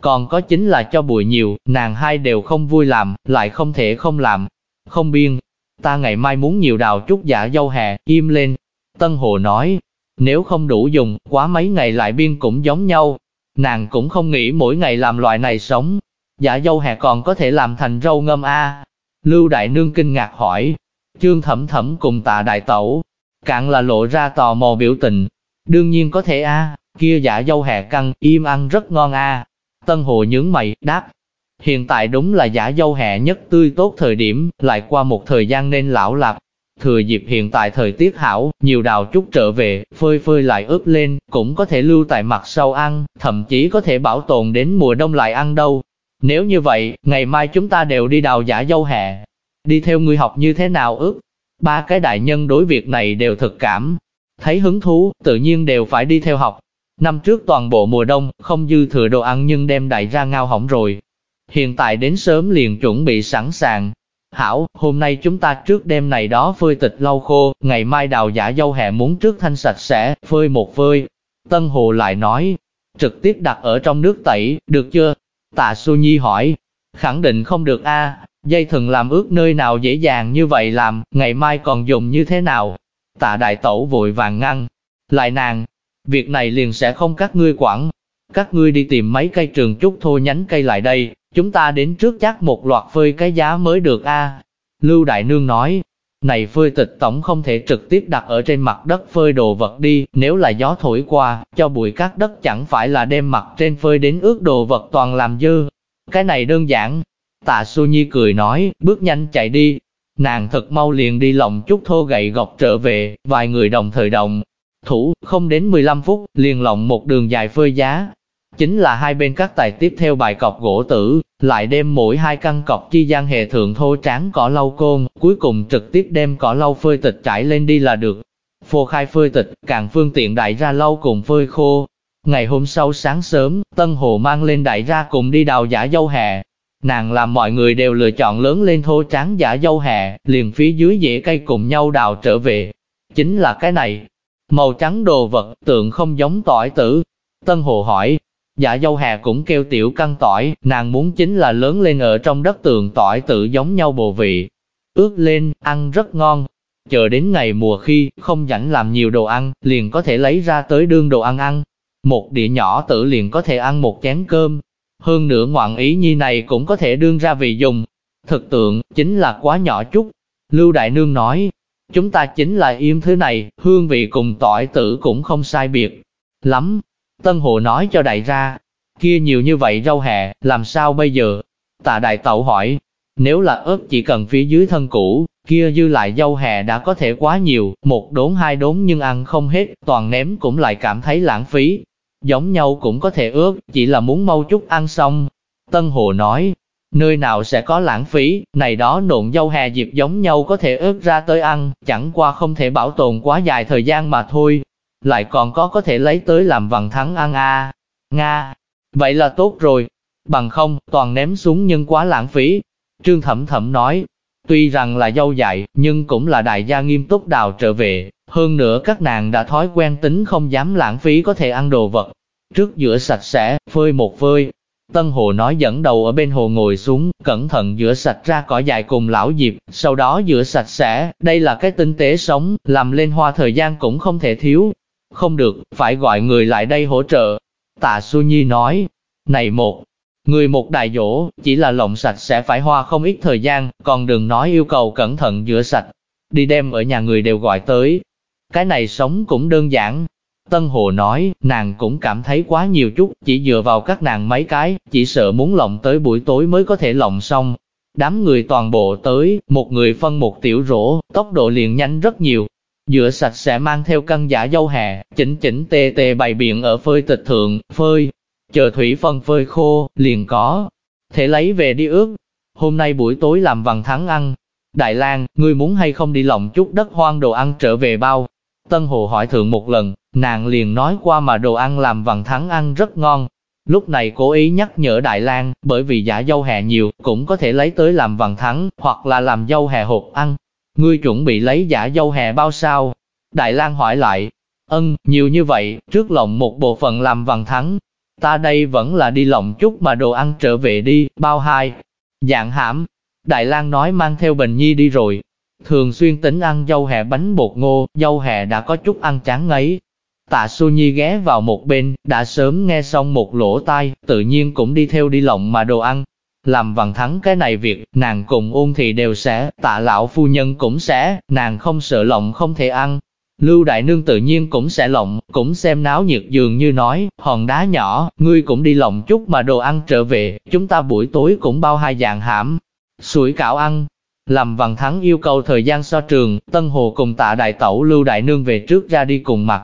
A: Còn có chính là cho bụi nhiều, nàng hai đều không vui làm, lại không thể không làm. Không biên, ta ngày mai muốn nhiều đào chút giả dâu hè, im lên. Tân Hồ nói, nếu không đủ dùng, quá mấy ngày lại biên cũng giống nhau, Nàng cũng không nghĩ mỗi ngày làm loại này sống. Giả dâu hẹ còn có thể làm thành rau ngâm a Lưu Đại Nương kinh ngạc hỏi. Trương Thẩm Thẩm cùng tạ đại tẩu. Cạn là lộ ra tò mò biểu tình. Đương nhiên có thể a kia giả dâu hẹ căng, im ăn rất ngon a Tân Hồ nhướng mày, đáp. Hiện tại đúng là giả dâu hẹ nhất tươi tốt thời điểm, lại qua một thời gian nên lão lạc, Thừa dịp hiện tại thời tiết hảo, nhiều đào chút trở về, phơi phơi lại ướp lên, cũng có thể lưu tại mặt sau ăn, thậm chí có thể bảo tồn đến mùa đông lại ăn đâu. Nếu như vậy, ngày mai chúng ta đều đi đào giả dâu hè. Đi theo người học như thế nào ướp? Ba cái đại nhân đối việc này đều thực cảm. Thấy hứng thú, tự nhiên đều phải đi theo học. Năm trước toàn bộ mùa đông, không dư thừa đồ ăn nhưng đem đại ra ngao hỏng rồi. Hiện tại đến sớm liền chuẩn bị sẵn sàng, Hảo, hôm nay chúng ta trước đêm này đó phơi tịch lau khô, ngày mai đào giả dâu hẹ muốn trước thanh sạch sẽ, phơi một phơi. Tân Hồ lại nói, trực tiếp đặt ở trong nước tẩy, được chưa? Tạ Su Nhi hỏi, khẳng định không được a dây thừng làm ướt nơi nào dễ dàng như vậy làm, ngày mai còn dùng như thế nào? Tạ Đại Tẩu vội vàng ngăn, lại nàng, việc này liền sẽ không các ngươi quản. Các ngươi đi tìm mấy cây trường trúc thô nhánh cây lại đây, Chúng ta đến trước chắc một loạt phơi cái giá mới được a. Lưu Đại Nương nói, này phơi tịch tổng không thể trực tiếp đặt ở trên mặt đất phơi đồ vật đi, nếu là gió thổi qua, cho bụi cát đất chẳng phải là đem mặt trên phơi đến ướt đồ vật toàn làm dơ. Cái này đơn giản. Tạ Xu Nhi cười nói, bước nhanh chạy đi. Nàng thật mau liền đi lòng chút thô gậy gọc trở về, vài người đồng thời đồng. Thủ, không đến 15 phút, liền lộng một đường dài phơi giá, chính là hai bên các tài tiếp theo bài cọc gỗ tử, lại đem mỗi hai căn cọc chi gian hệ thượng thô tráng cỏ lau côn, cuối cùng trực tiếp đem cỏ lau phơi tịch trải lên đi là được. Phô khai phơi tịch, càng phương tiện đại ra lau cùng phơi khô. Ngày hôm sau sáng sớm, Tân Hồ mang lên đại ra cùng đi đào giả dâu hè. Nàng làm mọi người đều lựa chọn lớn lên thô tráng giả dâu hè, liền phía dưới dễ cây cùng nhau đào trở về. Chính là cái này. Màu trắng đồ vật, tượng không giống tỏi tử. Tân Hồ hỏi, Dạ dâu hè cũng kêu tiểu căn tỏi, nàng muốn chính là lớn lên ở trong đất tường tỏi tự giống nhau bồ vị. Ướt lên, ăn rất ngon. chờ đến ngày mùa khi, không rảnh làm nhiều đồ ăn, liền có thể lấy ra tới đương đồ ăn ăn. Một đĩa nhỏ tự liền có thể ăn một chén cơm. Hơn nữa ngoạn ý nhi này cũng có thể đương ra vị dùng. Thực tượng, chính là quá nhỏ chút. Lưu Đại Nương nói, chúng ta chính là im thứ này, hương vị cùng tỏi tử cũng không sai biệt. Lắm, Tân Hồ nói cho đại ra, kia nhiều như vậy rau hẹ, làm sao bây giờ? Tạ đại tẩu hỏi, nếu là ớt chỉ cần phía dưới thân cũ, kia dư lại dâu hẹ đã có thể quá nhiều, một đốn hai đốn nhưng ăn không hết, toàn ném cũng lại cảm thấy lãng phí. Giống nhau cũng có thể ướp, chỉ là muốn mau chút ăn xong. Tân Hồ nói, nơi nào sẽ có lãng phí, này đó nộn dâu hẹ dịp giống nhau có thể ướp ra tới ăn, chẳng qua không thể bảo tồn quá dài thời gian mà thôi. Lại còn có có thể lấy tới làm vằn thắng ăn a Nga, vậy là tốt rồi. Bằng không, toàn ném xuống nhưng quá lãng phí. Trương Thẩm Thẩm nói, tuy rằng là dâu dạy, nhưng cũng là đại gia nghiêm túc đào trở về. Hơn nữa các nàng đã thói quen tính không dám lãng phí có thể ăn đồ vật. Trước rửa sạch sẽ, phơi một phơi, Tân Hồ nói dẫn đầu ở bên hồ ngồi xuống, cẩn thận rửa sạch ra cỏ dại cùng lão diệp, sau đó rửa sạch sẽ, đây là cái tinh tế sống, làm lên hoa thời gian cũng không thể thiếu. Không được, phải gọi người lại đây hỗ trợ. Tạ Su Nhi nói, này một, người một đại dỗ, chỉ là lộng sạch sẽ phải hoa không ít thời gian, còn đừng nói yêu cầu cẩn thận rửa sạch. Đi đem ở nhà người đều gọi tới. Cái này sống cũng đơn giản, Tân Hồ nói, nàng cũng cảm thấy quá nhiều chút, chỉ dựa vào các nàng mấy cái, chỉ sợ muốn lộng tới buổi tối mới có thể lộng xong. Đám người toàn bộ tới, một người phân một tiểu rổ, tốc độ liền nhanh rất nhiều. Dựa sạch sẽ mang theo căn giả dâu hè, chỉnh chỉnh tê tê bày biện ở phơi tịch thượng, phơi. Chờ thủy phân phơi khô, liền có. Thể lấy về đi ướt. Hôm nay buổi tối làm vằn thắng ăn. Đại lang ngươi muốn hay không đi lộng chút đất hoang đồ ăn trở về bao? Tân Hồ hỏi thượng một lần, Nàng liền nói qua mà đồ ăn làm vằn thắng ăn rất ngon. Lúc này cố ý nhắc nhở Đại lang bởi vì giả dâu hè nhiều, cũng có thể lấy tới làm vằn thắng, hoặc là làm dâu hè hộp ăn. Ngươi chuẩn bị lấy giả dâu hè bao sao? Đại lang hỏi lại, ân, nhiều như vậy, trước lộng một bộ phận làm vằn thắng. Ta đây vẫn là đi lộng chút mà đồ ăn trở về đi, bao hai. Dạng hãm, Đại lang nói mang theo Bình Nhi đi rồi. Thường xuyên tính ăn dâu hè bánh bột ngô, dâu hè đã có chút ăn chán ngấy, Tạ Xu Nhi ghé vào một bên, đã sớm nghe xong một lỗ tai, tự nhiên cũng đi theo đi lộng mà đồ ăn. Làm vằn thắng cái này việc, nàng cùng ôn thì đều sẽ, tạ lão phu nhân cũng sẽ, nàng không sợ lộng không thể ăn. Lưu Đại Nương tự nhiên cũng sẽ lộng, cũng xem náo nhiệt dường như nói, hòn đá nhỏ, ngươi cũng đi lộng chút mà đồ ăn trở về, chúng ta buổi tối cũng bao hai dạng hãm, sủi cảo ăn. Làm vằn thắng yêu cầu thời gian so trường, Tân Hồ cùng tạ đại tẩu Lưu Đại Nương về trước ra đi cùng mặt,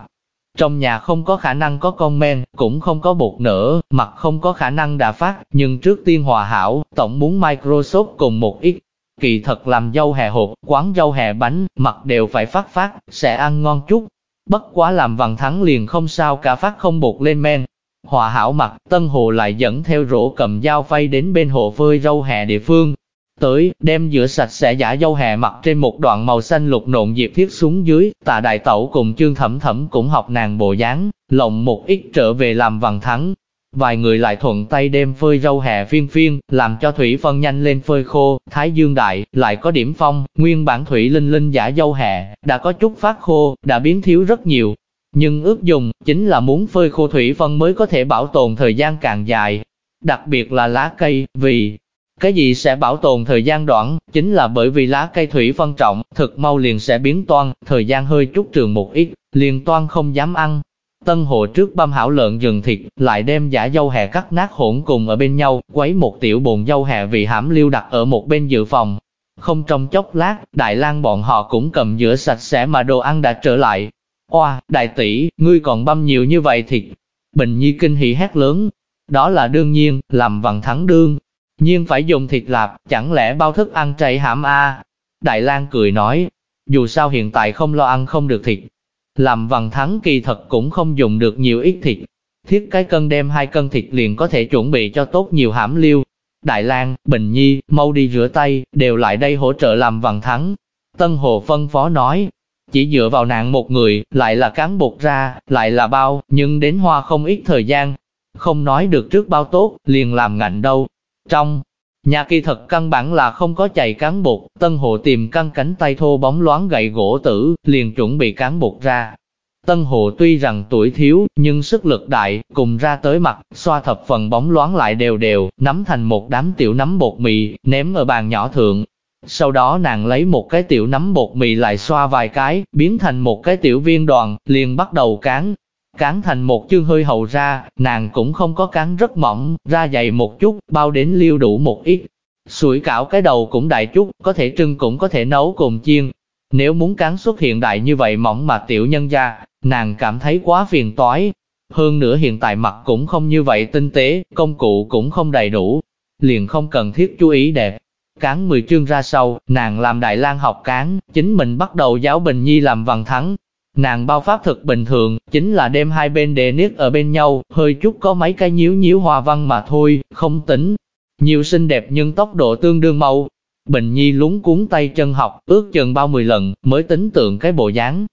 A: trong nhà không có khả năng có con men, cũng không có bột nở, mặt không có khả năng đã phát, nhưng trước tiên hòa hảo, tổng muốn Microsoft cùng một ít. Kỳ thật làm dâu hè hộp, quán dâu hè bánh, mặt đều phải phát phát, sẽ ăn ngon chút. Bất quá làm vằn thắng liền không sao cả phát không bột lên men. Hòa hảo mặt, Tân Hồ lại dẫn theo rổ cầm dao phay đến bên hồ phơi râu hè địa phương, Tới, đem rửa sạch sẽ giả dâu hè mặt trên một đoạn màu xanh lục nộn diệp thiết xuống dưới, tạ đại tẩu cùng chương thẩm thẩm cũng học nàng bộ dáng, lộng một ít trở về làm vằn thắng. Vài người lại thuận tay đem phơi dâu hè phiên phiên, làm cho thủy phân nhanh lên phơi khô, thái dương đại, lại có điểm phong, nguyên bản thủy linh linh giả dâu hè, đã có chút phát khô, đã biến thiếu rất nhiều. Nhưng ước dùng, chính là muốn phơi khô thủy phân mới có thể bảo tồn thời gian càng dài. Đặc biệt là lá cây, vì cái gì sẽ bảo tồn thời gian đoạn, chính là bởi vì lá cây thủy phân trọng, thực mau liền sẽ biến toan, thời gian hơi chút trường một ít, liền toan không dám ăn. Tân hộ trước băm hảo lợn rừng thịt, lại đem giả dâu hẹ cắt nát hỗn cùng ở bên nhau, quấy một tiểu bồn dâu hẹ vị hãm lưu đặt ở một bên dự phòng. Không trong chốc lát, Đại lang bọn họ cũng cầm giữa sạch sẽ mà đồ ăn đã trở lại. Oa, đại tỷ, ngươi còn băm nhiều như vậy thịt. Bình Nhi kinh hỉ hét lớn. Đó là đương nhiên, làm vằn thắng đương, nhiên phải dùng thịt lạp, chẳng lẽ bao thức ăn chạy hãm a? Đại lang cười nói, dù sao hiện tại không lo ăn không được thịt. Làm vằn thắng kỳ thật cũng không dùng được nhiều ít thịt. Thiết cái cân đem hai cân thịt liền có thể chuẩn bị cho tốt nhiều hãm liêu. Đại lang, Bình Nhi, mau đi rửa tay, đều lại đây hỗ trợ làm vằn thắng. Tân Hồ phân phó nói, chỉ dựa vào nạn một người, lại là cán bột ra, lại là bao, nhưng đến hoa không ít thời gian. Không nói được trước bao tốt, liền làm ngạnh đâu. Trong Nhà kỳ thật căn bản là không có chạy cán bột, Tân Hồ tìm căn cánh tay thô bóng loáng gậy gỗ tử, liền chuẩn bị cán bột ra. Tân Hồ tuy rằng tuổi thiếu, nhưng sức lực đại, cùng ra tới mặt, xoa thập phần bóng loáng lại đều đều, nắm thành một đám tiểu nắm bột mì, ném ở bàn nhỏ thượng. Sau đó nàng lấy một cái tiểu nắm bột mì lại xoa vài cái, biến thành một cái tiểu viên đoàn, liền bắt đầu cán. Cán thành một chương hơi hậu ra, nàng cũng không có cán rất mỏng, ra dày một chút, bao đến liêu đủ một ít. Sủi cảo cái đầu cũng đại chút, có thể trưng cũng có thể nấu cùng chiên. Nếu muốn cán xuất hiện đại như vậy mỏng mà tiểu nhân ra, nàng cảm thấy quá phiền toái. Hơn nữa hiện tại mặt cũng không như vậy tinh tế, công cụ cũng không đầy đủ, liền không cần thiết chú ý đẹp. Cán 10 chương ra sau, nàng làm Đại lang học cán, chính mình bắt đầu giáo Bình Nhi làm vần thắng. Nàng bao pháp thực bình thường, chính là đem hai bên đề niết ở bên nhau, hơi chút có mấy cái nhíu nhíu hoa văn mà thôi, không tính. Nhiều xinh đẹp nhưng tốc độ tương đương mau. Bình Nhi lúng cuốn tay chân học, ước chừng bao 10 lần, mới tính tượng cái bộ dáng.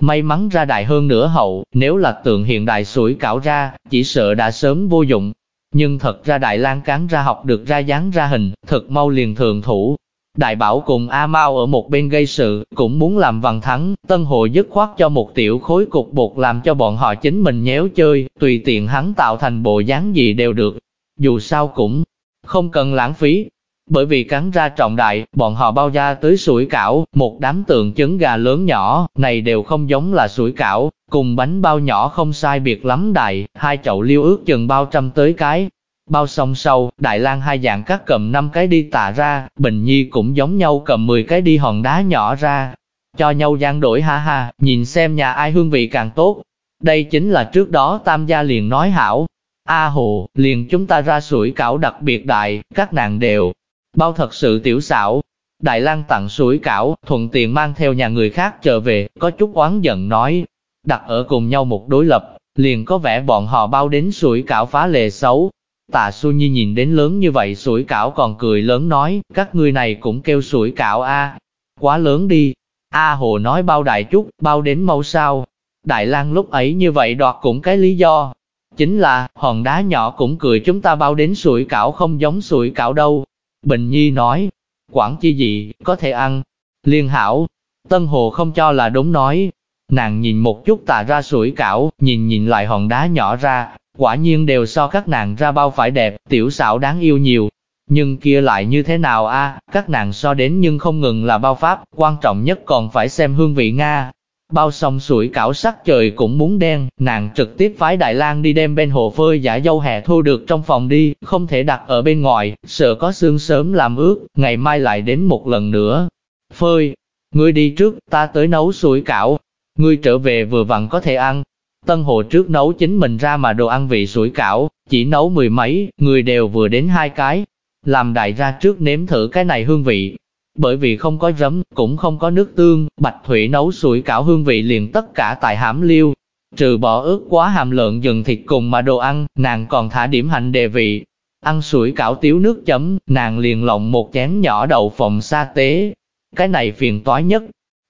A: May mắn ra đại hơn nửa hậu, nếu là tượng hiện đại sủi cảo ra, chỉ sợ đã sớm vô dụng. Nhưng thật ra Đại lang cán ra học được ra dáng ra hình, thật mau liền thường thủ. Đại bảo cùng A Mao ở một bên gây sự, cũng muốn làm văn thắng, Tân Hồ dứt khoát cho một tiểu khối cục bột làm cho bọn họ chính mình nhéo chơi, tùy tiện hắn tạo thành bộ dáng gì đều được. Dù sao cũng không cần lãng phí, bởi vì cắn ra trọng đại, bọn họ bao da tới sủi cảo, một đám tượng trứng gà lớn nhỏ, này đều không giống là sủi cảo, cùng bánh bao nhỏ không sai biệt lắm đại, hai chậu liêu ước chừng bao trăm tới cái. Bao xong sau, Đại lang hai dạng cắt cầm năm cái đi tạ ra, Bình Nhi cũng giống nhau cầm 10 cái đi hòn đá nhỏ ra. Cho nhau gian đổi ha ha, nhìn xem nhà ai hương vị càng tốt. Đây chính là trước đó Tam gia liền nói hảo. A hồ, liền chúng ta ra sủi cảo đặc biệt đại, các nàng đều Bao thật sự tiểu xảo. Đại lang tặng suối cảo, thuận tiện mang theo nhà người khác trở về, có chút oán giận nói. Đặt ở cùng nhau một đối lập, liền có vẻ bọn họ bao đến suối cảo phá lệ xấu. Tạ Xu Nhi nhìn đến lớn như vậy sủi cảo còn cười lớn nói, các ngươi này cũng kêu sủi cảo a, quá lớn đi. A Hồ nói bao đại chút, bao đến mau sao. Đại lang lúc ấy như vậy đoạt cũng cái lý do. Chính là, hòn đá nhỏ cũng cười chúng ta bao đến sủi cảo không giống sủi cảo đâu. Bình Nhi nói, quản chi gì, có thể ăn. Liên hảo, Tân Hồ không cho là đúng nói. Nàng nhìn một chút tà ra sủi cảo, nhìn nhìn lại hòn đá nhỏ ra, quả nhiên đều so các nàng ra bao phải đẹp, tiểu xảo đáng yêu nhiều. Nhưng kia lại như thế nào a? các nàng so đến nhưng không ngừng là bao pháp, quan trọng nhất còn phải xem hương vị Nga. Bao xong sủi cảo sắc trời cũng muốn đen, nàng trực tiếp phái Đại lang đi đem bên hồ phơi giả dâu hè thu được trong phòng đi, không thể đặt ở bên ngoài, sợ có xương sớm làm ướt, ngày mai lại đến một lần nữa. Phơi, ngươi đi trước, ta tới nấu sủi cảo, ngươi trở về vừa vặn có thể ăn. Tân hồ trước nấu chính mình ra mà đồ ăn vị sủi cảo, chỉ nấu mười mấy, người đều vừa đến hai cái. Làm đại ra trước nếm thử cái này hương vị, bởi vì không có giấm, cũng không có nước tương, bạch thủy nấu sủi cảo hương vị liền tất cả tại hãm liêu. Trừ bỏ ướt quá hàm lượng dừng thịt cùng mà đồ ăn, nàng còn thả điểm hành đề vị. Ăn sủi cảo tiếu nước chấm, nàng liền lộng một chén nhỏ đậu phộng sa tế. Cái này phiền toái nhất.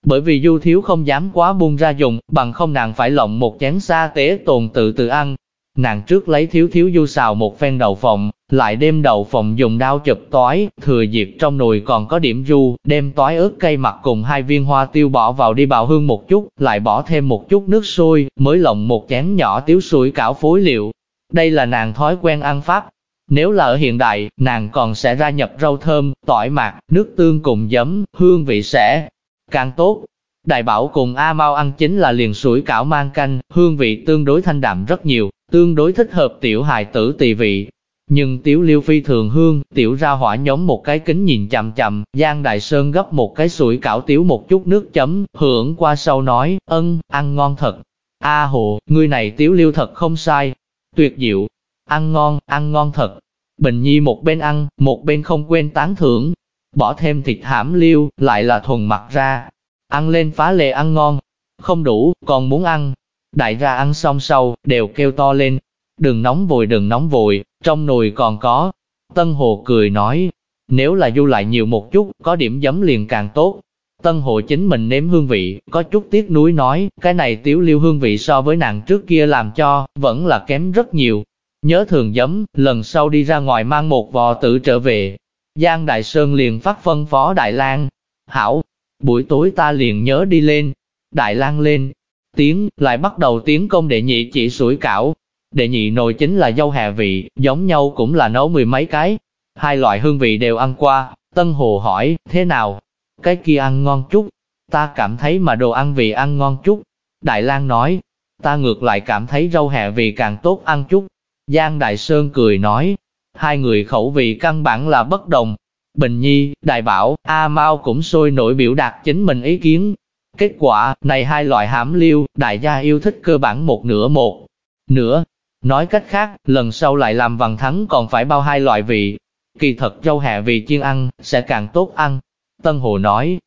A: Bởi vì du thiếu không dám quá buông ra dùng, bằng không nàng phải lộng một chén sa tế tồn tự tự ăn, Nàng trước lấy thiếu thiếu du xào một phen đậu phộng, lại đem đậu phộng dùng đao chụp tói, thừa dịp trong nồi còn có điểm du, đem tói ớt cây mặt cùng hai viên hoa tiêu bỏ vào đi bào hương một chút, lại bỏ thêm một chút nước sôi, mới lộng một chén nhỏ tiếu sủi cảo phối liệu. Đây là nàng thói quen ăn pháp. Nếu là ở hiện đại, nàng còn sẽ ra nhập rau thơm, tỏi mạt, nước tương cùng giấm, hương vị sẽ càng tốt. Đại bảo cùng A Mau ăn chính là liền sủi cảo mang canh, hương vị tương đối thanh đạm rất nhiều, tương đối thích hợp tiểu hài tử tỳ vị. Nhưng tiểu liêu phi thường hương, tiểu ra hỏa nhóm một cái kính nhìn chậm chậm, Giang Đại Sơn gấp một cái sủi cảo tiểu một chút nước chấm, hưởng qua sau nói, ân, ăn ngon thật. A hồ, ngươi này tiểu liêu thật không sai. Tuyệt diệu, ăn ngon, ăn ngon thật. Bình Nhi một bên ăn, một bên không quên tán thưởng. Bỏ thêm thịt hãm liêu, lại là thuần mặt ra. Ăn lên phá lệ ăn ngon. Không đủ, còn muốn ăn, Đại ra ăn xong sau, đều kêu to lên. Đừng nóng vội đừng nóng vội, trong nồi còn có. Tân Hồ cười nói, nếu là du lại nhiều một chút, có điểm giấm liền càng tốt. Tân Hồ chính mình nếm hương vị, có chút tiếc nuối nói, cái này tiếu liêu hương vị so với nàng trước kia làm cho, vẫn là kém rất nhiều. Nhớ thường giấm, lần sau đi ra ngoài mang một vò tự trở về. Giang Đại Sơn liền phát phân phó Đại Lang, hảo, buổi tối ta liền nhớ đi lên. Đại Lang lên, tiếng, lại bắt đầu tiến công đệ nhị chỉ sủi cảo. Đệ nhị nồi chính là dâu hà vị, giống nhau cũng là nấu mười mấy cái. Hai loại hương vị đều ăn qua, Tân Hồ hỏi, thế nào? Cái kia ăn ngon chút, ta cảm thấy mà đồ ăn vị ăn ngon chút. Đại Lang nói, ta ngược lại cảm thấy rau hẹ vị càng tốt ăn chút. Giang Đại Sơn cười nói, hai người khẩu vị căn bản là bất đồng. Bình Nhi, Đại Bảo, A Mao cũng sôi nổi biểu đạt chính mình ý kiến. Kết quả, này hai loại hãm liêu, đại gia yêu thích cơ bản một nửa một nửa. Nói cách khác, lần sau lại làm vằn thắng còn phải bao hai loại vị. Kỳ thật rau hẹ vị chiên ăn, sẽ càng tốt ăn. Tân Hồ nói,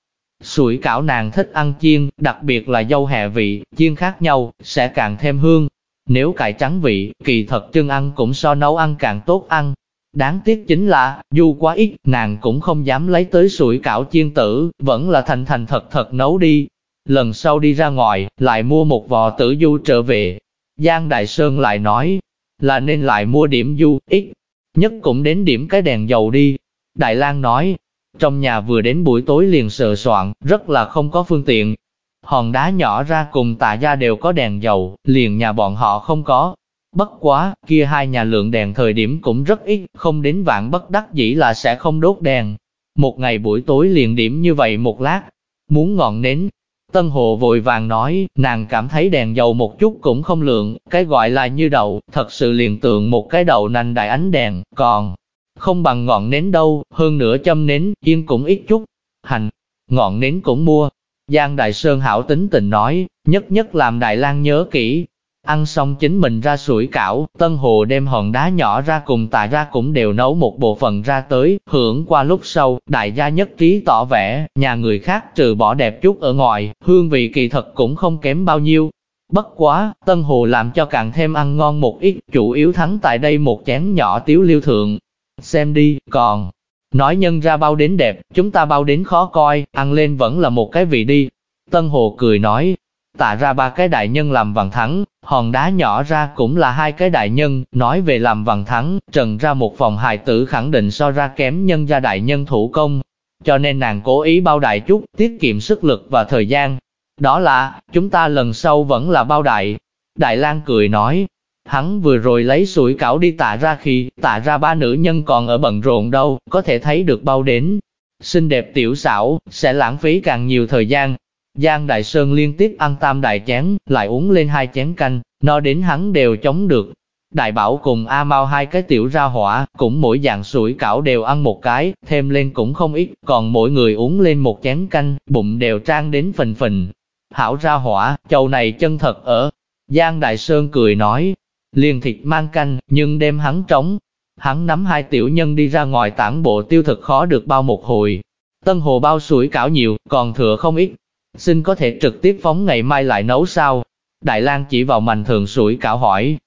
A: sủi cảo nàng thích ăn chiên, đặc biệt là dâu hẹ vị, chiên khác nhau, sẽ càng thêm hương. Nếu cải trắng vị, kỳ thật chân ăn cũng so nấu ăn càng tốt ăn. Đáng tiếc chính là, dù quá ít, nàng cũng không dám lấy tới sủi cảo chiên tử, vẫn là thành thành thật thật nấu đi. Lần sau đi ra ngoài, lại mua một vò tử du trở về. Giang Đại Sơn lại nói, là nên lại mua điểm du, ít, nhất cũng đến điểm cái đèn dầu đi. Đại lang nói, trong nhà vừa đến buổi tối liền sờ soạn, rất là không có phương tiện. Hòn đá nhỏ ra cùng tạ gia đều có đèn dầu, liền nhà bọn họ không có. Bất quá, kia hai nhà lượng đèn thời điểm cũng rất ít, không đến vạn bất đắc dĩ là sẽ không đốt đèn. Một ngày buổi tối liền điểm như vậy một lát, muốn ngọn nến. Tân Hồ vội vàng nói, nàng cảm thấy đèn dầu một chút cũng không lượng, cái gọi là như đậu, thật sự liền tượng một cái đầu nành đại ánh đèn, còn không bằng ngọn nến đâu, hơn nữa châm nến, yên cũng ít chút. Hành, ngọn nến cũng mua. Giang Đại Sơn hảo tính tình nói, nhất nhất làm Đại lang nhớ kỹ. Ăn xong chính mình ra sủi cảo, Tân Hồ đem hòn đá nhỏ ra cùng tạ ra cũng đều nấu một bộ phận ra tới, hưởng qua lúc sau, đại gia nhất trí tỏ vẻ, nhà người khác trừ bỏ đẹp chút ở ngoài, hương vị kỳ thật cũng không kém bao nhiêu. Bất quá, Tân Hồ làm cho càng thêm ăn ngon một ít, chủ yếu thắng tại đây một chén nhỏ tiếu liêu thượng, xem đi, còn, nói nhân ra bao đến đẹp, chúng ta bao đến khó coi, ăn lên vẫn là một cái vị đi. Tân Hồ cười nói, tạ ra ba cái đại nhân làm vàng thắng, hòn đá nhỏ ra cũng là hai cái đại nhân, nói về làm vàng thắng, trần ra một phòng hài tử khẳng định so ra kém nhân gia đại nhân thủ công, cho nên nàng cố ý bao đại chút, tiết kiệm sức lực và thời gian. Đó là, chúng ta lần sau vẫn là bao đại. Đại lang cười nói, Hắn vừa rồi lấy sủi cảo đi tạ ra khi, tạ ra ba nữ nhân còn ở bận rộn đâu, có thể thấy được bao đến. Xinh đẹp tiểu xảo, sẽ lãng phí càng nhiều thời gian. Giang Đại Sơn liên tiếp ăn tam đại chén, lại uống lên hai chén canh, no đến hắn đều chống được. Đại Bảo cùng A Mau hai cái tiểu ra hỏa, cũng mỗi dạng sủi cảo đều ăn một cái, thêm lên cũng không ít, còn mỗi người uống lên một chén canh, bụng đều trang đến phình phình. Hảo ra hỏa, châu này chân thật ở. Giang Đại Sơn cười nói, liền thịt mang canh, nhưng đêm hắn trống. Hắn nắm hai tiểu nhân đi ra ngoài tản bộ tiêu thực khó được bao một hồi. Tân hồ bao sủi cảo nhiều, còn thừa không ít. Xin có thể trực tiếp phóng ngày mai lại nấu sao? Đại lang chỉ vào mành thường sủi cảo hỏi.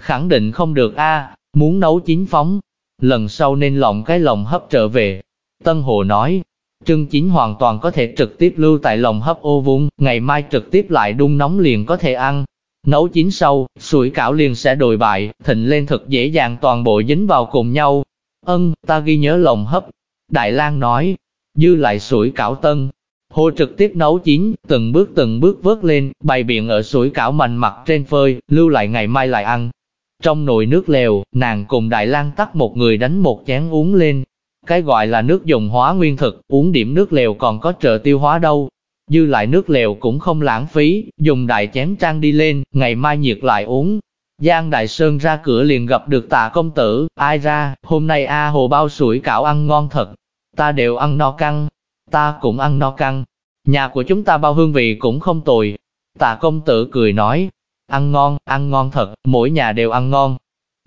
A: Khẳng định không được a, muốn nấu chín phóng. Lần sau nên lộng cái lồng hấp trở về. Tân hồ nói, trưng chín hoàn toàn có thể trực tiếp lưu tại lồng hấp ô vung, ngày mai trực tiếp lại đun nóng liền có thể ăn. Nấu chín sâu, sủi cảo liền sẽ đồi bại, thịnh lên thật dễ dàng toàn bộ dính vào cùng nhau. Ân, ta ghi nhớ lồng hấp. Đại lang nói, dư lại sủi cảo tân. Hồ trực tiếp nấu chín, từng bước từng bước vớt lên, bày biện ở sủi cảo mạnh mặt trên phơi, lưu lại ngày mai lại ăn. Trong nồi nước lèo, nàng cùng Đại lang tắt một người đánh một chén uống lên. Cái gọi là nước dùng hóa nguyên thực, uống điểm nước lèo còn có trợ tiêu hóa đâu, dư lại nước lèo cũng không lãng phí, dùng đại chén trang đi lên, ngày mai nhiệt lại uống. Giang Đại Sơn ra cửa liền gặp được tạ công tử, ai ra, hôm nay A hồ bao sủi cảo ăn ngon thật, ta đều ăn no căng, ta cũng ăn no căng, nhà của chúng ta bao hương vị cũng không tồi. Tạ công tử cười nói, ăn ngon, ăn ngon thật, mỗi nhà đều ăn ngon.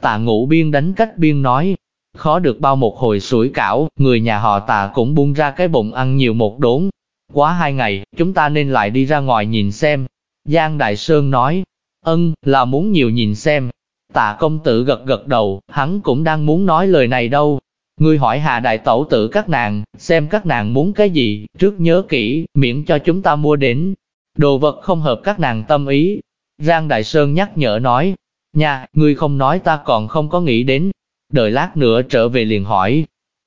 A: Tạ ngũ biên đánh cách biên nói, khó được bao một hồi sủi cảo, người nhà họ tạ cũng buông ra cái bụng ăn nhiều một đốn, Quá hai ngày, chúng ta nên lại đi ra ngoài nhìn xem. Giang Đại Sơn nói, ân, là muốn nhiều nhìn xem. Tạ công tử gật gật đầu, hắn cũng đang muốn nói lời này đâu. Ngươi hỏi Hà Đại Tẩu tử các nàng, xem các nàng muốn cái gì, trước nhớ kỹ, miễn cho chúng ta mua đến. Đồ vật không hợp các nàng tâm ý. Giang Đại Sơn nhắc nhở nói, nha, ngươi không nói ta còn không có nghĩ đến. Đợi lát nữa trở về liền hỏi.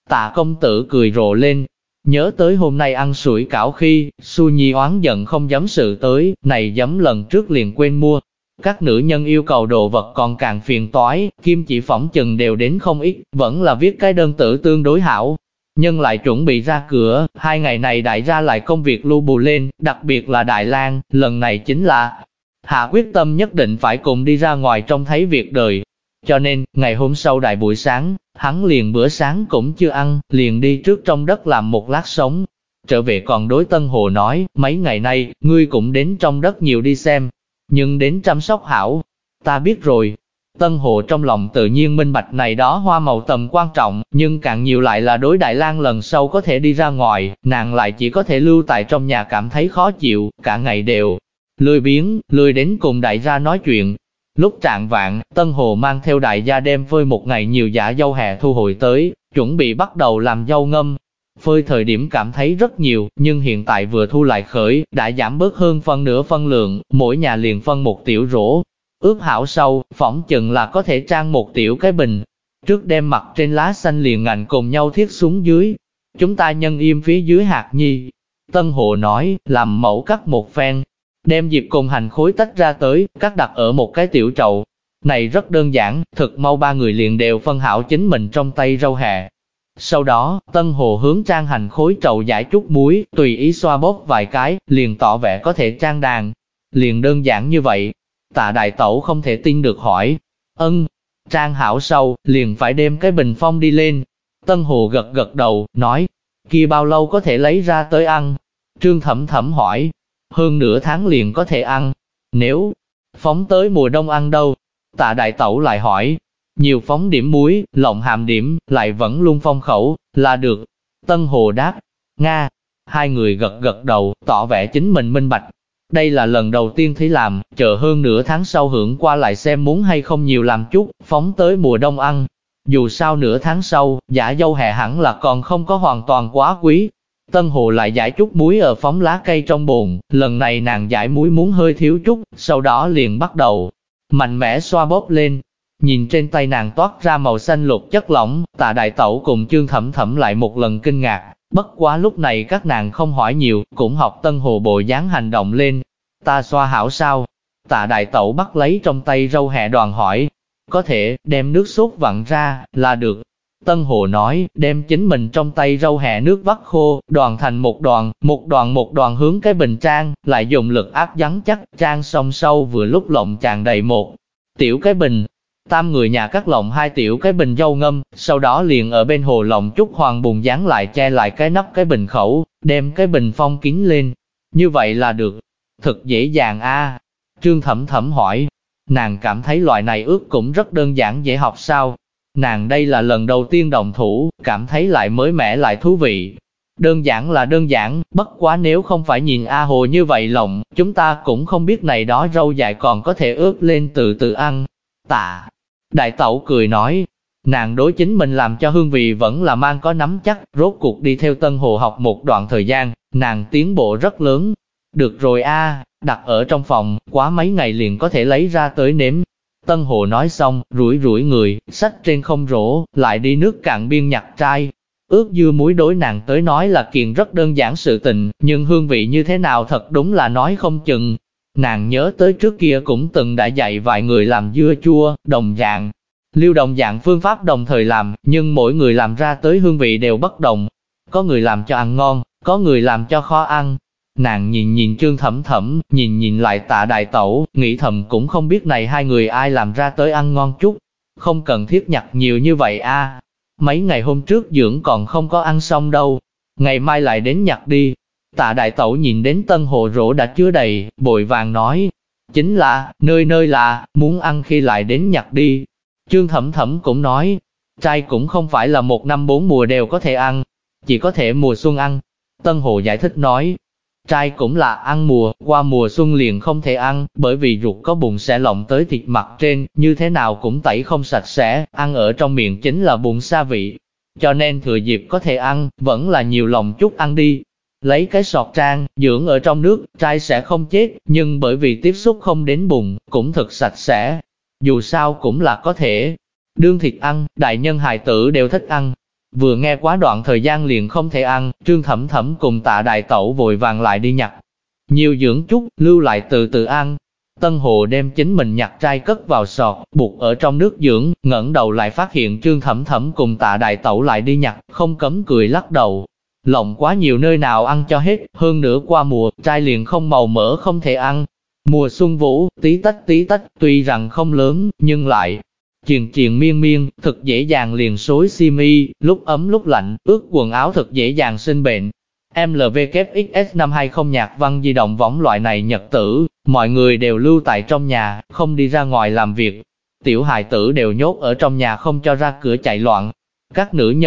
A: Tạ công tử cười rộ lên, nhớ tới hôm nay ăn sủi cảo khi, Su Nhi oán giận không dám sự tới, này dám lần trước liền quên mua. Các nữ nhân yêu cầu đồ vật còn càng phiền toái, kim chỉ phỏng chừng đều đến không ít, vẫn là viết cái đơn tử tương đối hảo. Nhân lại chuẩn bị ra cửa, hai ngày này đại gia lại công việc lưu bù lên, đặc biệt là Đại lang lần này chính là Hạ quyết tâm nhất định phải cùng đi ra ngoài trông thấy việc đời. Cho nên, ngày hôm sau đại buổi sáng, hắn liền bữa sáng cũng chưa ăn, liền đi trước trong đất làm một lát sống. Trở về còn đối Tân Hồ nói, mấy ngày nay, ngươi cũng đến trong đất nhiều đi xem, nhưng đến chăm sóc hảo. Ta biết rồi, Tân Hồ trong lòng tự nhiên minh bạch này đó hoa màu tầm quan trọng, nhưng càng nhiều lại là đối Đại lang lần sau có thể đi ra ngoài, nàng lại chỉ có thể lưu tại trong nhà cảm thấy khó chịu, cả ngày đều lười biếng, lười đến cùng đại gia nói chuyện. Lúc trạng vạn, Tân Hồ mang theo đại gia đem phơi một ngày nhiều giả dâu hè thu hồi tới, chuẩn bị bắt đầu làm dâu ngâm. Phơi thời điểm cảm thấy rất nhiều, nhưng hiện tại vừa thu lại khởi, đã giảm bớt hơn phân nửa phân lượng, mỗi nhà liền phân một tiểu rổ. Ướp hảo sâu, phỏng chừng là có thể trang một tiểu cái bình. Trước đem mặt trên lá xanh liền ngạnh cùng nhau thiết xuống dưới. Chúng ta nhân im phía dưới hạt nhi. Tân Hồ nói, làm mẫu cắt một phen, đem dịp cùng hành khối tách ra tới, cắt đặt ở một cái tiểu chậu. Này rất đơn giản, thực mau ba người liền đều phân hảo chính mình trong tay rau hẹ. Sau đó, Tân Hồ hướng trang hành khối trầu giải chút muối, tùy ý xoa bóp vài cái, liền tỏ vẻ có thể trang đàn. Liền đơn giản như vậy. Tạ đại tẩu không thể tin được hỏi. Ân, trang hảo sâu liền phải đem cái bình phong đi lên. Tân Hồ gật gật đầu, nói, kia bao lâu có thể lấy ra tới ăn? Trương Thẩm Thẩm hỏi, hơn nửa tháng liền có thể ăn. Nếu phóng tới mùa đông ăn đâu? Tạ đại tẩu lại hỏi, nhiều phóng điểm muối, lộng hàm điểm, lại vẫn luôn phong khẩu, là được. Tân Hồ đáp, Nga, hai người gật gật đầu, tỏ vẻ chính mình minh bạch. Đây là lần đầu tiên thấy làm, chờ hơn nửa tháng sau hưởng qua lại xem muốn hay không nhiều làm chút, phóng tới mùa đông ăn. Dù sao nửa tháng sau, giả dâu hè hẳn là còn không có hoàn toàn quá quý, Tân Hồ lại giải chút muối ở phóng lá cây trong bồn, lần này nàng giải muối muốn hơi thiếu chút, sau đó liền bắt đầu mạnh mẽ xoa bóp lên. Nhìn trên tay nàng toát ra màu xanh lục chất lỏng, tạ đại tẩu cùng chương thẩm thẩm lại một lần kinh ngạc, bất quá lúc này các nàng không hỏi nhiều, cũng học Tân Hồ bộ dáng hành động lên. Ta xoa hảo sao? Tạ đại tẩu bắt lấy trong tay râu hẹ đoàn hỏi, có thể đem nước sốt vặn ra, là được. Tân Hồ nói, đem chính mình trong tay râu hẹ nước vắt khô, đoàn thành một đoàn, một đoàn một đoàn hướng cái bình trang, lại dùng lực áp dắn chắc, trang song sâu vừa lúc lộng tràn đầy một tiểu cái bình. Tam người nhà cắt lộng hai tiểu cái bình dâu ngâm, sau đó liền ở bên hồ lộng chút hoàng bùn dán lại che lại cái nắp cái bình khẩu, đem cái bình phong kín lên. Như vậy là được. Thật dễ dàng a Trương Thẩm Thẩm hỏi, nàng cảm thấy loại này ước cũng rất đơn giản dễ học sao, Nàng đây là lần đầu tiên đồng thủ, cảm thấy lại mới mẻ lại thú vị. Đơn giản là đơn giản, bất quá nếu không phải nhìn A Hồ như vậy lộng, chúng ta cũng không biết này đó râu dài còn có thể ướp lên từ từ ăn. Tạ. Đại tẩu cười nói, nàng đối chính mình làm cho hương vị vẫn là mang có nắm chắc, rốt cuộc đi theo Tân Hồ học một đoạn thời gian, nàng tiến bộ rất lớn. Được rồi a, đặt ở trong phòng, quá mấy ngày liền có thể lấy ra tới nếm, Tân Hồ nói xong, rủi rủi người, sách trên không rổ, lại đi nước cạn biên nhặt trai. Ước dưa muối đối nàng tới nói là kiện rất đơn giản sự tình, nhưng hương vị như thế nào thật đúng là nói không chừng. Nàng nhớ tới trước kia cũng từng đã dạy vài người làm dưa chua, đồng dạng. Lưu đồng dạng phương pháp đồng thời làm, nhưng mỗi người làm ra tới hương vị đều bất đồng. Có người làm cho ăn ngon, có người làm cho khó ăn, Nàng nhìn nhìn trương thẩm thẩm, nhìn nhìn lại tạ đại tẩu, nghĩ thầm cũng không biết này hai người ai làm ra tới ăn ngon chút. Không cần thiết nhặt nhiều như vậy a. Mấy ngày hôm trước dưỡng còn không có ăn xong đâu. Ngày mai lại đến nhặt đi. Tạ đại tẩu nhìn đến tân hồ rổ đã chứa đầy, bội vàng nói. Chính là, nơi nơi là, muốn ăn khi lại đến nhặt đi. Trương thẩm thẩm cũng nói, trai cũng không phải là một năm bốn mùa đều có thể ăn, chỉ có thể mùa xuân ăn. Tân Hồ giải thích nói, Trai cũng là ăn mùa, qua mùa xuân liền không thể ăn, bởi vì ruột có bụng sẽ lộng tới thịt mặt trên, như thế nào cũng tẩy không sạch sẽ, ăn ở trong miệng chính là bụng xa vị. Cho nên thừa dịp có thể ăn, vẫn là nhiều lòng chút ăn đi. Lấy cái sọt trang, dưỡng ở trong nước, trai sẽ không chết, nhưng bởi vì tiếp xúc không đến bụng cũng thật sạch sẽ. Dù sao cũng là có thể. Đương thịt ăn, đại nhân hài tử đều thích ăn. vừa nghe quá đoạn thời gian liền không thể ăn, trương thẩm thẩm cùng tạ đại tẩu vội vàng lại đi nhặt. Nhiều dưỡng chút, lưu lại từ từ ăn. Tân Hồ đem chính mình nhặt trai cất vào sọt, buộc ở trong nước dưỡng, ngẩng đầu lại phát hiện trương thẩm thẩm cùng tạ đại tẩu lại đi nhặt, không cấm cười lắc đầu. Lộng quá nhiều nơi nào ăn cho hết, hơn nữa qua mùa, trai liền không màu mỡ không thể ăn. Mùa xuân vũ, tí tách tí tách, tuy rằng không lớn, nhưng lại Triền triền miên miên, thật dễ dàng liền xối si mi, lúc ấm lúc lạnh, ướt quần áo thật dễ dàng sinh bệnh. MLVKXS520 nhạc văn di động võng loại này nhật tử, mọi người đều lưu tại trong nhà, không đi ra ngoài làm việc. Tiểu hài tử đều nhốt ở trong nhà không cho ra cửa chạy loạn. Các nữ nhân